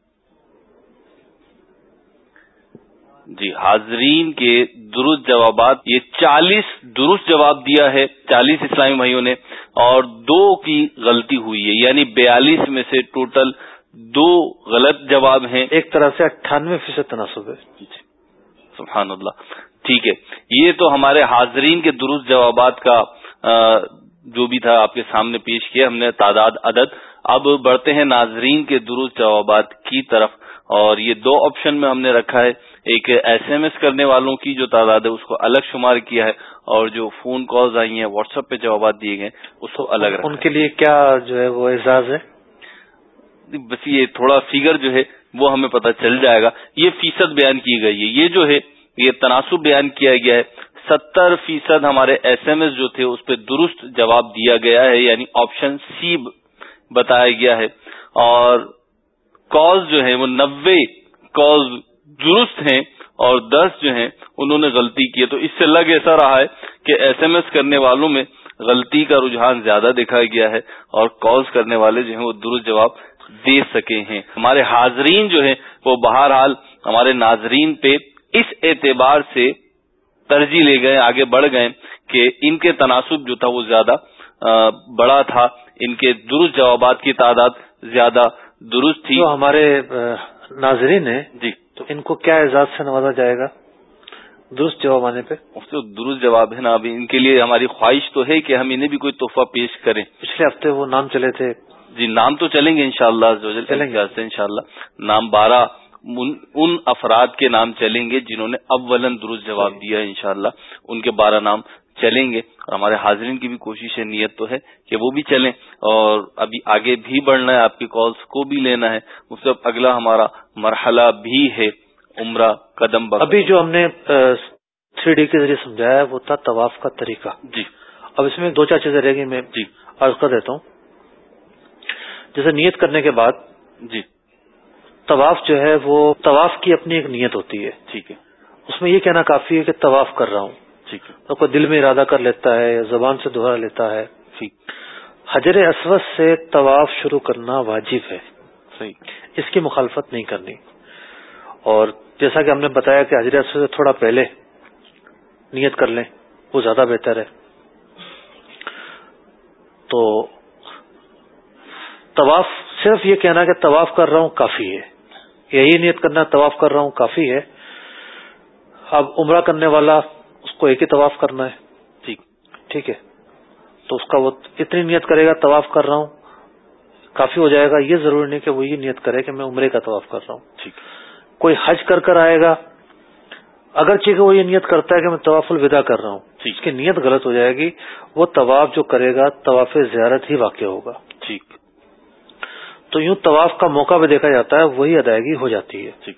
جی حاضرین کے درست جوابات یہ چالیس درست جواب دیا ہے چالیس اسلامی بھائیوں نے اور دو کی غلطی ہوئی ہے یعنی بیالیس میں سے ٹوٹل دو غلط جواب ہیں۔ ایک طرح سے اٹھانوے فیصد تناسب ہے۔ سبحان اللہ۔ ٹھیک ہے یہ تو ہمارے حاضرین کے درست جوابات کا جو بھی تھا آپ کے سامنے پیش کیا ہم نے تعداد عدد اب بڑھتے ہیں ناظرین کے درست جوابات کی طرف اور یہ دو آپشن میں ہم نے رکھا ہے ایک ایس ایم ایس کرنے والوں کی جو تعداد ہے اس کو الگ شمار کیا ہے اور جو فون کالز آئی ہیں واٹس ایپ پہ جوابات دیے گئے اس کو الگ ان کے لیے کیا جو ہے وہ اعزاز ہے؟ بس یہ تھوڑا فیگر جو ہے وہ ہمیں پتہ چل جائے گا۔ یہ فیصد بیان کی گئی ہے۔ یہ جو ہے یہ تناسب بیان کیا گیا ہے۔ ستر فیصد ہمارے ایس ایم ایس جو تھے اس پہ درست جواب دیا گیا ہے یعنی آپشن سی بتایا گیا ہے۔ اور کالز جو ہیں، وہ نوے کالز درست ہیں اور دس جو ہیں، انہوں نے غلطی کی ہے۔ تو اس سے لگ ایسا رہا ہے کہ ایس ایم ایس کرنے والوں میں غلطی کا رجحان زیادہ دیکھا گیا ہے اور کالز کرنے والے جو ہیں، وہ درست جواب دے سکے ہیں۔ ہمارے حاضرین جو ہیں، وہ بہرحال ہمارے ناظرین پہ اس اعتبار سے ترجیح لے گئے، آگے بڑھ گئے کہ ان کے تناسب جو تھا، وہ زیادہ بڑا تھا۔ ان کے درست جوابات کی تعداد زیادہ درست تھی۔ ہمارے ناظرین ہیں جی۔ تو ان کو کیا اعزاز سے نوازا جائے گا؟ درست جواب آنے پہ۔ درست جواب ہے نا۔ ابھی ان کے لیے ہماری خواہش تو ہے کہ ہم انہیں بھی کوئی تحفہ پیش کریں۔ پچھلے ہفتے وہ نام چلے تھے۔ جی نام تو چلیں گے انشاءاللہ۔ شاء اللہ چلیں گے۔ ان شاء اللہ نام بارہ ان افراد کے نام چلیں گے جنہوں نے اولن درست جواب دیا انشاءاللہ۔ ان کے بارہ نام چلیں گے اور ہمارے حاضرین کی بھی کوشش ہے نیت تو ہے کہ وہ بھی چلیں اور ابھی آگے بھی بڑھنا ہے آپ کی کالز کو بھی لینا ہے۔ مطلب اگلا ہمارا مرحلہ بھی ہے عمرہ قدم بقدم ابھی جو ہم نے تھری ڈی کے ذریعے سمجھایا وہ تھا طواف کا طریقہ۔ جی۔ اب اس میں دو چار چیزیں رہ گئی میں جی۔ عرض کر دیتا ہوں۔ جیسے نیت کرنے کے بعد جی۔ طواف جو ہے وہ طواف کی اپنی ایک نیت ہوتی ہے۔ ٹھیک ہے۔ اس میں یہ کہنا کافی ہے کہ طواف کر رہا ہوں۔ ہے تو کوئی دل میں ارادہ کر لیتا ہے یا زبان سے دوہرا لیتا ہے۔ ٹھیک حجر اسود سے طواف شروع کرنا واجب ہے۔ صحیح۔ اس کی مخالفت نہیں کرنی۔ اور جیسا کہ ہم نے بتایا کہ حجر اسود سے تھوڑا پہلے نیت کر لیں وہ زیادہ بہتر ہے۔ تو طواف صرف یہ کہنا کہ طواف کر رہا ہوں کافی ہے۔ یہی نیت کرنا طواف کر رہا ہوں کافی ہے۔ اب عمرہ کرنے والا اس کو ایک ہی طواف کرنا ہے۔ ٹھیک ٹھیک ہے۔ تو اس کا وہ اتنی نیت کرے گا؟ طواف کر رہا ہوں۔ کافی ہو جائے گا۔ یہ ضروری نہیں کہ وہ یہ نیت کرے کہ میں عمرے کا طواف کر رہا ہوں۔ ٹھیک۔ کوئی حج کر کر آئے گا۔ اگر چیز وہ یہ نیت کرتا ہے کہ میں طواف الوداع کر رہا ہوں۔ اس کی نیت غلط ہو جائے گی۔ وہ طواف جو کرے گا طواف زیارت ہی واقع ہوگا۔ ٹھیک تو یوں طواف کا موقع بھی دیکھا جاتا ہے وہی ادائیگی ہو جاتی ہے۔ ٹھیک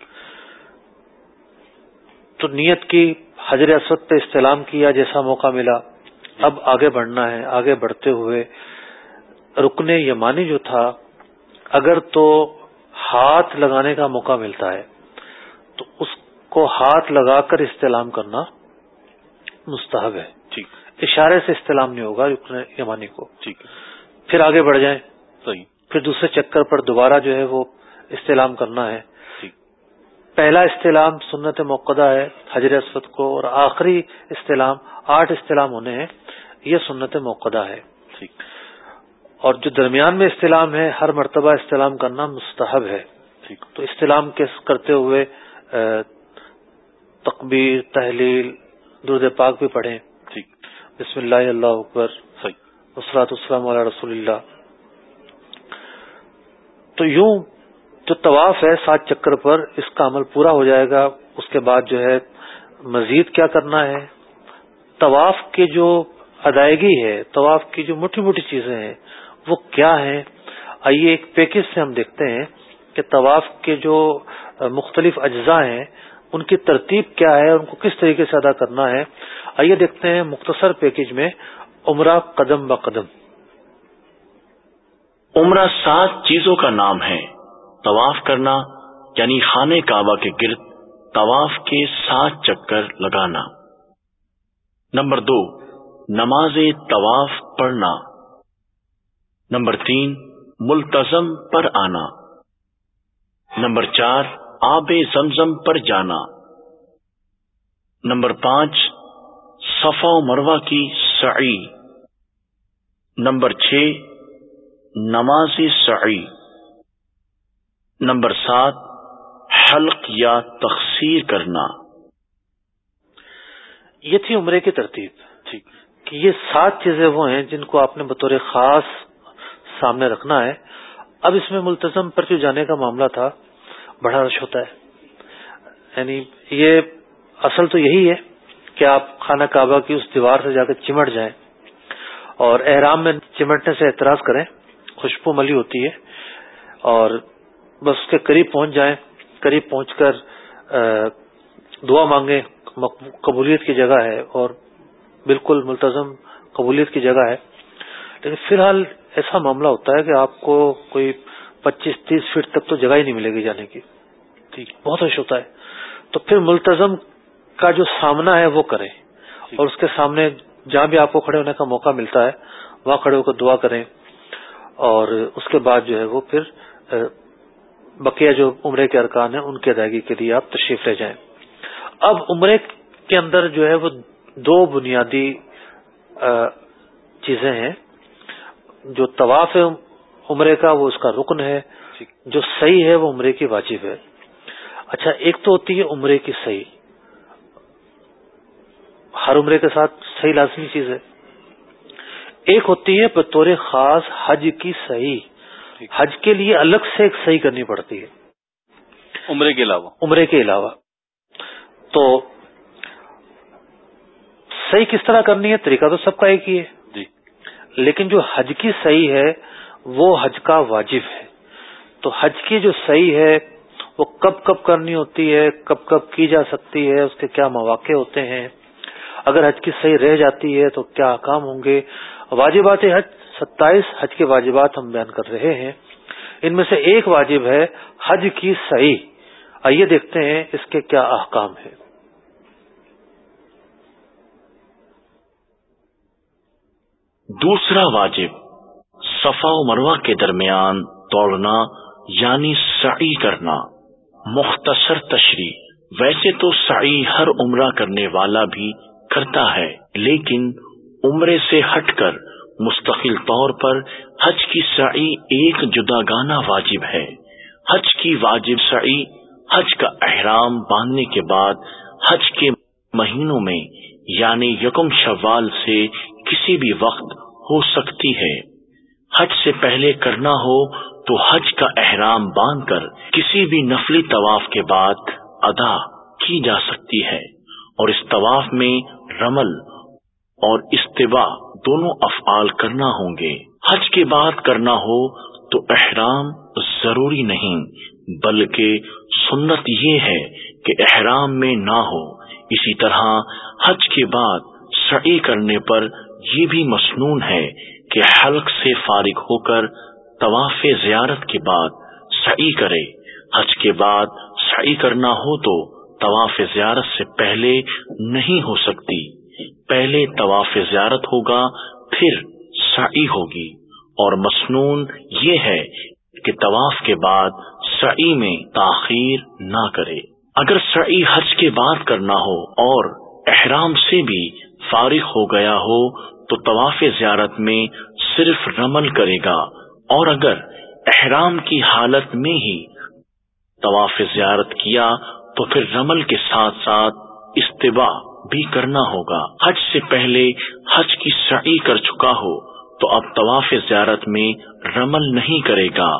تو نیت کی حضر اسود پہ استعلام کیا جیسا موقع ملا۔ اب آگے بڑھنا ہے آگے بڑھتے ہوئے رکنے یمانی جو تھا اگر تو ہاتھ لگانے کا موقع ملتا ہے تو اس کو ہاتھ لگا کر استعلام کرنا مستحب ہے۔ ٹھیک۔ اشارے سے استعلام نہیں ہوگا رکن یمانی کو۔ ٹھیک۔ پھر آگے بڑھ جائیں۔ صحیح۔ پھر دوسرے چکر پر دوبارہ جو ہے وہ استعلام کرنا ہے۔ پہلا استعلام سنت موقع ہے حجر اسود کو اور آخری استعلام آٹھ استعلام ہونے ہیں یہ سنت موقع ہے۔ اور جو درمیان میں استعلام ہے ہر مرتبہ استعلام کرنا مستحب ہے۔ تو استعلام کے کرتے ہوئے تقبیر تحلیل درد پاک بھی پڑھیں۔ بسم اللہ اللہ اکبر۔ وسلاۃ السلام علیہ رسول اللہ۔ تو یوں جو طواف ہے سات چکر پر، اس کا عمل پورا ہو جائے گا۔ اس کے بعد جو ہے مزید کیا کرنا ہے؟ طواف کی جو ادائیگی ہے، طواف کی جو موٹی موٹی چیزیں ہیں، وہ کیا ہیں؟ آئیے ایک پیکج سے ہم دیکھتے ہیں کہ طواف کے جو مختلف اجزاء ہیں، ان کی ترتیب کیا ہے، ان کو کس طریقے سے ادا کرنا ہے۔ آئیے دیکھتے ہیں مختصر پیکج میں عمرہ قدم ب قدم۔ عمرہ سات چیزوں کا نام ہے۔ طواف کرنا یعنی خانے کعبہ کے گرد طواف کے سات چکر لگانا۔ نمبر دو، نماز طواف پڑھنا۔ نمبر تین ملتظم پر آنا۔ نمبر چار، آب زمزم پر جانا۔ نمبر پانچ، صفا و مروا کی سعی۔ نمبر چھ، نماز سعی۔ نمبر سات حلق یا تخصیر کرنا۔ یہ تھی عمرے کی ترتیب۔ کہ یہ سات چیزیں وہ ہیں جن کو آپ نے بطور خاص سامنے رکھنا ہے۔ اب اس میں ملتظم پر جو جانے کا معاملہ تھا بڑا رش ہوتا ہے۔ یعنی یہ اصل تو یہی ہے کہ آپ خانہ کعبہ کی اس دیوار سے جا کے چمٹ جائیں اور احرام میں چمٹنے سے اعتراض کریں خوشبو ملی ہوتی ہے اور بس اس کے قریب پہنچ جائیں، قریب پہنچ کر دعا مانگیں قبولیت کی جگہ ہے اور بالکل ملتظم قبولیت کی جگہ ہے۔ لیکن فی الحال ایسا معاملہ ہوتا ہے کہ آپ کو کوئی پچیس، تیس فٹ تک تو جگہ ہی نہیں ملے گی جانے کی۔ بہت رش ہوتا ہے۔ تو پھر ملتظم کا جو سامنا ہے وہ کریں۔ اور اس کے سامنے جہاں بھی آپ کو کھڑے ہونے کا موقع ملتا ہے، وہاں کھڑے ہو کر دعا کریں۔ اور اس کے بعد جو ہے وہ پھر بقیہ جو عمرے کے ارکان ہیں ان کی ادائیگی کے لیے آپ تشریف لے جائیں۔ اب عمرے کے اندر جو ہے وہ دو بنیادی چیزیں ہیں۔ جو طواف ہے عمرے کا وہ اس کا رکن ہے۔ جو صحیح ہے وہ عمرے کی واجب ہے۔ اچھا ایک تو ہوتی ہے عمرے کی صحیح۔ ہر عمرے کے ساتھ صحیح لازمی چیز ہے۔ ایک ہوتی ہے بطور خاص حج کی صحیح۔ حج کے لیے الگ سے ایک صحیح کرنی پڑتی ہے۔ عمرے کے علاوہ۔ عمرے کے علاوہ۔ تو صحیح کس طرح کرنی ہے؟ طریقہ تو سب کا ایک ہی ہے۔ جی۔ لیکن جو حج کی صحیح ہے وہ حج کا واجب ہے۔ تو حج کی جو صحیح ہے وہ کب کب کرنی ہوتی ہے کب کب کی جا سکتی ہے اس کے کیا مواقع ہوتے ہیں؟ اگر حج کی صحیح رہ جاتی ہے تو کیا کام ہوں گے؟ واجبات حج ستائیس حج کے واجبات ہم بیان کر رہے ہیں۔ ان میں سے ایک واجب ہے حج کی صحیح آئیے دیکھتے ہیں اس کے کیا احکام ہیں۔ دوسرا واجب، صفا و مروا کے درمیان دوڑنا یعنی سعی کرنا، مختصر تشریح۔ ویسے تو سعی ہر عمرہ کرنے والا بھی کرتا ہے، لیکن عمرے سے ہٹ کر مستقل طور پر حج کی سعی ایک جدا گانا واجب ہے۔ حج کی واجب سعی، حج کا احرام باندھنے کے بعد حج کے مہینوں میں یعنی یکم شوال سے کسی بھی وقت ہو سکتی ہے۔ حج سے پہلے کرنا ہو تو حج کا احرام باندھ کر کسی بھی نفلی طواف کے بعد ادا کی جا سکتی ہے۔ اور اس طواف میں رمل اور استباع دونوں افعال کرنا ہوں گے۔ حج کے بعد کرنا ہو تو احرام ضروری نہیں، بلکہ سنت یہ ہے کہ احرام میں نہ ہو۔ اسی طرح حج کے بعد سعی کرنے پر یہ بھی مصنون ہے کہ حلق سے فارغ ہو کر طواف زیارت کے بعد سعی کرے۔ حج کے بعد سعی کرنا ہو تو طواف زیارت سے پہلے نہیں ہو سکتی۔ پہلے طواف زیارت ہوگا، پھر سعی ہوگی۔ اور مصنون یہ ہے کہ طواف کے بعد سعی میں تاخیر نہ کرے۔ اگر سعی حج کے بعد کرنا ہو اور احرام سے بھی فارغ ہو گیا ہو، تو طواف زیارت میں صرف رمل کرے گا۔ اور اگر احرام کی حالت میں ہی طواف زیارت کیا، تو پھر رمل کے ساتھ ساتھ استباع بھی کرنا ہوگا۔ حج سے پہلے حج کی سعی کر چکا ہو تو اب طواف زیارت میں رمل نہیں کرے گا۔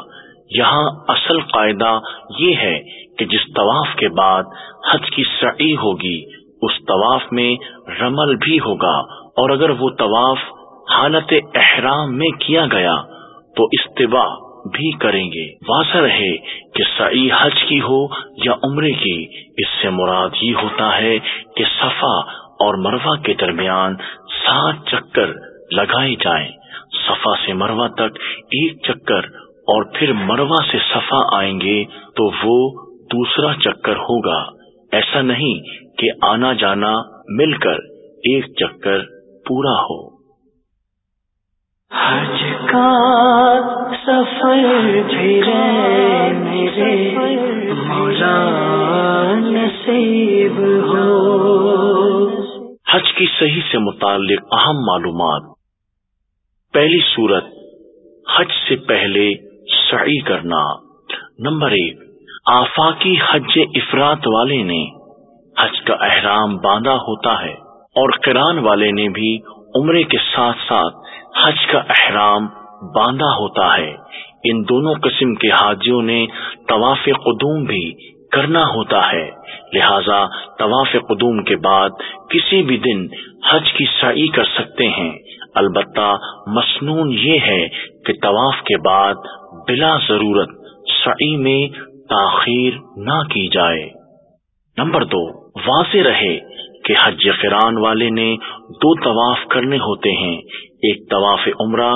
یہاں اصل قاعدہ یہ ہے کہ جس طواف کے بعد حج کی سعی ہوگی، اس طواف میں رمل بھی ہوگا۔ اور اگر وہ طواف حالت احرام میں کیا گیا تو استباع بھی کریں گے۔ واضح رہے کہ سعی حج کی ہو یا عمرے کی، اس سے مراد یہ ہوتا ہے کہ صفا اور مروا کے درمیان سات چکر لگائے جائیں۔ صفا سے مروا تک ایک چکر اور پھر مروا سے صفا آئیں گے تو وہ دوسرا چکر ہوگا۔ ایسا نہیں کہ آنا جانا مل کر ایک چکر پورا ہو۔ حج کا سفر میرے مولا نصیب ہو۔ حج کی صحیح سے متعلق اہم معلومات۔ پہلی صورت، حج سے پہلے سعی کرنا۔ نمبر ایک، آفاقی حج افراد والے نے حج کا احرام باندھا ہوتا ہے اور کران والے نے بھی عمرے کے ساتھ ساتھ حج کا احرام باندھا ہوتا ہے۔ ان دونوں قسم کے حاجیوں نے طواف قدوم بھی کرنا ہوتا ہے۔ لہذا طواف قدوم کے بعد کسی بھی دن حج کی سعی کر سکتے ہیں۔ البتہ مصنون یہ ہے کہ طواف کے بعد بلا ضرورت سعی میں تاخیر نہ کی جائے۔ نمبر دو، واضح رہے۔ کہ حج فران والے نے دو طواف کرنے ہوتے ہیں، ایک طواف عمرہ،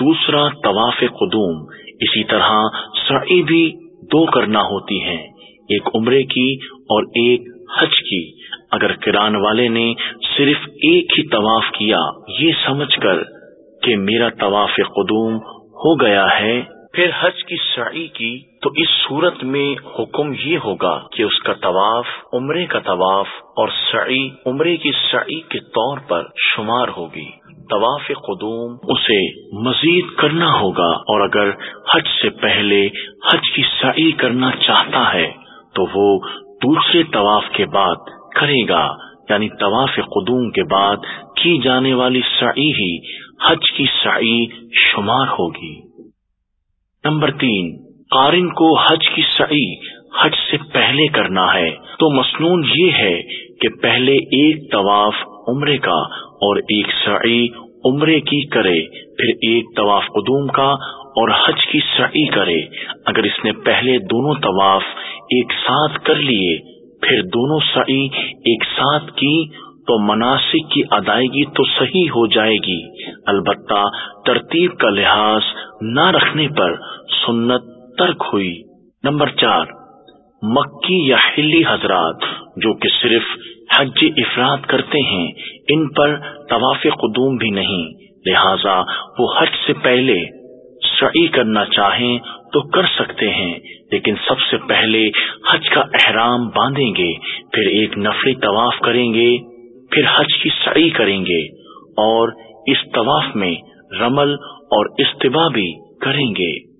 دوسرا طواف قدوم۔ اسی طرح سعی بھی دو کرنا ہوتی ہیں، ایک عمرے کی اور ایک حج کی۔ اگر کران والے نے صرف ایک ہی طواف کیا، یہ سمجھ کر کہ میرا طواف قدوم ہو گیا ہے۔ پھر حج کی سعی کی تو اس صورت میں حکم یہ ہوگا کہ اس کا طواف عمرے کا طواف اور سعی عمرے کی سعی کے طور پر شمار ہوگی۔ طواف قدوم اسے مزید کرنا ہوگا اور اگر حج سے پہلے حج کی سعی کرنا چاہتا ہے تو وہ دوسرے طواف کے بعد کرے گا یعنی طواف قدوم کے بعد کی جانے والی سعی ہی حج کی سعی شمار ہوگی۔ نمبر تین قارن کو حج کی سعی حج سے پہلے کرنا ہے۔ تو مصنون یہ ہے کہ پہلے ایک طواف عمرے کا اور ایک سعی عمرے کی کرے، پھر ایک طواف قدوم کا اور حج کی سعی کرے۔ اگر اس نے پہلے دونوں طواف ایک ساتھ کر لیے، پھر دونوں سعی ایک ساتھ کی، تو مناسب کی ادائیگی تو صحیح ہو جائے گی۔ البتہ ترتیب کا لحاظ نہ رکھنے پر سنت ترک ہوئی۔ نمبر چار، مکی یا ہلی حضرات، جو کہ صرف حج افراد کرتے ہیں، ان پر طواف قدوم بھی نہیں۔ لہذا وہ حج سے پہلے سعی کرنا چاہیں تو کر سکتے ہیں، لیکن سب سے پہلے حج کا احرام باندھیں گے، پھر ایک نفلی طواف کریں گے، پھر حج کی سعی کریں گے، اور اس طواف میں رمل اور استباع بھی کریں گے۔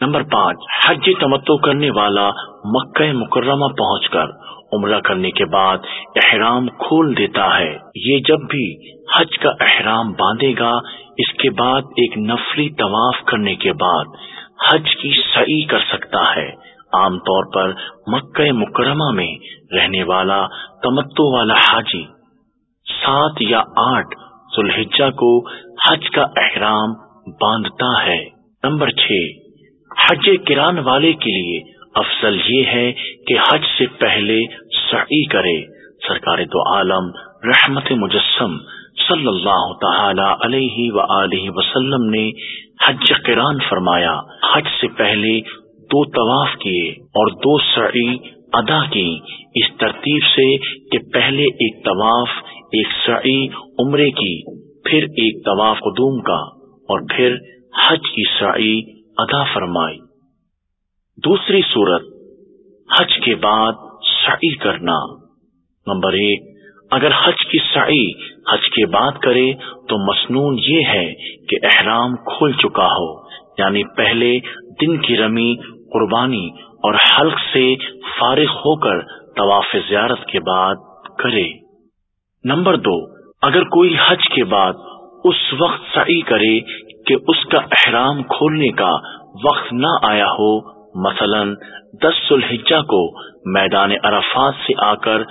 نمبر پانچ، حج تمتو کرنے والا مکہ مکرمہ پہنچ کر عمرہ کرنے کے بعد احرام کھول دیتا ہے۔ یہ جب بھی حج کا احرام باندھے گا، اس کے بعد ایک نفلی طواف کرنے کے بعد حج کی سعی کر سکتا ہے۔ عام طور پر مکہ مکرمہ میں رہنے والا تمتو والا حاجی سات یا آٹھ سلحجہ کو حج کا احرام باندھتا ہے۔ نمبر چھ حج کران والے کے لیے افضل یہ ہے کہ حج سے پہلے سعی کرے۔ سرکار دو عالم رحمت مجسم صلی اللہ تعالی علیہ و وسلم نے حج کران فرمایا۔ حج سے پہلے دو طواف کیے اور دو سعی ادا کی۔ اس ترتیب سے کہ پہلے ایک طواف، ایک سعی عمرے کی، پھر ایک طواف قدوم کا اور پھر حج کی سعی ادا فرمائی۔ دوسری صورت، حج کے بعد سعی کرنا۔ نمبر ایک، اگر حج کی سعی حج کے بعد کرے تو مصنون یہ ہے کہ احرام کھول چکا ہو یعنی پہلے دن کی رمی، قربانی اور حلق سے فارغ ہو کر طواف زیارت کے بعد کرے۔ نمبر دو، اگر کوئی حج کے بعد اس وقت سعی کرے کہ اس کا احرام کھولنے کا وقت نہ آیا ہو، مثلا دس سلحجہ کو میدان عرفات سے آ کر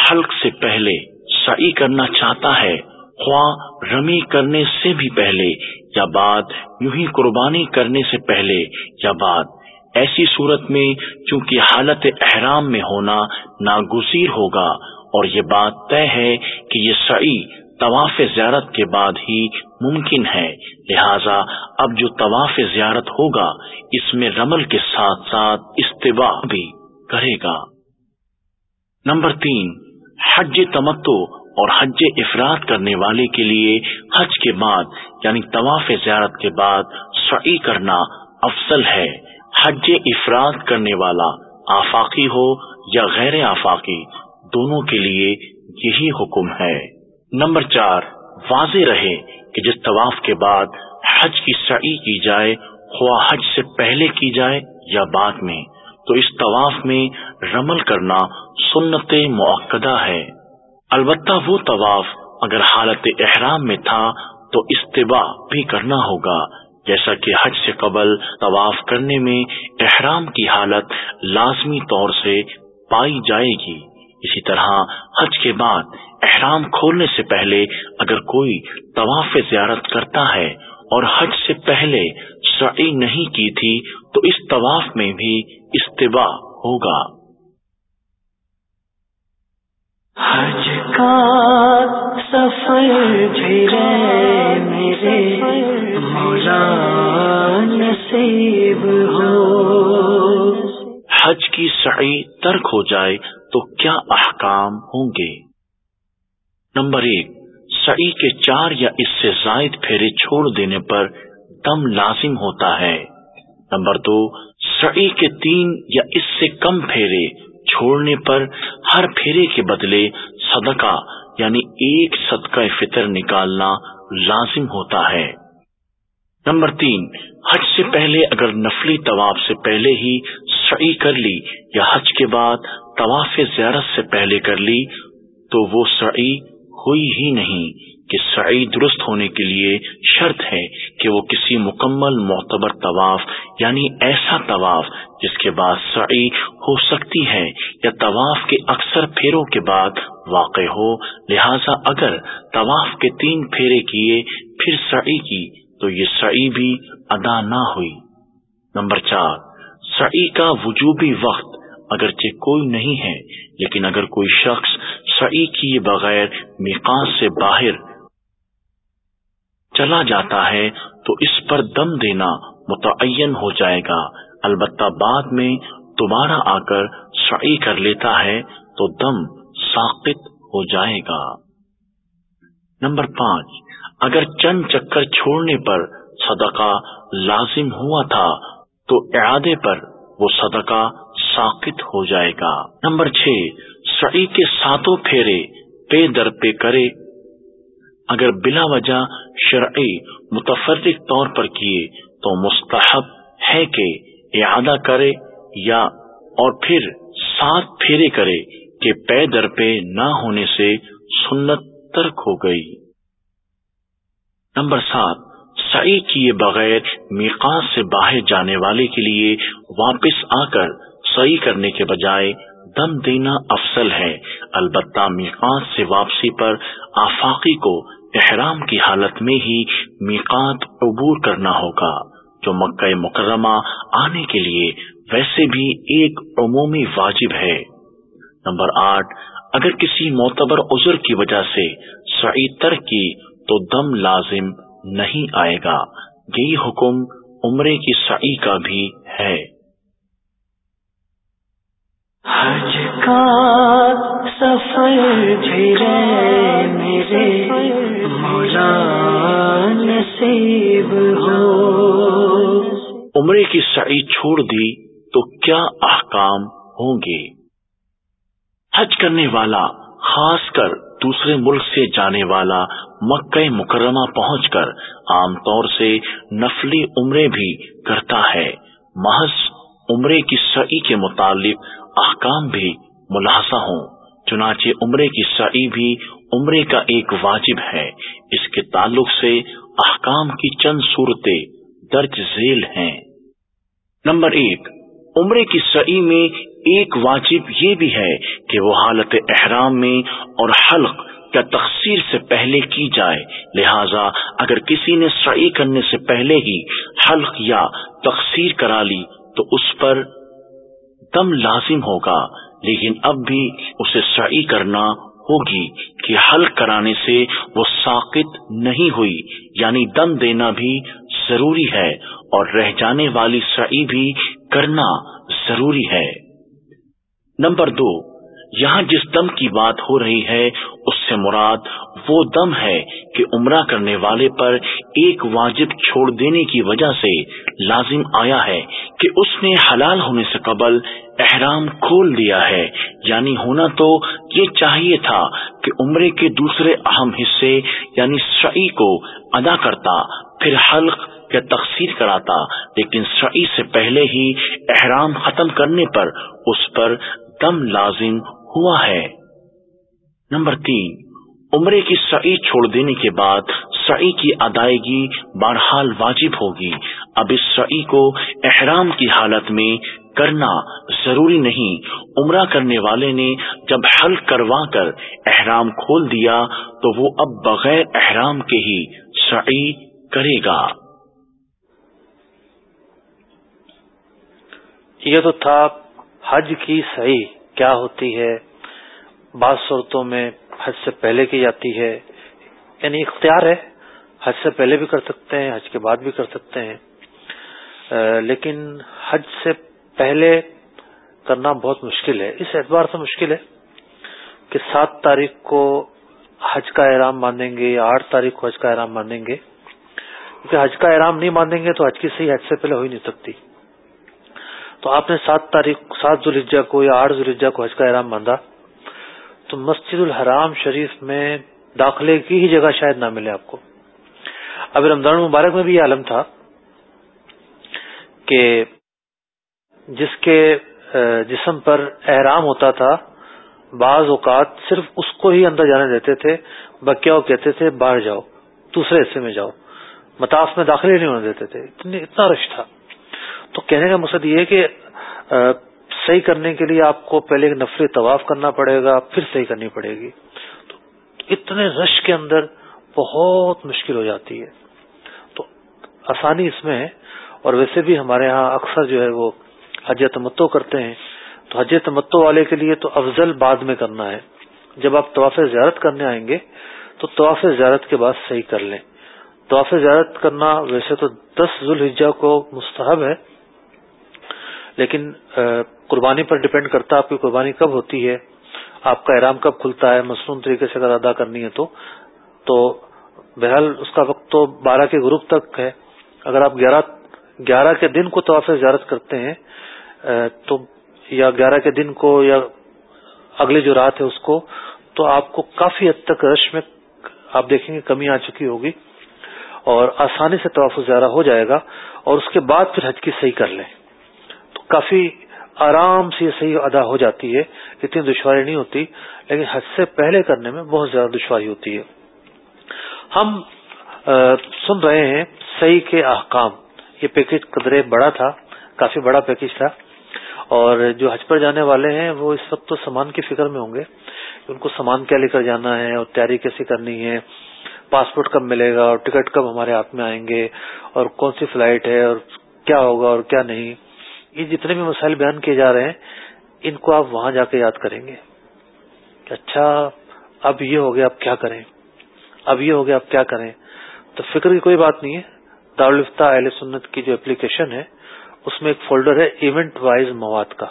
حلق سے پہلے سعی کرنا چاہتا ہے، خواہ رمی کرنے سے بھی پہلے، یا بعد یوں ہی قربانی کرنے سے پہلے، یا بعد۔ ایسی صورت میں چونکہ حالت احرام میں ہونا ناگزیر ہوگا، اور یہ بات طے ہے کہ یہ سعی طواف زیارت کے بعد ہی ممکن ہے۔ لہذا اب جو طواف زیارت ہوگا، اس میں رمل کے ساتھ ساتھ استباع بھی کرے گا۔ نمبر تین، حج تمتو اور حج افراد کرنے والے کے لیے حج کے بعد یعنی طواف زیارت کے بعد سعی کرنا افضل ہے۔ حج افراد کرنے والا آفاقی ہو یا غیر آفاقی، دونوں کے لیے یہی حکم ہے۔ نمبر چار، واضح رہے کہ جس طواف کے بعد حج کی سعی کی جائے، خواہ حج سے پہلے کی جائے یا بعد میں، تو اس طواف میں رمل کرنا سنت معقدہ ہے۔ البتہ وہ طواف اگر حالت احرام میں تھا، تو استباع بھی کرنا ہوگا۔ جیسا کہ حج سے قبل طواف کرنے میں احرام کی حالت لازمی طور سے پائی جائے گی۔ اسی طرح حج کے بعد احرام کھولنے سے پہلے اگر کوئی طواف زیارت کرتا ہے اور حج سے پہلے سعی نہیں کی تھی، تو اس طواف میں بھی استباع ہوگا۔ حج کا سفر میرے مولا نصیب ہو۔ حج کی سعی ترک ہو جائے تو کیا احکام ہوں گے؟ نمبر ایک، سعی کے چار یا اس سے زائد پھیرے چھوڑ دینے پر دم لازم ہوتا ہے۔ نمبر دو، سعی کے تین یا اس سے کم پھیرے چھوڑنے پر ہر پھیرے کے بدلے صدقہ یعنی ایک صدقہ فطر نکالنا لازم ہوتا ہے۔ نمبر تین، حج سے پہلے اگر نفلی طواف سے پہلے ہی سعی کر لی یا حج کے بعد طواف زیارت سے پہلے کر لی، تو وہ سعی ہوئی ہی نہیں کہ سعی درست ہونے کے لیے شرط ہے کہ وہ کسی مکمل معتبر طواف یعنی ایسا طواف جس کے بعد سعی ہو سکتی ہے یا طواف کے اکثر پھیروں کے بعد واقع ہو۔ لہذا اگر طواف کے تین پھیرے کیے، پھر سعی کی تو یہ سعی بھی ادا نہ ہوئی۔ نمبر چار، سعی کا وجوبی وقت اگرچہ کوئی نہیں ہے، لیکن اگر کوئی شخص سعی کیے بغیر میقات سے باہر چلا جاتا ہے، تو اس پر دم دینا متعین ہو جائے گا۔ البتہ بعد میں دوبارہ آ کر سعی کر لیتا ہے، تو دم ساقت ہو جائے گا۔ نمبر پانچ اگر چند چکر چھوڑنے پر صدقہ لازم ہوا تھا، تو اعادے پر وہ صدقہ ساقت ہو جائے گا۔ نمبر چھ، سعی کے ساتوں پھیرے، پے در پے کرے۔ اگر بلا وجہ شرعی متفرق طور پر کیے، تو مستحب ہے کہ اعادہ کرے یا اور پھر سات پھیرے کرے کہ پے در پے نہ ہونے سے سنت ترک ہو گئی۔ نمبر سات، سعی کیے بغیر میقات سے باہر جانے والے کے لیے واپس آ کر سعی کرنے کے بجائے دم دینا افضل ہے۔ البتہ میقات سے واپسی پر آفاقی کو احرام کی حالت میں ہی میقات عبور کرنا ہوگا۔ جو مکہ مکرمہ آنے کے لیے ویسے بھی ایک عمومی واجب ہے۔ نمبر آٹھ، اگر کسی معتبر عذر کی وجہ سے سعید تر کی تو دم لازم نہیں آئے گا۔ یہی حکم عمرے کی سعی کا بھی ہے۔ حج کا سفر میرے مولا نصیب ہو۔ عمرے کی سعی چھوڑ دی تو کیا احکام ہوں گے؟ حج کرنے والا خاص کر دوسرے ملک سے جانے والا مکہ مکرمہ پہنچ کر عام طور سے نفلی عمرے بھی کرتا ہے۔ محض عمرے کی سعی کے متعلق احکام بھی ملاحظہ ہوں۔ چنانچہ عمرے کی سعی بھی عمرے کا ایک واجب ہے۔ اس کے تعلق سے احکام کی چند صورتیں درج ذیل ہیں۔ نمبر ایک عمرے کی سعی میں ایک واجب یہ بھی ہے کہ وہ حالت احرام میں اور حلق یا تقسیر سے پہلے کی جائے۔ لہذا اگر کسی نے سعی کرنے سے پہلے ہی حلق یا تقسیر کرا لی، تو اس پر دم لازم ہوگا۔ لیکن اب بھی اسے سعی کرنا ہوگی کہ حل کرانے سے وہ ساقت نہیں ہوئی یعنی دم دینا بھی ضروری ہے اور رہ جانے والی سعی بھی کرنا ضروری ہے۔ نمبر دو، یہاں جس دم کی بات ہو رہی ہے، اس سے مراد وہ دم ہے کہ عمرہ کرنے والے پر ایک واجب چھوڑ دینے کی وجہ سے لازم آیا ہے کہ اس نے حلال ہونے سے قبل احرام کھول دیا ہے۔ یعنی ہونا تو یہ چاہیے تھا کہ عمرے کے دوسرے اہم حصے یعنی سعی کو ادا کرتا، پھر حلق یا تقسیر کراتا، لیکن سعی سے پہلے ہی احرام ختم کرنے پر اس پر دم لازم ہوا ہے۔ نمبر تین، عمرے کی سعی چھوڑ دینے کے بعد سعی کی ادائیگی بہرحال واجب ہوگی۔ اب اس سعی کو احرام کی حالت میں کرنا ضروری نہیں۔ عمرہ کرنے والے نے جب حل کروا کر احرام کھول دیا تو وہ اب بغیر احرام کے ہی سعی کرے گا۔ یہ تو تھا حج کی صحیح کیا ہوتی ہے؟ بعض صورتوں میں حج سے پہلے کی جاتی ہے۔ یعنی اختیار ہے۔ حج سے پہلے بھی کر سکتے ہیں، حج کے بعد بھی کر سکتے ہیں۔ لیکن حج سے پہلے کرنا بہت مشکل ہے۔ اس اعتبار سے مشکل ہے کہ سات تاریخ کو حج کا احرام باندھیں گے یا آٹھ تاریخ کو حج کا احرام باندھیں گے۔ کیونکہ حج کا احرام نہیں باندھیں گے تو حج کی صحیح حج سے پہلے ہو ہی نہیں سکتی۔ تو آپ نے سات تاریخ، سات ذوالجا کو یا آٹھ ذوالجا کو حج کا احرام باندھا، تو مسجد الحرام شریف میں داخلے کی ہی جگہ شاید نہ ملے آپ کو۔ اب رمضان مبارک میں بھی یہ عالم تھا کہ جس کے جسم پر احرام ہوتا تھا، بعض اوقات صرف اس کو ہی اندر جانے دیتے تھے بکیا کہتے تھے، باہر جاؤ، دوسرے حصے میں جاؤ متاف میں داخلے نہیں ہونے دیتے تھے اتنا رش تھا۔ تو کہنے کا مقصد یہ ہے کہ صحیح کرنے کے لیے آپ کو پہلے ایک نفری طواف کرنا پڑے گا، پھر صحیح کرنی پڑے گی۔ تو اتنے رش کے اندر بہت مشکل ہو جاتی ہے۔ تو آسانی اس میں ہے۔ اور ویسے بھی ہمارے ہاں اکثر جو ہے وہ حج تمتو کرتے ہیں۔ تو حج تمتو والے کے لیے تو افضل بعد میں کرنا ہے۔ جب آپ طواف زیارت کرنے آئیں گے، تو طواف زیارت کے بعد صحیح کر لیں۔ طواف زیارت کرنا ویسے تو دس ذوالحجہ کو مستحب ہے۔ لیکن قربانی پر ڈپینڈ کرتا ہے آپ کی قربانی کب ہوتی ہے، آپ کا احرام کب کھلتا ہے، مصنون طریقے سے اگر ادا کرنی ہے تو۔ تو بہرحال اس کا وقت تو بارہ کے گروپ تک ہے۔ اگر آپ گیارہ گیارہ کے دن کو طواف زیارت کرتے ہیں تو یا گیارہ کے دن کو یا اگلی جو رات ہے اس کو، تو آپ کو کافی حد تک رش میں آپ دیکھیں گے کمی آ چکی ہوگی اور آسانی سے طواف زیارہ ہو جائے گا اور اس کے بعد پھر حج کی صحیح کر لیں۔ کافی آرام سے یہ صحیح ادا ہو جاتی ہے، اتنی دشواری نہیں ہوتی، لیکن حد سے پہلے کرنے میں بہت زیادہ دشواری ہوتی ہے۔ ہم سن رہے ہیں صحیح کے احکام۔ یہ پیکج قدرے بڑا تھا، کافی بڑا پیکج تھا۔ اور جو حج پر جانے والے ہیں، وہ اس وقت تو سامان کی فکر میں ہوں گے۔ ان کو سامان کیا لے کر جانا ہے، اور تیاری کیسے کرنی ہے، پاسپورٹ کب ملے گا، اور ٹکٹ کب ہمارے ہاتھ میں آئیں گے، اور کون سی فلائٹ ہے، اور کیا ہوگا اور کیا نہیں۔ یہ جتنے بھی مسائل بیان کیے جا رہے ہیں، ان کو آپ وہاں جا کے یاد کریں گے کہ اچھا اب یہ ہو گیا، اب کیا کریں؟ اب یہ ہو گیا، اب کیا کریں؟ تو فکر کی کوئی بات نہیں ہے۔ دارالفتہ اہل سنت کی جو اپلیکیشن ہے، اس میں ایک فولڈر ہے ایونٹ وائز مواد کا۔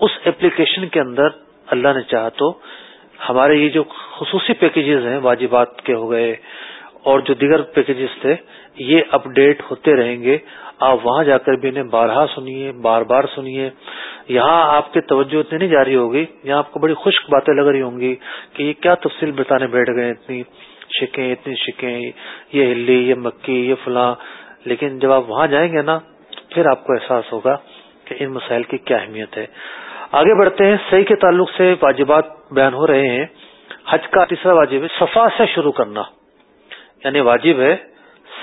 اس اپلیکیشن کے اندر اللہ نے چاہا تو ہمارے یہ جو خصوصی پیکیجز ہیں، واجبات کے ہو گئے اور جو دیگر پیکیجز تھے یہ اپ ڈیٹ ہوتے رہیں گے۔ آپ وہاں جا کر بھی انہیں بارہا سنیے، بار بار سنیے۔ یہاں آپ کی توجہ اتنی نہیں جاری ہوگی، یہاں آپ کو بڑی خشک باتیں لگ رہی ہوں گی کہ یہ کیا تفصیل بتانے بیٹھ گئے اتنی شکیں اتنی شکیں، یہ ہلی، یہ مکی، یہ فلاں۔ لیکن جب آپ وہاں جائیں گے نا، پھر آپ کو احساس ہوگا کہ ان مسائل کی کیا اہمیت ہے۔ آگے بڑھتے ہیں، صحیح کے تعلق سے واجبات بیان ہو رہے ہیں۔ حج کا تیسرا واجب ہے، صفا سے شروع کرنا۔ یعنی واجب ہے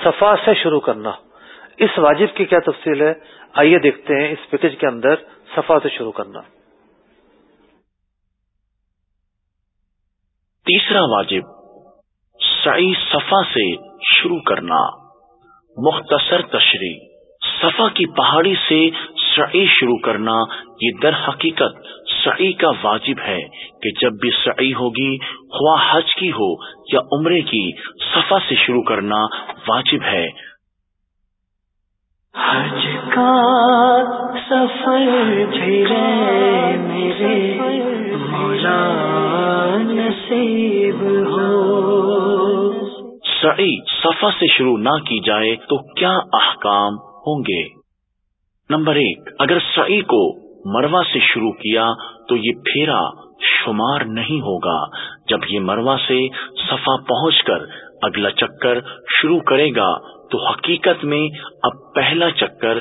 صفا سے شروع کرنا۔ اس واجب کی کیا تفصیل ہے؟ آئیے دیکھتے ہیں اس پیکج کے اندر صفا سے شروع کرنا۔ تیسرا واجب، سعی صفا سے شروع کرنا۔ مختصر تشریح، صفا کی پہاڑی سے سعی شروع کرنا یہ در حقیقت سعی کا واجب ہے کہ جب بھی سعی ہوگی خواہ حج کی ہو یا عمرے کی صفا سے شروع کرنا واجب ہے۔ حج کا سفر میرے مولا نصیب ہو۔ سعی صفا سے شروع نہ کی جائے تو کیا احکام ہوں گے؟ نمبر ایک، اگر سعی کو مروا سے شروع کیا تو یہ پھیرا شمار نہیں ہوگا۔ جب یہ مروا سے صفا پہنچ کر اگلا چکر شروع کرے گا تو حقیقت میں اب پہلا چکر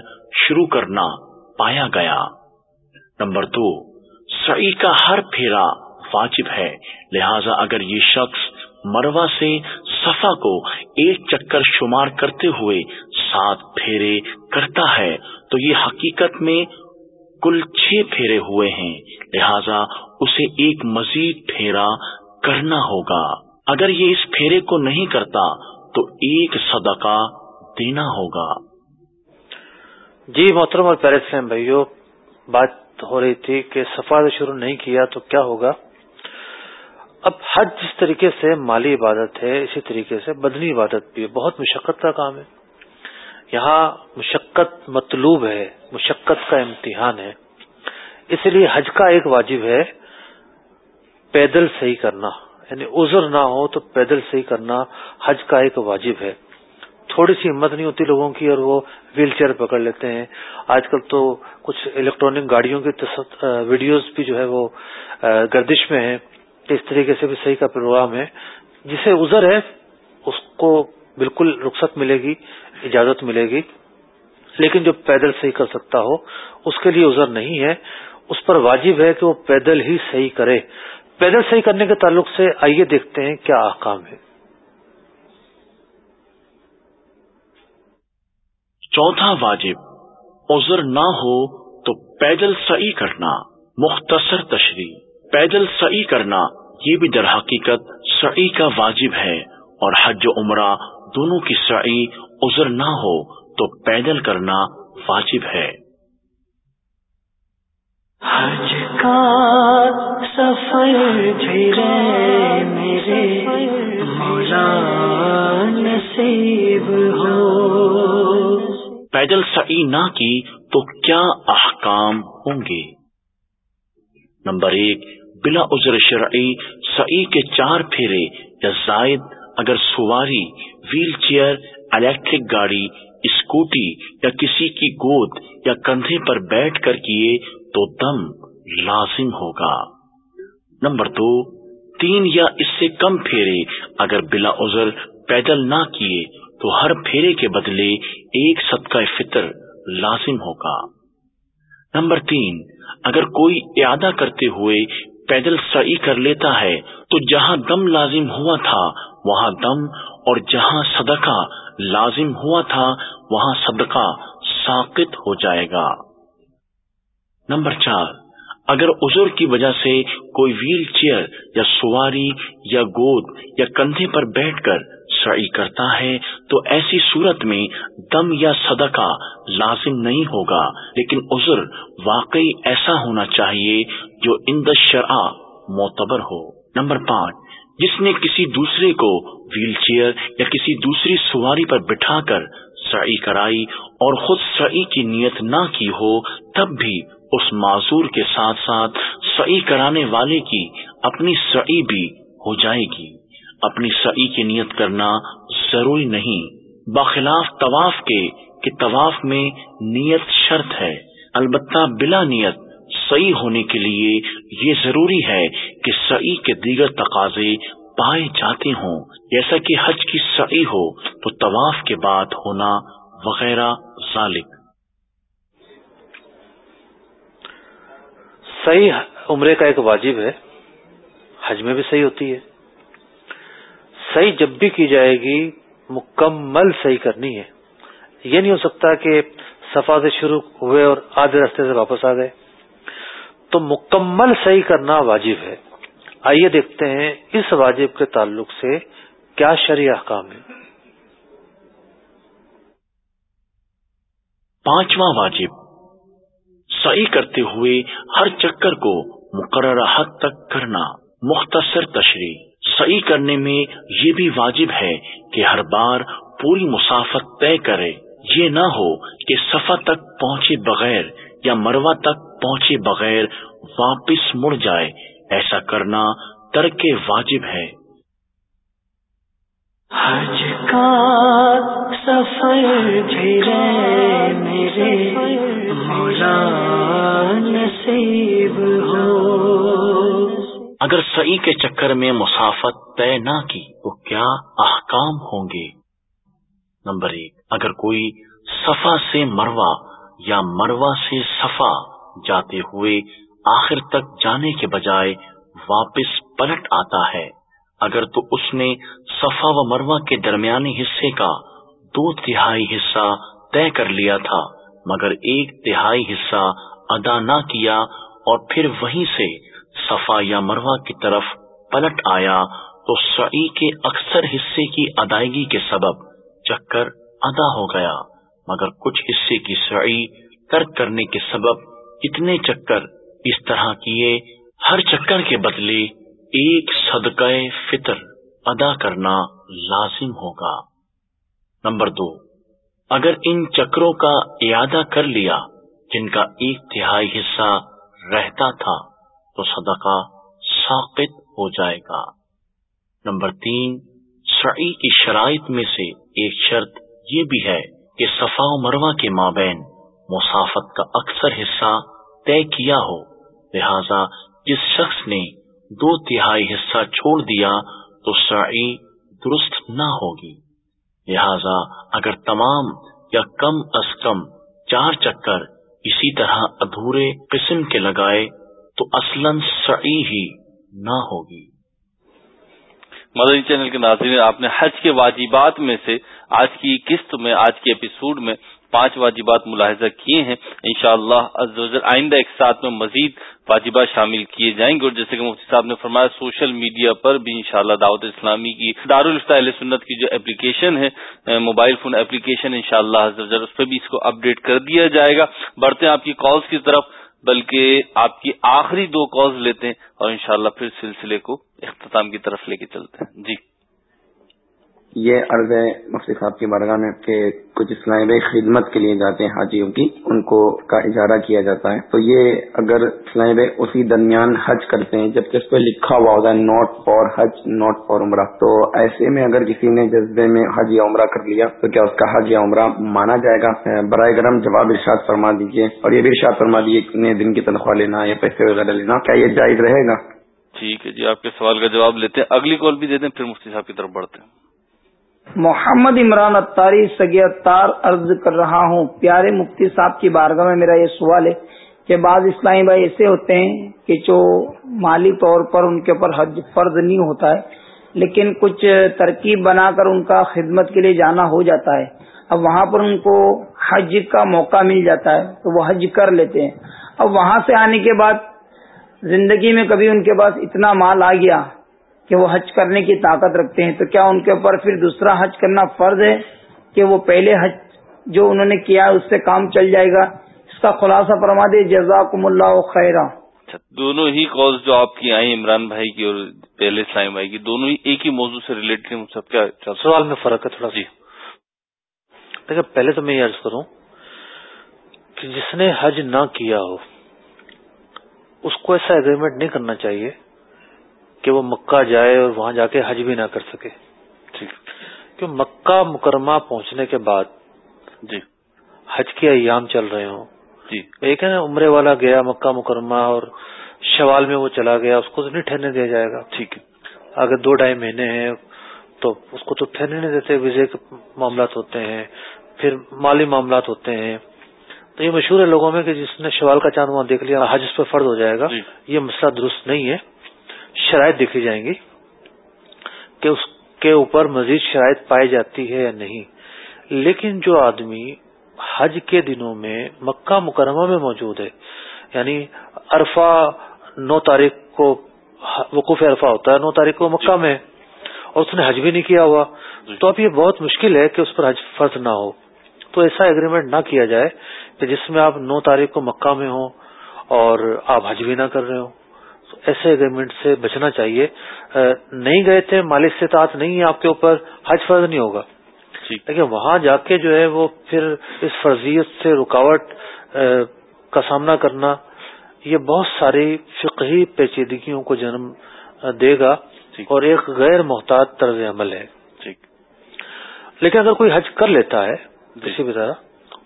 شروع کرنا پایا گیا۔ نمبر دو، سعی کا ہر پھیرا واجب ہے۔ لہذا اگر یہ شخص مروا سے صفا کو ایک چکر شمار کرتے ہوئے سات پھیرے کرتا ہے۔ تو یہ حقیقت میں کل چھ پھیرے ہوئے ہیں، لہذا اسے ایک مزید پھیرا کرنا ہوگا۔ اگر یہ اس پھیرے کو نہیں کرتا، تو ایک صدقہ دینا ہوگا۔ جی محترم اور پیرسلم بھائیو، بات ہو رہی تھی کہ صفا سے شروع نہیں کیا تو کیا ہوگا؟ اب حج جس طریقے سے مالی عبادت ہے، اسی طریقے سے بدنی عبادت بھی ہے۔ بہت مشقت کا کام ہے۔ یہاں مشقت مطلوب ہے، مشقت کا امتحان ہے۔ اس لیے حج کا ایک واجب ہے، پیدل صحیح کرنا۔ یعنی عذر نہ ہو تو پیدل صحیح کرنا حج کا ایک واجب ہے۔ تھوڑی سی ہمت نہیں ہوتی لوگوں کی اور وہ ویل چیئر پکڑ لیتے ہیں۔ آج کل تو کچھ الیکٹرانک گاڑیوں کی ویڈیوز بھی جو ہے وہ گردش میں ہیں۔ اس طریقے سے بھی صحیح کا پروگرام ہے۔ جسے عذر ہے، اس کو بالکل رخصت ملے گی، اجازت ملے گی۔ لیکن جو پیدل صحیح کر سکتا ہو، اس کے لیے عذر نہیں ہے۔ اس پر واجب ہے کہ وہ پیدل ہی صحیح کرے۔ پیدل صحیح کرنے کے تعلق سے آئیے دیکھتے ہیں کیا احکام ہے چوتھا واجب، عذر نہ ہو تو پیدل صحیح کرنا، مختصر تشریح، پیدل صحیح کرنا۔ یہ بھی در حقیقت سعی کا واجب ہے اور حج و عمرہ دونوں کی سعی عذر نہ ہو تو پیدل کرنا واجب ہے۔ حج کا سفر میرے مولا نصیب ہو۔ پیدل سعی نہ کی تو کیا احکام ہوں گے؟ نمبر ایک بلا عذر شرعی سعی کے چار پھیرے یا زائد، اگر سواری، ویل چیئر، الیکٹرک گاڑی، اسکوٹی یا کسی کی گود یا کندھے پر بیٹھ کر کیے تو دم لازم ہوگا۔ نمبر دو، تین یا اس سے کم پھیرے اگر بلا عذر پیدل نہ کیے تو ہر پھیرے کے بدلے ایک صدقہ فطر لازم ہوگا۔ نمبر تین، اگر کوئی اعادہ کرتے ہوئے پیدل سعی کر لیتا ہے، تو جہاں دم لازم ہوا تھا، وہاں دم اور جہاں صدقہ لازم ہوا تھا، وہاں صدقہ ساقت ہو جائے گا۔ نمبر چار، اگر عذر کی وجہ سے کوئی ویل چیئر یا سواری یا گود یا کندھے پر بیٹھ کر سعی کرتا ہے تو ایسی صورت میں دم یا صدقہ لازم نہیں ہوگا، لیکن عذر واقعی ایسا ہونا چاہیے جو اند شرع معتبر ہو۔ نمبر پانچ، جس نے کسی دوسرے کو ویل چیئر یا کسی دوسری سواری پر بٹھا کر سعی کرائی اور خود سعی کی نیت نہ کی ہو، تب بھی اس معذور کے ساتھ ساتھ سعی کرانے والے کی اپنی سعی بھی ہو جائے گی۔ اپنی سعی کی نیت کرنا ضروری نہیں بخلاف طواف کے کہ طواف میں نیت شرط ہے۔ البتہ بلا نیت صحیح ہونے کے لیے یہ ضروری ہے کہ سعی کے دیگر تقاضے پائے جاتے ہوں۔ جیسا کہ حج کی سعی ہو تو طواف کے بعد ہونا وغیرہ ذالک۔ صحیح عمرے کا ایک واجب ہے، حج میں بھی صحیح ہوتی ہے۔ صحیح جب بھی کی جائے گی، مکمل صحیح کرنی ہے۔ یہ نہیں ہو سکتا کہ صفا سے شروع ہوئے اور آدھے راستے سے واپس آ گئے۔ تو مکمل صحیح کرنا واجب ہے۔ آئیے دیکھتے ہیں اس واجب کے تعلق سے کیا شرع احکام ہے پانچواں واجب، صحیح کرتے ہوئے ہر چکر کو مقررہ حد تک کرنا، مختصر تشریح۔ صحیح کرنے میں یہ بھی واجب ہے کہ ہر بار پوری مسافت طے کرے۔ یہ نہ ہو کہ صفا تک پہنچے بغیر یا مروا تک پہنچے بغیر واپس مڑ جائے۔ ایسا کرنا ترک واجب ہے۔ حج کا سفر میرے مولا نصیب ہو۔ اگر سعی کے چکر میں مسافت طے نہ کی تو کیا احکام ہوں گے؟ نمبر ایک، اگر کوئی صفا سے مروا یا مروا سے صفا جاتے ہوئے آخر تک جانے کے بجائے واپس پلٹ آتا ہے، اگر تو اس نے صفا و مروا کے درمیانی حصے کا دو تہائی حصہ طے کر لیا تھا، مگر ایک تہائی حصہ ادا نہ کیا اور پھر وہیں سے صفا یا مروا کی طرف پلٹ آیا تو سعی کے اکثر حصے کی ادائیگی کے سبب چکر ادا ہو گیا۔ مگر کچھ حصے کی سعی ترک کرنے کے سبب اتنے چکر اس طرح کیے، ہر چکر کے بدلے ایک صدقہ فطر ادا کرنا لازم ہوگا۔ نمبر دو، اگر ان چکروں کا اعادہ کر لیا جن کا ایک تہائی حصہ رہتا تھا تو صدقہ ساقت ہو جائے گا۔ نمبر تین، سعی کی شرائط میں سے ایک شرط یہ بھی ہے کہ صفا و مروا کے مابین مسافت کا اکثر حصہ طے کیا ہو۔ لہذا جس شخص نے دو تہائی حصہ چھوڑ دیا تو سعی درست نہ ہوگی۔ لہذا اگر تمام یا کم از کم چار چکر اسی طرح ادھورے قسم کے لگائے تو اصلاً سعی ہی نہ ہوگی۔ مدنی چینل کے ناظرین، آپ نے حج کے واجبات میں سے آج کی قسط میں، آج کے ایپیسوڈ میں پانچ واجبات ملاحظہ کیے ہیں۔ انشاءاللہ شاء آئندہ ایک ساتھ میں مزید واجبات شامل کیے جائیں گے۔ اور جیسے کہ مفتی صاحب نے فرمایا، سوشل میڈیا پر بھی انشاءاللہ دعوت اسلامی کی، دارالفتا علیہ سنت کی جو اپلیکیشن ہے موبائل فون اپلیکیشن ان شاء اللہ اس پہ بھی اس کو اپڈیٹ کر دیا جائے گا۔ بڑھتے ہیں آپ کی کالز کی طرف۔ بلکہ آپ کی آخری دو کالز لیتے ہیں اور انشاءاللہ پھر سلسلے کو اختتام کی طرف لے کے چلتے ہیں۔ جی۔ یہ عرض ہے مفتی صاحب کی بارگاہ میں کہ کچھ اسلامی خدمت کے لیے جاتے ہیں حاجیوں کی، ان کو کا اجارہ کیا جاتا ہے۔ تو یہ اگر اسلامی اسی درمیان حج کرتے ہیں، جبکہ اس پہ لکھا ہوا ہوتا ہے نوٹ فار حج، نوٹ فار عمرہ، تو ایسے میں اگر کسی نے جذبے میں حج یا عمرہ کر لیا، تو کیا اس کا حج یا عمرہ مانا جائے گا؟ برائے گرم جواب ارشاد فرما دیجیے اور یہ بھی ارشاد فرما دیجیے کتنے دن کی تنخواہ لینا، یا پیسے وغیرہ لینا، کیا یہ جائز رہے گا؟ ٹھیک ہے جی آپ کے سوال کا جواب لیتے ہیں۔ اگلی کال بھی دیتے ہیں پھر مفتی صاحب کی طرف بڑھتے ہیں۔ محمد عمران اتاری سگی اتار عرض کر رہا ہوں۔ پیارے مفتی صاحب کی بارگاہ میں میرا یہ سوال ہے کہ بعض اسلامی بھائی ایسے ہوتے ہیں کہ جو مالی طور پر ان کے اوپر حج فرض نہیں ہوتا ہے، لیکن کچھ ترکیب بنا کر ان کا خدمت کے لیے جانا ہو جاتا ہے۔ اب وہاں پر ان کو حج کا موقع مل جاتا ہے تو وہ حج کر لیتے ہیں۔ اب وہاں سے آنے کے بعد زندگی میں کبھی ان کے پاس اتنا مال آ گیا کہ وہ حج کرنے کی طاقت رکھتے ہیں تو کیا ان کے اوپر پھر دوسرا حج کرنا فرض ہے کہ وہ پہلے حج جو انہوں نے کیا اس سے کام چل جائے گا؟ اس کا خلاصہ فرما دے، جزاکم اللہ خیرہ اچھا، دونوں ہی کال جو آپ کی آئی عمران بھائی کی اور پہلے اسلام بھائی کی، دونوں ہی ایک ہی موضوع سے ریلیٹڈ سب کیا سوال میں فرق ہے تھوڑا جی دیکھیں، پہلے تو میں یہ عرض کروں کہ جس نے حج نہ کیا ہو، اس کو ایسا اگریمنٹ نہیں کرنا چاہیے کہ وہ مکہ جائے اور وہاں جا کے حج بھی نہ کر سکے۔ کہ مکہ مکرمہ پہنچنے کے بعد جی۔ حج کے ایام چل رہے ہوں۔ جی۔ ایک ہے نا عمرے والا گیا مکہ مکرمہ اور شوال میں وہ چلا گیا اس کو تو نہیں ٹھہرنے دیا جائے گا۔ ٹھیک ہے۔ اگر دو ڈھائی مہینے ہیں تو اس کو تو ٹھہرنے نہیں دیتے ویزے کے معاملات ہوتے ہیں پھر مالی معاملات ہوتے ہیں۔ تو یہ مشہور ہے لوگوں میں کہ جس نے شوال کا چاند وہاں دیکھ لیا حج اس پہ فرض ہو جائے گا۔ جی۔ یہ مسئلہ درست نہیں ہے۔ شرائط دیکھی جائیں گی کہ اس کے اوپر مزید شرائط پائی جاتی ہے یا نہیں۔ لیکن جو آدمی حج کے دنوں میں مکہ مکرمہ میں موجود ہے یعنی عرفہ نو تاریخ کو وقوف عرفہ ہوتا ہے، نو تاریخ کو مکہ میں، اور اس نے حج بھی نہیں کیا ہوا، تو اب یہ بہت مشکل ہے کہ اس پر حج فرض نہ ہو۔ تو ایسا اگریمنٹ نہ کیا جائے کہ جس میں آپ نو تاریخ کو مکہ میں ہوں اور آپ حج بھی نہ کر رہے ہوں۔ ایسے اگریمنٹ سے بچنا چاہیے۔ نہیں گئے تھے مالک سے تعت نہیں ہے آپ کے اوپر حج فرض نہیں ہوگا۔ لیکن وہاں جا کے جو ہے وہ پھر اس فرضیت سے رکاوٹ کا سامنا کرنا یہ بہت ساری فقہی پیچیدگیوں کو جنم دے گا۔ اور ایک غیر محتاط طرز عمل ہے۔ لیکن اگر کوئی حج کر لیتا ہے کسی بھی طرح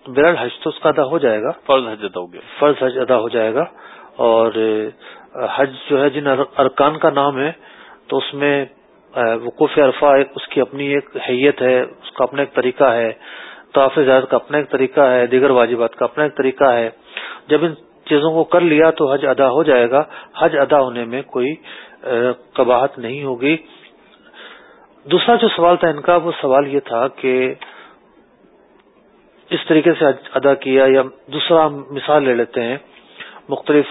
بہرحال حج تو اس کا ادا ہو جائے گا۔ فرض حج ادا ہو گیا۔ فرض حج ادا ہو جائے گا۔ اور حج جو ہے، جن ارکان کا نام ہے، تو اس میں وقوف عرفہ ایک، اس کی اپنی ایک حیت ہے، اس کا اپنا ایک طریقہ ہے، طواف زیادت کا اپنا ایک طریقہ ہے، دیگر واجبات کا اپنا ایک طریقہ ہے۔ جب ان چیزوں کو کر لیا تو حج ادا ہو جائے گا۔ حج ادا ہونے میں کوئی قباحت نہیں ہوگی۔ دوسرا جو سوال تھا ان کا، وہ سوال یہ تھا کہ اس طریقے سے ادا کیا یا دوسرا مثال لے لیتے ہیں۔ مختلف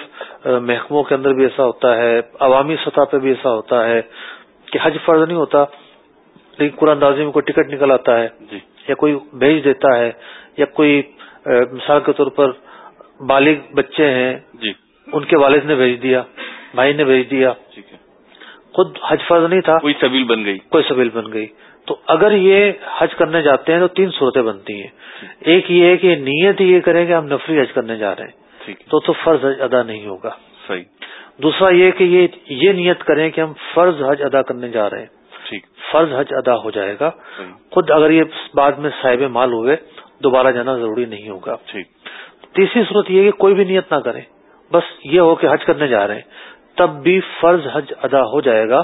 محکموں کے اندر بھی ایسا ہوتا ہے عوامی سطح پہ بھی ایسا ہوتا ہے کہ حج فرض نہیں ہوتا لیکن قرآن اندازی میں کوئی ٹکٹ نکل آتا ہے جی۔ یا کوئی بھیج دیتا ہے یا کوئی مثال کے طور پر بالغ بچے ہیں جی۔ ان کے والد نے بھیج دیا بھائی نے بھیج دیا۔ خود حج فرض نہیں تھا کوئی سبیل بن گئی۔ کوئی سبیل بن گئی۔ تو اگر یہ حج کرنے جاتے ہیں تو تین صورتیں بنتی ہیں۔ ایک یہ ہے کہ نیت یہ کریں کہ ہم نفری حج کرنے جا رہے ہیں۔ تو تو فرض حج ادا نہیں ہوگا۔ صحیح۔ دوسرا یہ کہ یہ نیت کریں کہ ہم فرض حج ادا کرنے جا رہے ہیں۔ فرض حج ادا ہو جائے گا۔ خود اگر یہ بعد میں صاحب مال ہوئے دوبارہ جانا ضروری نہیں ہوگا۔ تیسری صورت یہ کہ کوئی بھی نیت نہ کرے بس یہ ہو کہ حج کرنے جا رہے ہیں۔ تب بھی فرض حج ادا ہو جائے گا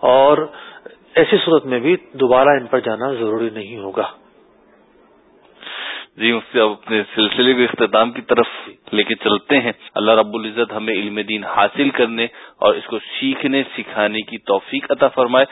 اور ایسی صورت میں بھی دوبارہ ان پر جانا ضروری نہیں ہوگا۔ جی اس سے اب اپنے سلسلے کے اختتام کی طرف لے کے چلتے ہیں۔ اللہ رب العزت ہمیں علم دین حاصل کرنے اور اس کو سیکھنے، سکھانے کی توفیق عطا فرمائے۔